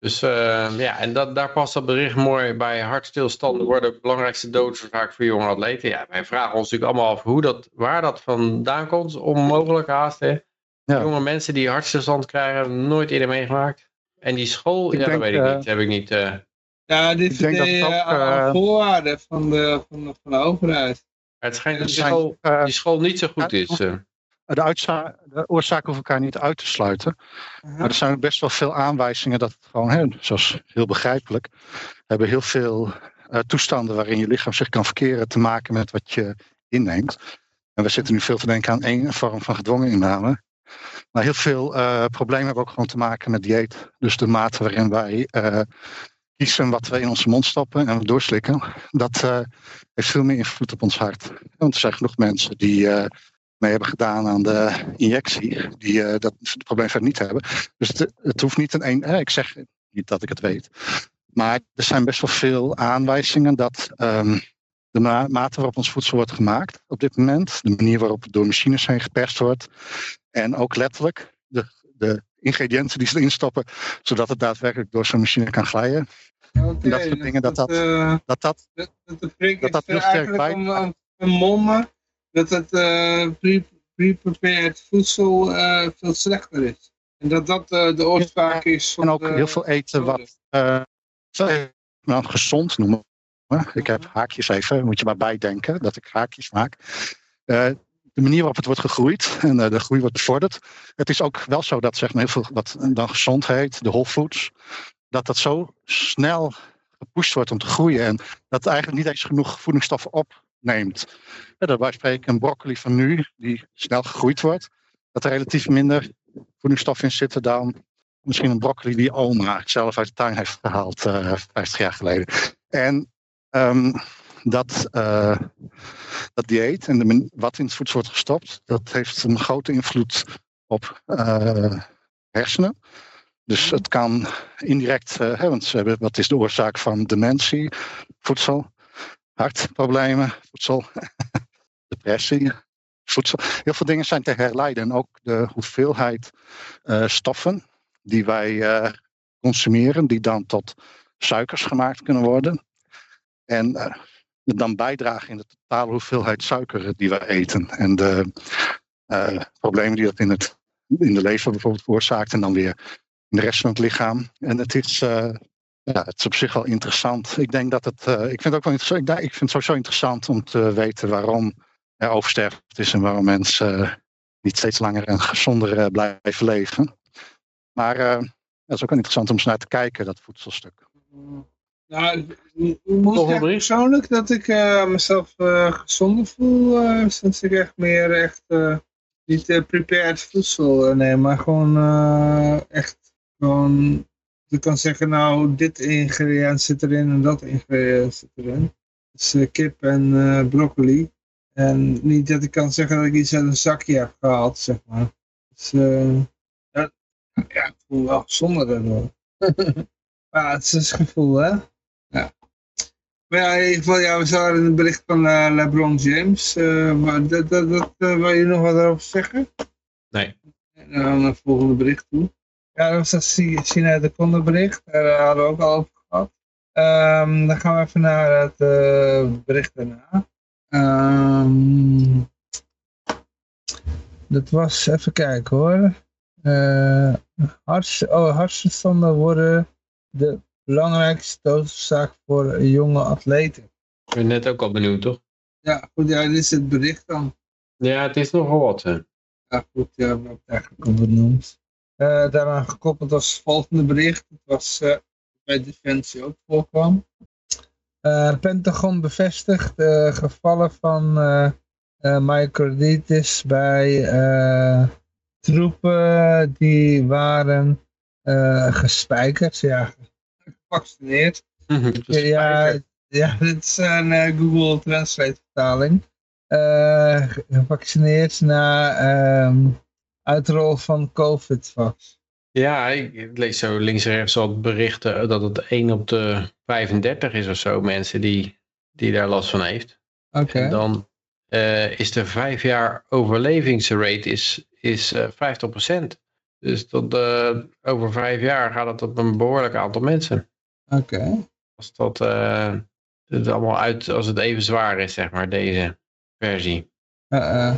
Dus eh, ja, en dat, daar past dat bericht mooi bij. Hartstilstanden worden de belangrijkste doodsoorzaak voor jonge atleten. Ja, wij vragen ons natuurlijk allemaal af hoe dat, waar dat vandaan komt. Onmogelijk haast, hè. Ja. Jonge mensen die hartstilstand krijgen, nooit eerder meegemaakt. En die school, Ik ja, dat weet ik eh, niet. Heb ik niet eh, Ja, dit Ik denk dat is het ook, eh, voorwaarden van de, van, de, van de overheid. het schijnt dat Er die school, die school niet zo goed ja, is. De, de oorzaken hoeven elkaar niet uit te sluiten. Maar er zijn best wel veel aanwijzingen dat het gewoon, hè, zoals heel begrijpelijk, hebben heel veel eh, toestanden waarin je lichaam zich kan verkeren te maken met wat je inneemt. En we zitten nu veel te denken aan één vorm van gedwongen inname. Maar heel veel eh, problemen hebben ook gewoon te maken met dieet. Dus de mate waarin wij eh, kiezen wat we in onze mond stoppen en we doorslikken, dat heeft veel meer invloed op ons hart. Want er zijn genoeg mensen die mee hebben gedaan aan de injectie, die eh, dat probleem verder niet hebben. Dus het, het hoeft niet een één. eh, ik zeg niet dat ik het weet. Maar er zijn best wel veel aanwijzingen dat ehm, de ma- mate waarop ons voedsel wordt gemaakt op dit moment, de manier waarop het door machines heen geperst wordt, en ook letterlijk de, de ingrediënten die ze erin stoppen, zodat het daadwerkelijk door zo'n machine kan glijden, Oké, dat soort dingen, dat dat- eh, dat dat dat, dat dat dat om, dat het pre- pre-prepared voedsel eh, veel slechter is. En dat dat eh, de oorzaak is van En ook de- heel veel eten wat nou, gezond noemen. Ik heb haakjes even, moet je maar bijdenken dat ik haakjes maak. De manier waarop het wordt gegroeid en de groei wordt bevorderd. Het is ook wel zo dat zeg maar, heel veel wat dan gezond heet, de whole foods, dat dat zo snel gepusht wordt om te groeien. En dat eigenlijk niet eens genoeg voedingsstoffen opneemt. Ja, daarbij spreken een broccoli van nu, die snel gegroeid wordt, dat er relatief minder voedingsstoffen in zitten dan misschien een broccoli die oma zelf uit de tuin heeft gehaald eh 50 jaar geleden. En ehm, dat, eh, dat dieet en wat in het voedsel wordt gestopt, dat heeft een grote invloed op eh, hersenen. Dus het kan indirect, hè, want wat is de oorzaak van dementie? Voedsel, hartproblemen, voedsel, depressie, voedsel. Heel veel dingen zijn te herleiden. En ook de hoeveelheid eh, stoffen die wij eh, consumeren, die dan tot suikers gemaakt kunnen worden. En eh, dan bijdragen in de totale hoeveelheid suiker die we eten. En de problemen die dat in, het, in de lever bijvoorbeeld veroorzaakt. En dan weer in de rest van het lichaam. En het is, ja, het is op zich wel interessant. Ik denk dat het. eh, ik vind het ook wel interessant. Ik, denk- ik vind het sowieso interessant om te weten waarom er oversterft is en waarom mensen eh, niet steeds langer en gezonder eh, blijven leven. Maar eh, het is ook wel interessant om eens naar te kijken, dat voedselstuk. Nou, ik ik moet zeggen bericht? persoonlijk dat ik eh, mezelf eh, gezonder voel eh, sinds ik echt meer echt eh, niet prepared voedsel neem, maar gewoon echt gewoon ik kan zeggen nou dit ingrediënt zit erin en dat ingrediënt zit erin. Dus eh, kip en eh, broccoli. En niet dat ik kan zeggen dat ik iets uit een zakje heb gehaald, zeg maar. Dus eh, ja, ja, ik voel wel gezonder daardoor. maar het is een gevoel, hè? Ja. Maar ja, in ieder geval, ja, we zagen een bericht van LeBron James. maar dat, dat, dat, wil je nog wat over zeggen? Nee. En dan naar het volgende bericht toe. Ja, dat was dat Si- China de Conde bericht. Daar eh, hadden we ook al over gehad. Ehm, dan gaan we even naar het eh, bericht daarna. Ehm, dat was, even kijken hoor. Eh harts, oh, worden de belangrijkste doodsoorzaak voor jonge atleten. Ik ben net ook al benieuwd, toch? Ja, goed, ja, dit is het bericht dan. Ja, het is nogal wat. hè. Ja, goed, ja, het eigenlijk al benoemd. Eh, daaraan gekoppeld als volgende bericht. Het was eh, bij Defensie ook voorkwam. Eh, Pentagon bevestigt gevallen van myocarditis bij troepen die waren gespijkerd, ja, gevaccineerd. Ja, ja, dit is een Google Translate vertaling. Gevaccineerd na ehm, uitrol van COVID-vax. Ja, ik lees zo links en rechts al berichten dat het 1 op de 35 is of zo mensen die, die daar last van heeft. Oké. En dan eh, is de vijf jaar overlevingsrate is, is eh 50%. Dus tot, eh, over vijf jaar gaat het op een behoorlijk aantal mensen. Oké. Als, dat, eh, het allemaal uit, als het even zwaar is, zeg maar, deze versie. Uh,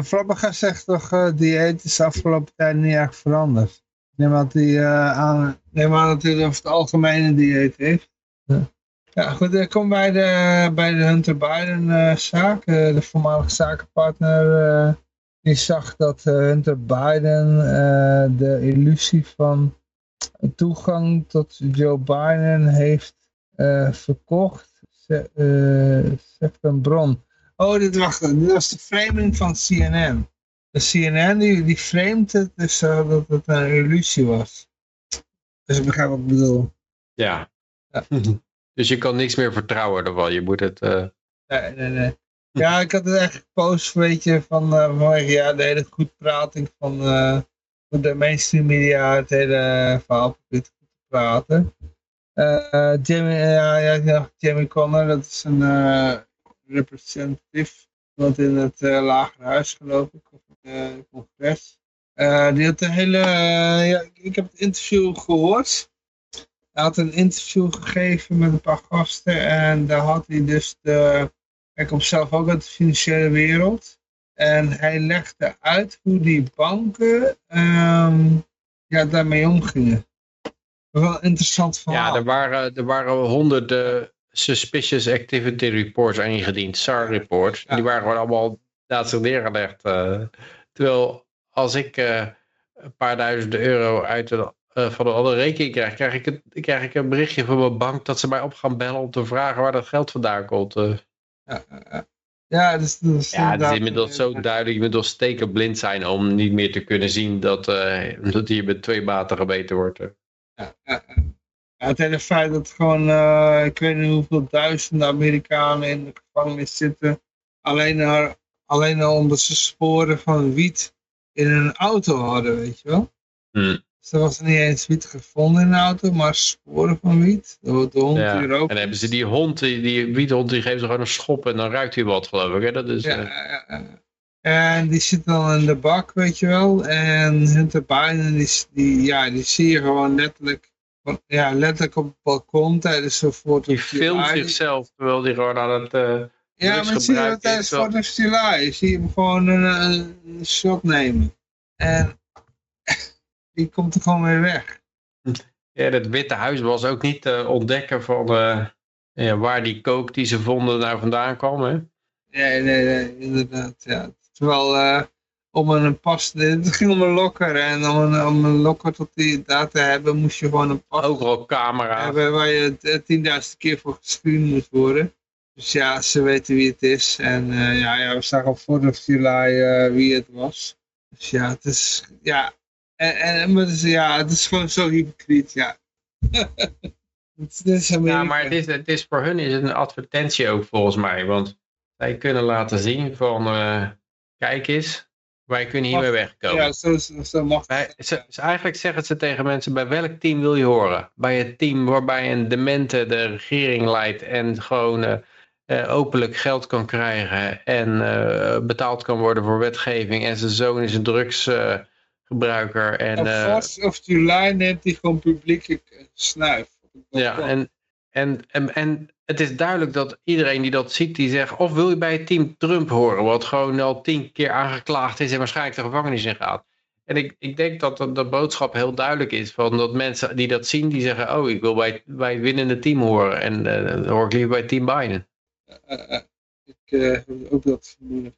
uh. Zegt toch, eh dieet is de afgelopen tijd niet erg veranderd. Neem aan eh, aan, neem aan dat hij over het algemene dieet heeft. Ja, ja goed, ik kom bij de, bij de Hunter Biden eh, zaak. Eh, de voormalige zakenpartner, eh, die zag dat eh, Hunter Biden eh, de illusie van toegang tot Joe Biden heeft eh, verkocht. Ze- eh, zegt een bron. Oh, dit, wacht, dit was de framing van CNN. De CNN die, die framed het dus eh, dat het een illusie was. Dus ik begrijp wat ik bedoel. Ja. Ja. dus je kan niks meer vertrouwen ervan. Je moet het... eh, Nee, nee, nee. Ja, ik had het echt gepost, weet je, van eh, vanwege ja, de hele goed prating van eh, de mainstream media, het hele verhaal probeert goed te praten. Eh, eh, Jamie, ja, ja, ja, Jamie Connor, dat is een eh representative, wat in het eh lagerhuis geloof ik, of het congres. Eh, die had een hele, eh, ja, ik- heb het interview gehoord. Hij had een interview gegeven met een paar gasten en daar had hij dus de, hij komt zelf ook uit de financiële wereld. En hij legde uit hoe die banken ehm, ja, daarmee omgingen. Wel interessant verhaal. Ja, er waren, er waren honderden suspicious activity reports ingediend, SAR reports. Ja. Die waren gewoon allemaal naast zich neergelegd. eh. terwijl als ik eh, een paar duizenden euro uit de, eh, van een andere rekening krijg, krijg ik, het, krijg ik een berichtje van mijn bank dat ze mij op gaan bellen om te vragen waar dat geld vandaan komt. eh. Ja, ja, ja. dus, dus het is inmiddels zo duidelijk. Je moet wel stekenblind zijn om niet meer te kunnen zien dat, eh, dat hier met twee maten gebeten wordt. ja. Ja, het hele feit dat gewoon, eh, ik weet niet hoeveel duizenden Amerikanen in de gevangenis zitten. Alleen, alleen al omdat ze sporen van wiet in een auto hadden, weet je wel. Hm. Dus er was niet eens wiet gevonden in de auto, maar sporen van wiet. De, de hond Ja. die En dan hebben ze die hond, die, die wiethond, die geven ze gewoon een schop en dan ruikt hij wat, geloof ik. Hè? Dat is, Ja, eh, ja. En die zit dan in de bak, weet je wel. En Hunter Biden, die, die, ja, die zie je gewoon letterlijk, ja, letterlijk op het balkon tijdens zo'n foto. die filmt zichzelf terwijl hij gewoon aan het... eh, Ja, maar zie je dat tijdens Foto of July. Zie je hem gewoon een, een, een shot nemen. En die komt er gewoon weer weg. ja, het Witte Huis was ook niet te ontdekken van eh, ja, waar die kook die ze vonden nou vandaan kwam. Hè? Nee, nee, nee, inderdaad. Ja. Terwijl eh, om een pas, het ging om een lokker. En om een, om een lokker tot die daar te hebben, moest je gewoon een pas Overal camera. hebben waar je eh, tienduizend keer voor gescreend moet worden. Dus ja, ze weten wie het is. En eh, ja, ja, we zagen op Fourth of July eh, wie het was. Dus ja, het is, ja, en, en maar het is, ja, het is gewoon zo hypocriet, ja. het, is. Ja, maar het is, het is voor hun is het een advertentie ook volgens mij. Want zij kunnen laten zien van, eh, kijk eens, wij kunnen hiermee wegkomen. Ja, zo, zo, zo mag ze, ze- eigenlijk zeggen ze tegen mensen, bij welk team wil je horen? Bij het team waarbij een demente de regering leidt en gewoon eh, eh, openlijk geld kan krijgen en eh, betaald kan worden voor wetgeving en zijn zoon is een drugsgebruiker en, Op eh, Fourth of July neemt hij gewoon publieke snuif. ja, en, en, en, en het is duidelijk dat iedereen die dat ziet, die zegt, of wil je bij het team Trump horen, wat gewoon al tien keer aangeklaagd is en waarschijnlijk de gevangenis in gaat. En ik, ik denk dat de, de boodschap heel duidelijk is, van dat mensen die dat zien, die zeggen, oh, ik wil bij, bij het winnende team horen. En eh, dan hoor ik liever bij Team Biden. Eh, eh, ik, uh, ook dat vermoeden.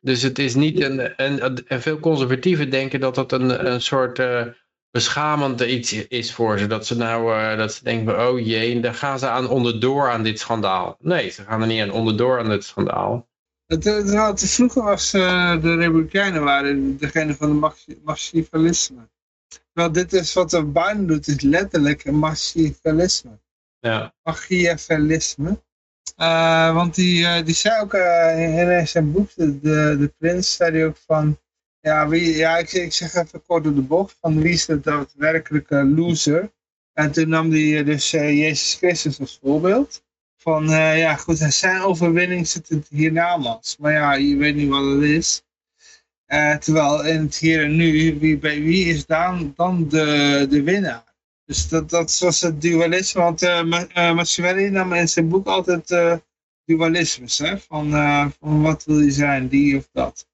Dus het is niet een, en, en veel conservatieven denken dat dat een, een soort uh, beschamend iets is voor ze. Dat ze nou, uh, dat ze denken, oh jee, daar gaan ze aan onderdoor aan dit schandaal. Nee, ze gaan er niet aan onderdoor aan dit schandaal. Het, het, het, vroeger was uh, de Republikeinen waren degene van de massivalisme. Wel, dit is wat de Biden doet, is letterlijk een massivalisme. Ja. Machiavellisme. Uh, want die, die zei ook in zijn boek, de, de, de prins, zei hij ook van, ja, wie, ja ik, zeg even kort op de bocht, van wie is de daadwerkelijke loser? En toen nam hij dus Jezus Christus als voorbeeld. Van, ja goed, zijn overwinning zit het hiernamaals. Maar ja, je weet niet wat het is. terwijl in het hier en nu, wie, bij wie is dan, dan de, de winnaar? Dus dat, dat was het dualisme, want Machiavelli nam in zijn boek altijd dualismes, hè? Van, van wat wil je zijn, die of dat.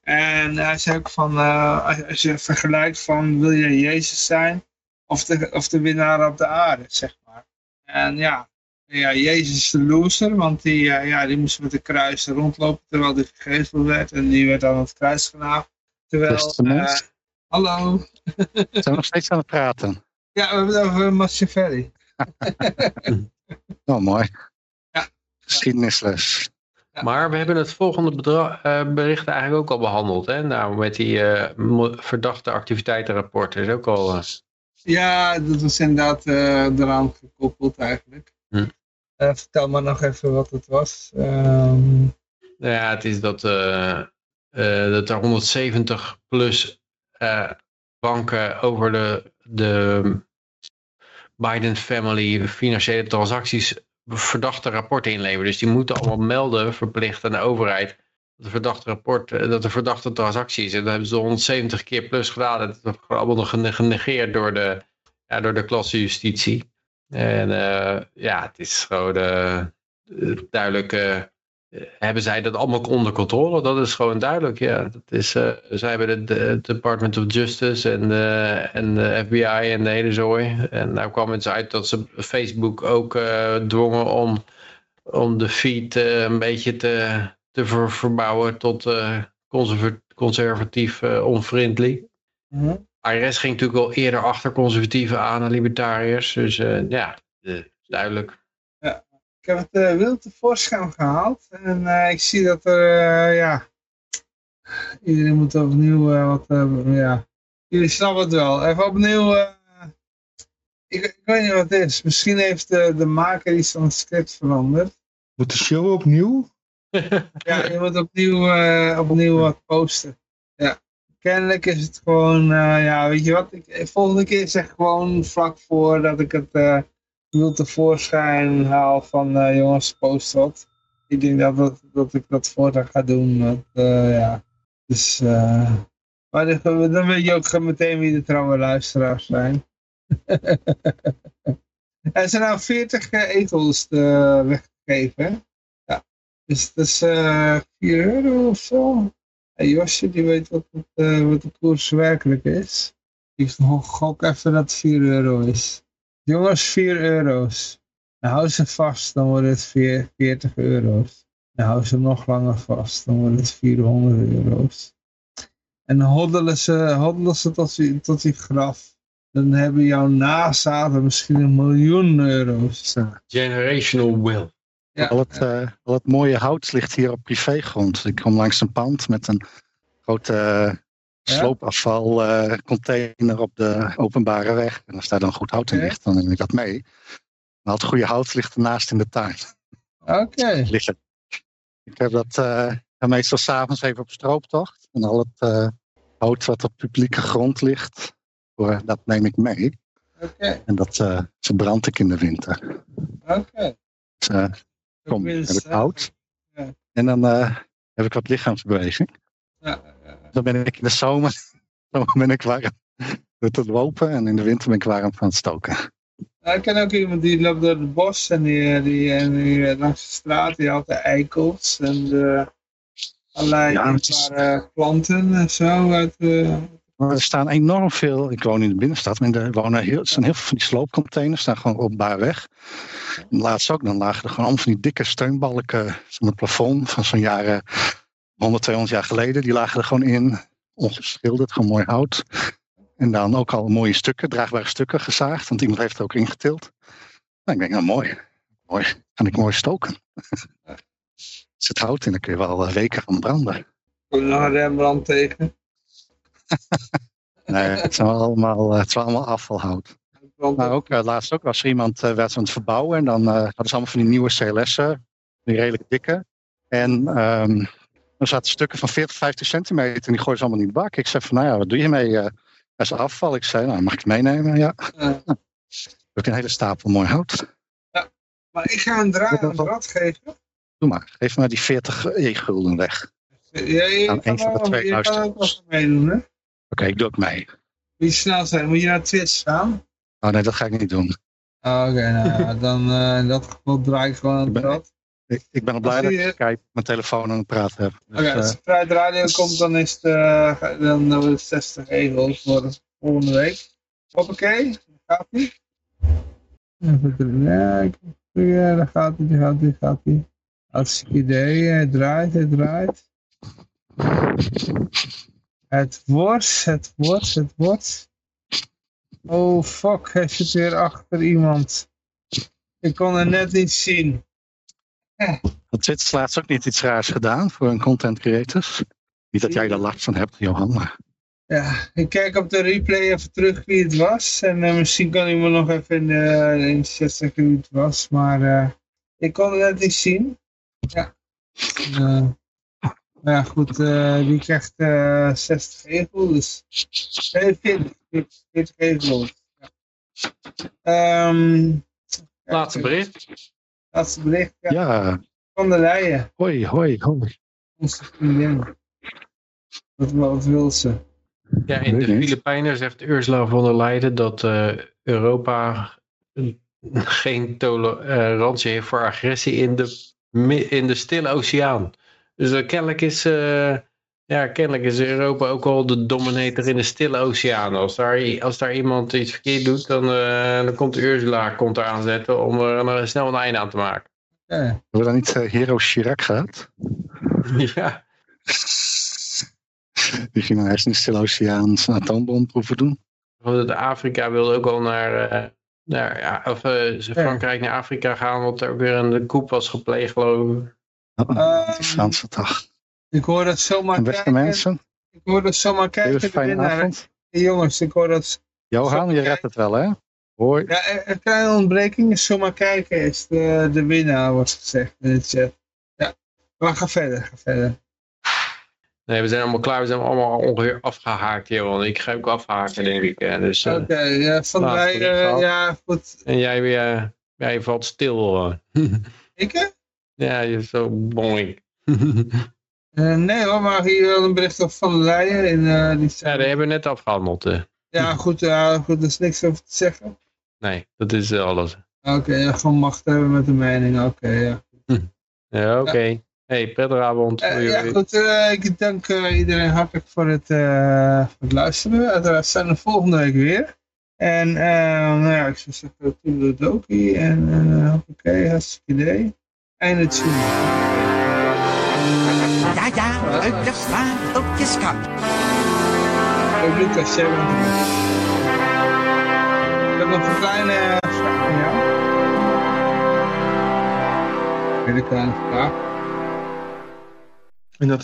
En hij zei ook van, als je vergelijkt van wil je Jezus zijn of de, of de winnaar op de aarde, zeg maar. En ja, ja Jezus is de loser, want die, ja, die moest met de kruis rondlopen terwijl hij vergeveld werd en die werd aan het kruis genaagd. Terwijl, hallo. Zijn we nog steeds aan het praten? Ja, we hebben het over Machiavelli. oh, mooi. Ja. Geschiedenisles. Maar we hebben het volgende uh, bericht eigenlijk ook al behandeld. Hè? Nou, met die uh, verdachte activiteitenrapport is ook al... Uh... Ja, dat was inderdaad eraan gekoppeld eigenlijk. Hm. vertel maar nog even wat het was. Um... Ja, het is dat, dat er 170 plus banken over de de Biden family financiële transacties verdachte rapporten inleveren. Dus die moeten allemaal melden, verplicht aan de overheid, dat de verdachte rapport, eh, dat de verdachte transactie is. En dat hebben ze 170 keer plus gedaan. Dat is allemaal genegeerd door de, ja, door de klasse justitie. En uh, ja, het is gewoon uh, duidelijk hebben zij dat allemaal onder controle? Dat is gewoon duidelijk, ja. Dat is, uh, zij hebben de, Department of Justice en de, en de FBI en de hele zooi. En nou kwam het uit dat ze Facebook ook uh, dwongen om, om de feed een beetje te, te ver, verbouwen tot conservatief onvriendelijk. Mm -hmm. Ging natuurlijk al eerder achter conservatieven aan en libertariërs. Dus ja, duidelijk. Ik heb het uh, wild tevoorschijn gehaald. En uh, ik zie dat er, uh, ja... Iedereen moet opnieuw wat hebben, ja. Jullie snappen het wel. Even opnieuw... Ik, ik, weet niet wat het is. Misschien heeft de, de maker iets van het script veranderd. Moet de show opnieuw? ja, je moet opnieuw, opnieuw wat posten. Ja. Kennelijk is het gewoon, ja, weet je wat? Ik, volgende keer zeg gewoon vlak voor dat ik het wil tevoorschijn haal van uh, jongens, post wat. Ik denk dat, dat, dat ik dat voortaan ga doen. Uh, ja. Dus, uh, maar dan, weet je ook meteen wie de trouwe luisteraars zijn. er zijn nou 40 egels weggegeven. Ja. Dus dat is 4 euro of zo. En Josje die weet wat, het, wat de koers werkelijk is. Die gok even dat het 4 euro is. Jongens, 4 euro's. Nou, hou ze vast, dan wordt het 40 euro's. Nou, hou ze nog langer vast, dan wordt het 400 euro's. En dan hoddelen ze, hoddelen ze tot, die, tot die graf. Dan hebben jouw nazaten misschien een miljoen euro's. Generational wealth. Ja, al, het, uh, al het mooie hout ligt hier op privégrond. Ik kom langs een pand met een grote sloopafvalcontainer op de openbare weg. En als daar dan goed hout in ligt, dan neem ik dat mee. Maar het goede hout ligt ernaast in de tuin. Oké. Ik heb dat uh, meestal s'avonds even op strooptocht. En al het uh, hout wat op publieke grond ligt, dat neem ik mee. Oké. En dat verbrand ik in de winter. Oké. Dus, kom, heb ik hout. Ja. En dan heb ik wat lichaamsbeweging. Ja, dan ben ik in de zomer dan ben ik warm door te lopen en in de winter ben ik warm van het stoken. Ik ken ook iemand die loopt door het bos en die, die, en die eh, langs de straat, die had de eikels en de, allerlei ja, is... planten en zo uit de er staan enorm veel, ik woon in de binnenstad, maar er wonen heel, er staan heel veel van die sloopcontainers, staan gewoon openbaar weg. En laatst ook, dan lagen er gewoon allemaal van die dikke steunbalken van het plafond van zo'n jaren 100, 200 jaar geleden. Die lagen er gewoon in, ongeschilderd, gewoon mooi hout. En dan ook al mooie stukken, draagbare stukken gezaagd, want iemand heeft het ook ingetild. Nou, ik denk, nou mooi, mooi, kan ik mooi stoken. er zit hout in, dan kun je wel eh, weken van branden. Nog een Rembrandt tegen? Nee, het, zijn allemaal, eh, het is wel allemaal afvalhout. Maar ook eh, laatst ook was er iemand uh, werd aan het verbouwen en dan hadden ze allemaal van die nieuwe CLS'en, die redelijk dikke. En um, er zaten stukken van 40, 50 centimeter en die gooien ze allemaal in de bak. Ik zei van, nou ja, wat doe je mee? Dat is afval. Ik zei, nou, mag ik het meenemen? Ja. Ja. Ook een hele stapel mooi hout. Maar ik ga een draad een rad geven. Doe maar, geef maar die 40 e-gulden weg. Ja, je Aan kan, een van de wel- twee je luisteraars. meedoen, hè? Oké, ik doe ook mee. Wie snel zijn, moet je naar Twitch staan? Oh nee, dat ga ik niet doen. Oh, Oké, nou ja, dan eh, in dat geval draai ik gewoon aan Ik het. Ik, ik ben al blij Als dat ik eh, Skype mijn telefoon aan het praten heb. Dus, Oké, eh, als de Vrijheid Radio komt, dan is het, eh, dan dan wordt het 60 egels voor de volgende week. Hoppakee, gaat ie. Even kijken. Ja, daar gaat hij, daar gaat hij, gaat hij. Hartstikke idee, hij draait, hij draait. Het wordt, het wordt, het wordt. Oh fuck, hij zit weer achter iemand. Ik kon het net niet zien. Had Twitch laatst ook niet iets raars gedaan voor een content creators? Niet dat jij daar last van hebt, Johan, maar Ja, ik kijk op de replay even terug wie het was. En eh, misschien kan iemand nog even in de, in de chat zeggen wie het was. Maar eh, ik kon het net niet zien. Ja. Eh, maar ja, goed. eh, die krijgt eh 60 egel. Dus nee, 40, 40, 40 egel. Ja. Ehm, Laatste bericht. Bericht. Ja, ja, Van de Leyen. hoi, hoi, hoi. Onze vriendin. Wat, wat wil ze? Ja, in de. Filipijnen zegt Ursula von der Leyen dat eh, Europa geen tolerantie heeft voor agressie in de, in de Stille Oceaan. Dus eh, kennelijk, is, eh, ja, kennelijk is Europa ook al de dominator in de Stille Oceaan. Als daar, als daar iemand iets verkeerd doet, dan, eh, dan komt Ursula komt er aanzetten om er snel een einde aan te maken. Ja. Hebben we dan niet uh, Hero Chirac gehad? ja. Die ging naar in de Stille Oceaan zijn atoombomproeven doen. Want Afrika wilde ook al naar, eh, naar ja, of eh, ze Frankrijk naar Afrika gaan, want er ook weer een koep was gepleegd, geloof ik. Oh, die Franse dag. Ik hoor dat zomaar En beste kijken. mensen, Ik hoor dat zomaar kijken. Fijne avond. Hey, jongens, ik hoor dat... Johan, je redt het wel, hè? Hoi. Ja, een kleine ontbreking is zomaar kijken is de, de winnaar, wordt gezegd in de chat. Ja, maar ga verder, ga verder. Nee, we zijn allemaal klaar, we zijn allemaal ongeveer afgehaakt, joh. Ik ga ook afhaken, denk ik. hè. Dus, eh, Oké, ja, van mij, eh, ja, goed. En jij, weer, ja, je valt stil. eh. Ik, hè? ja, je is zo boing. Eh, nee hoor, maar hier wel een bericht over Van der Leyen. In, eh, die ja, dat hebben we net afgehandeld. eh. ja, goed, ja, goed, er is niks over te zeggen. Nee, dat is alles. Oké, ja, gewoon macht hebben met de mening, oké, ja. Ja, oké. Hey, prettige avond. Eh, voor ja, goed, ik dank iedereen hartelijk voor het, voor het luisteren. Uiteraard zijn we volgende week weer. En eh, nou ja, ik zou zeggen, toedeledokie. En oké, hartstikke idee. Einde tune. Ja, uit de. Oh, Lucas, jij bent er. Ik heb nog een kleine vraag aan jou. Een hele kleine vraag. En dat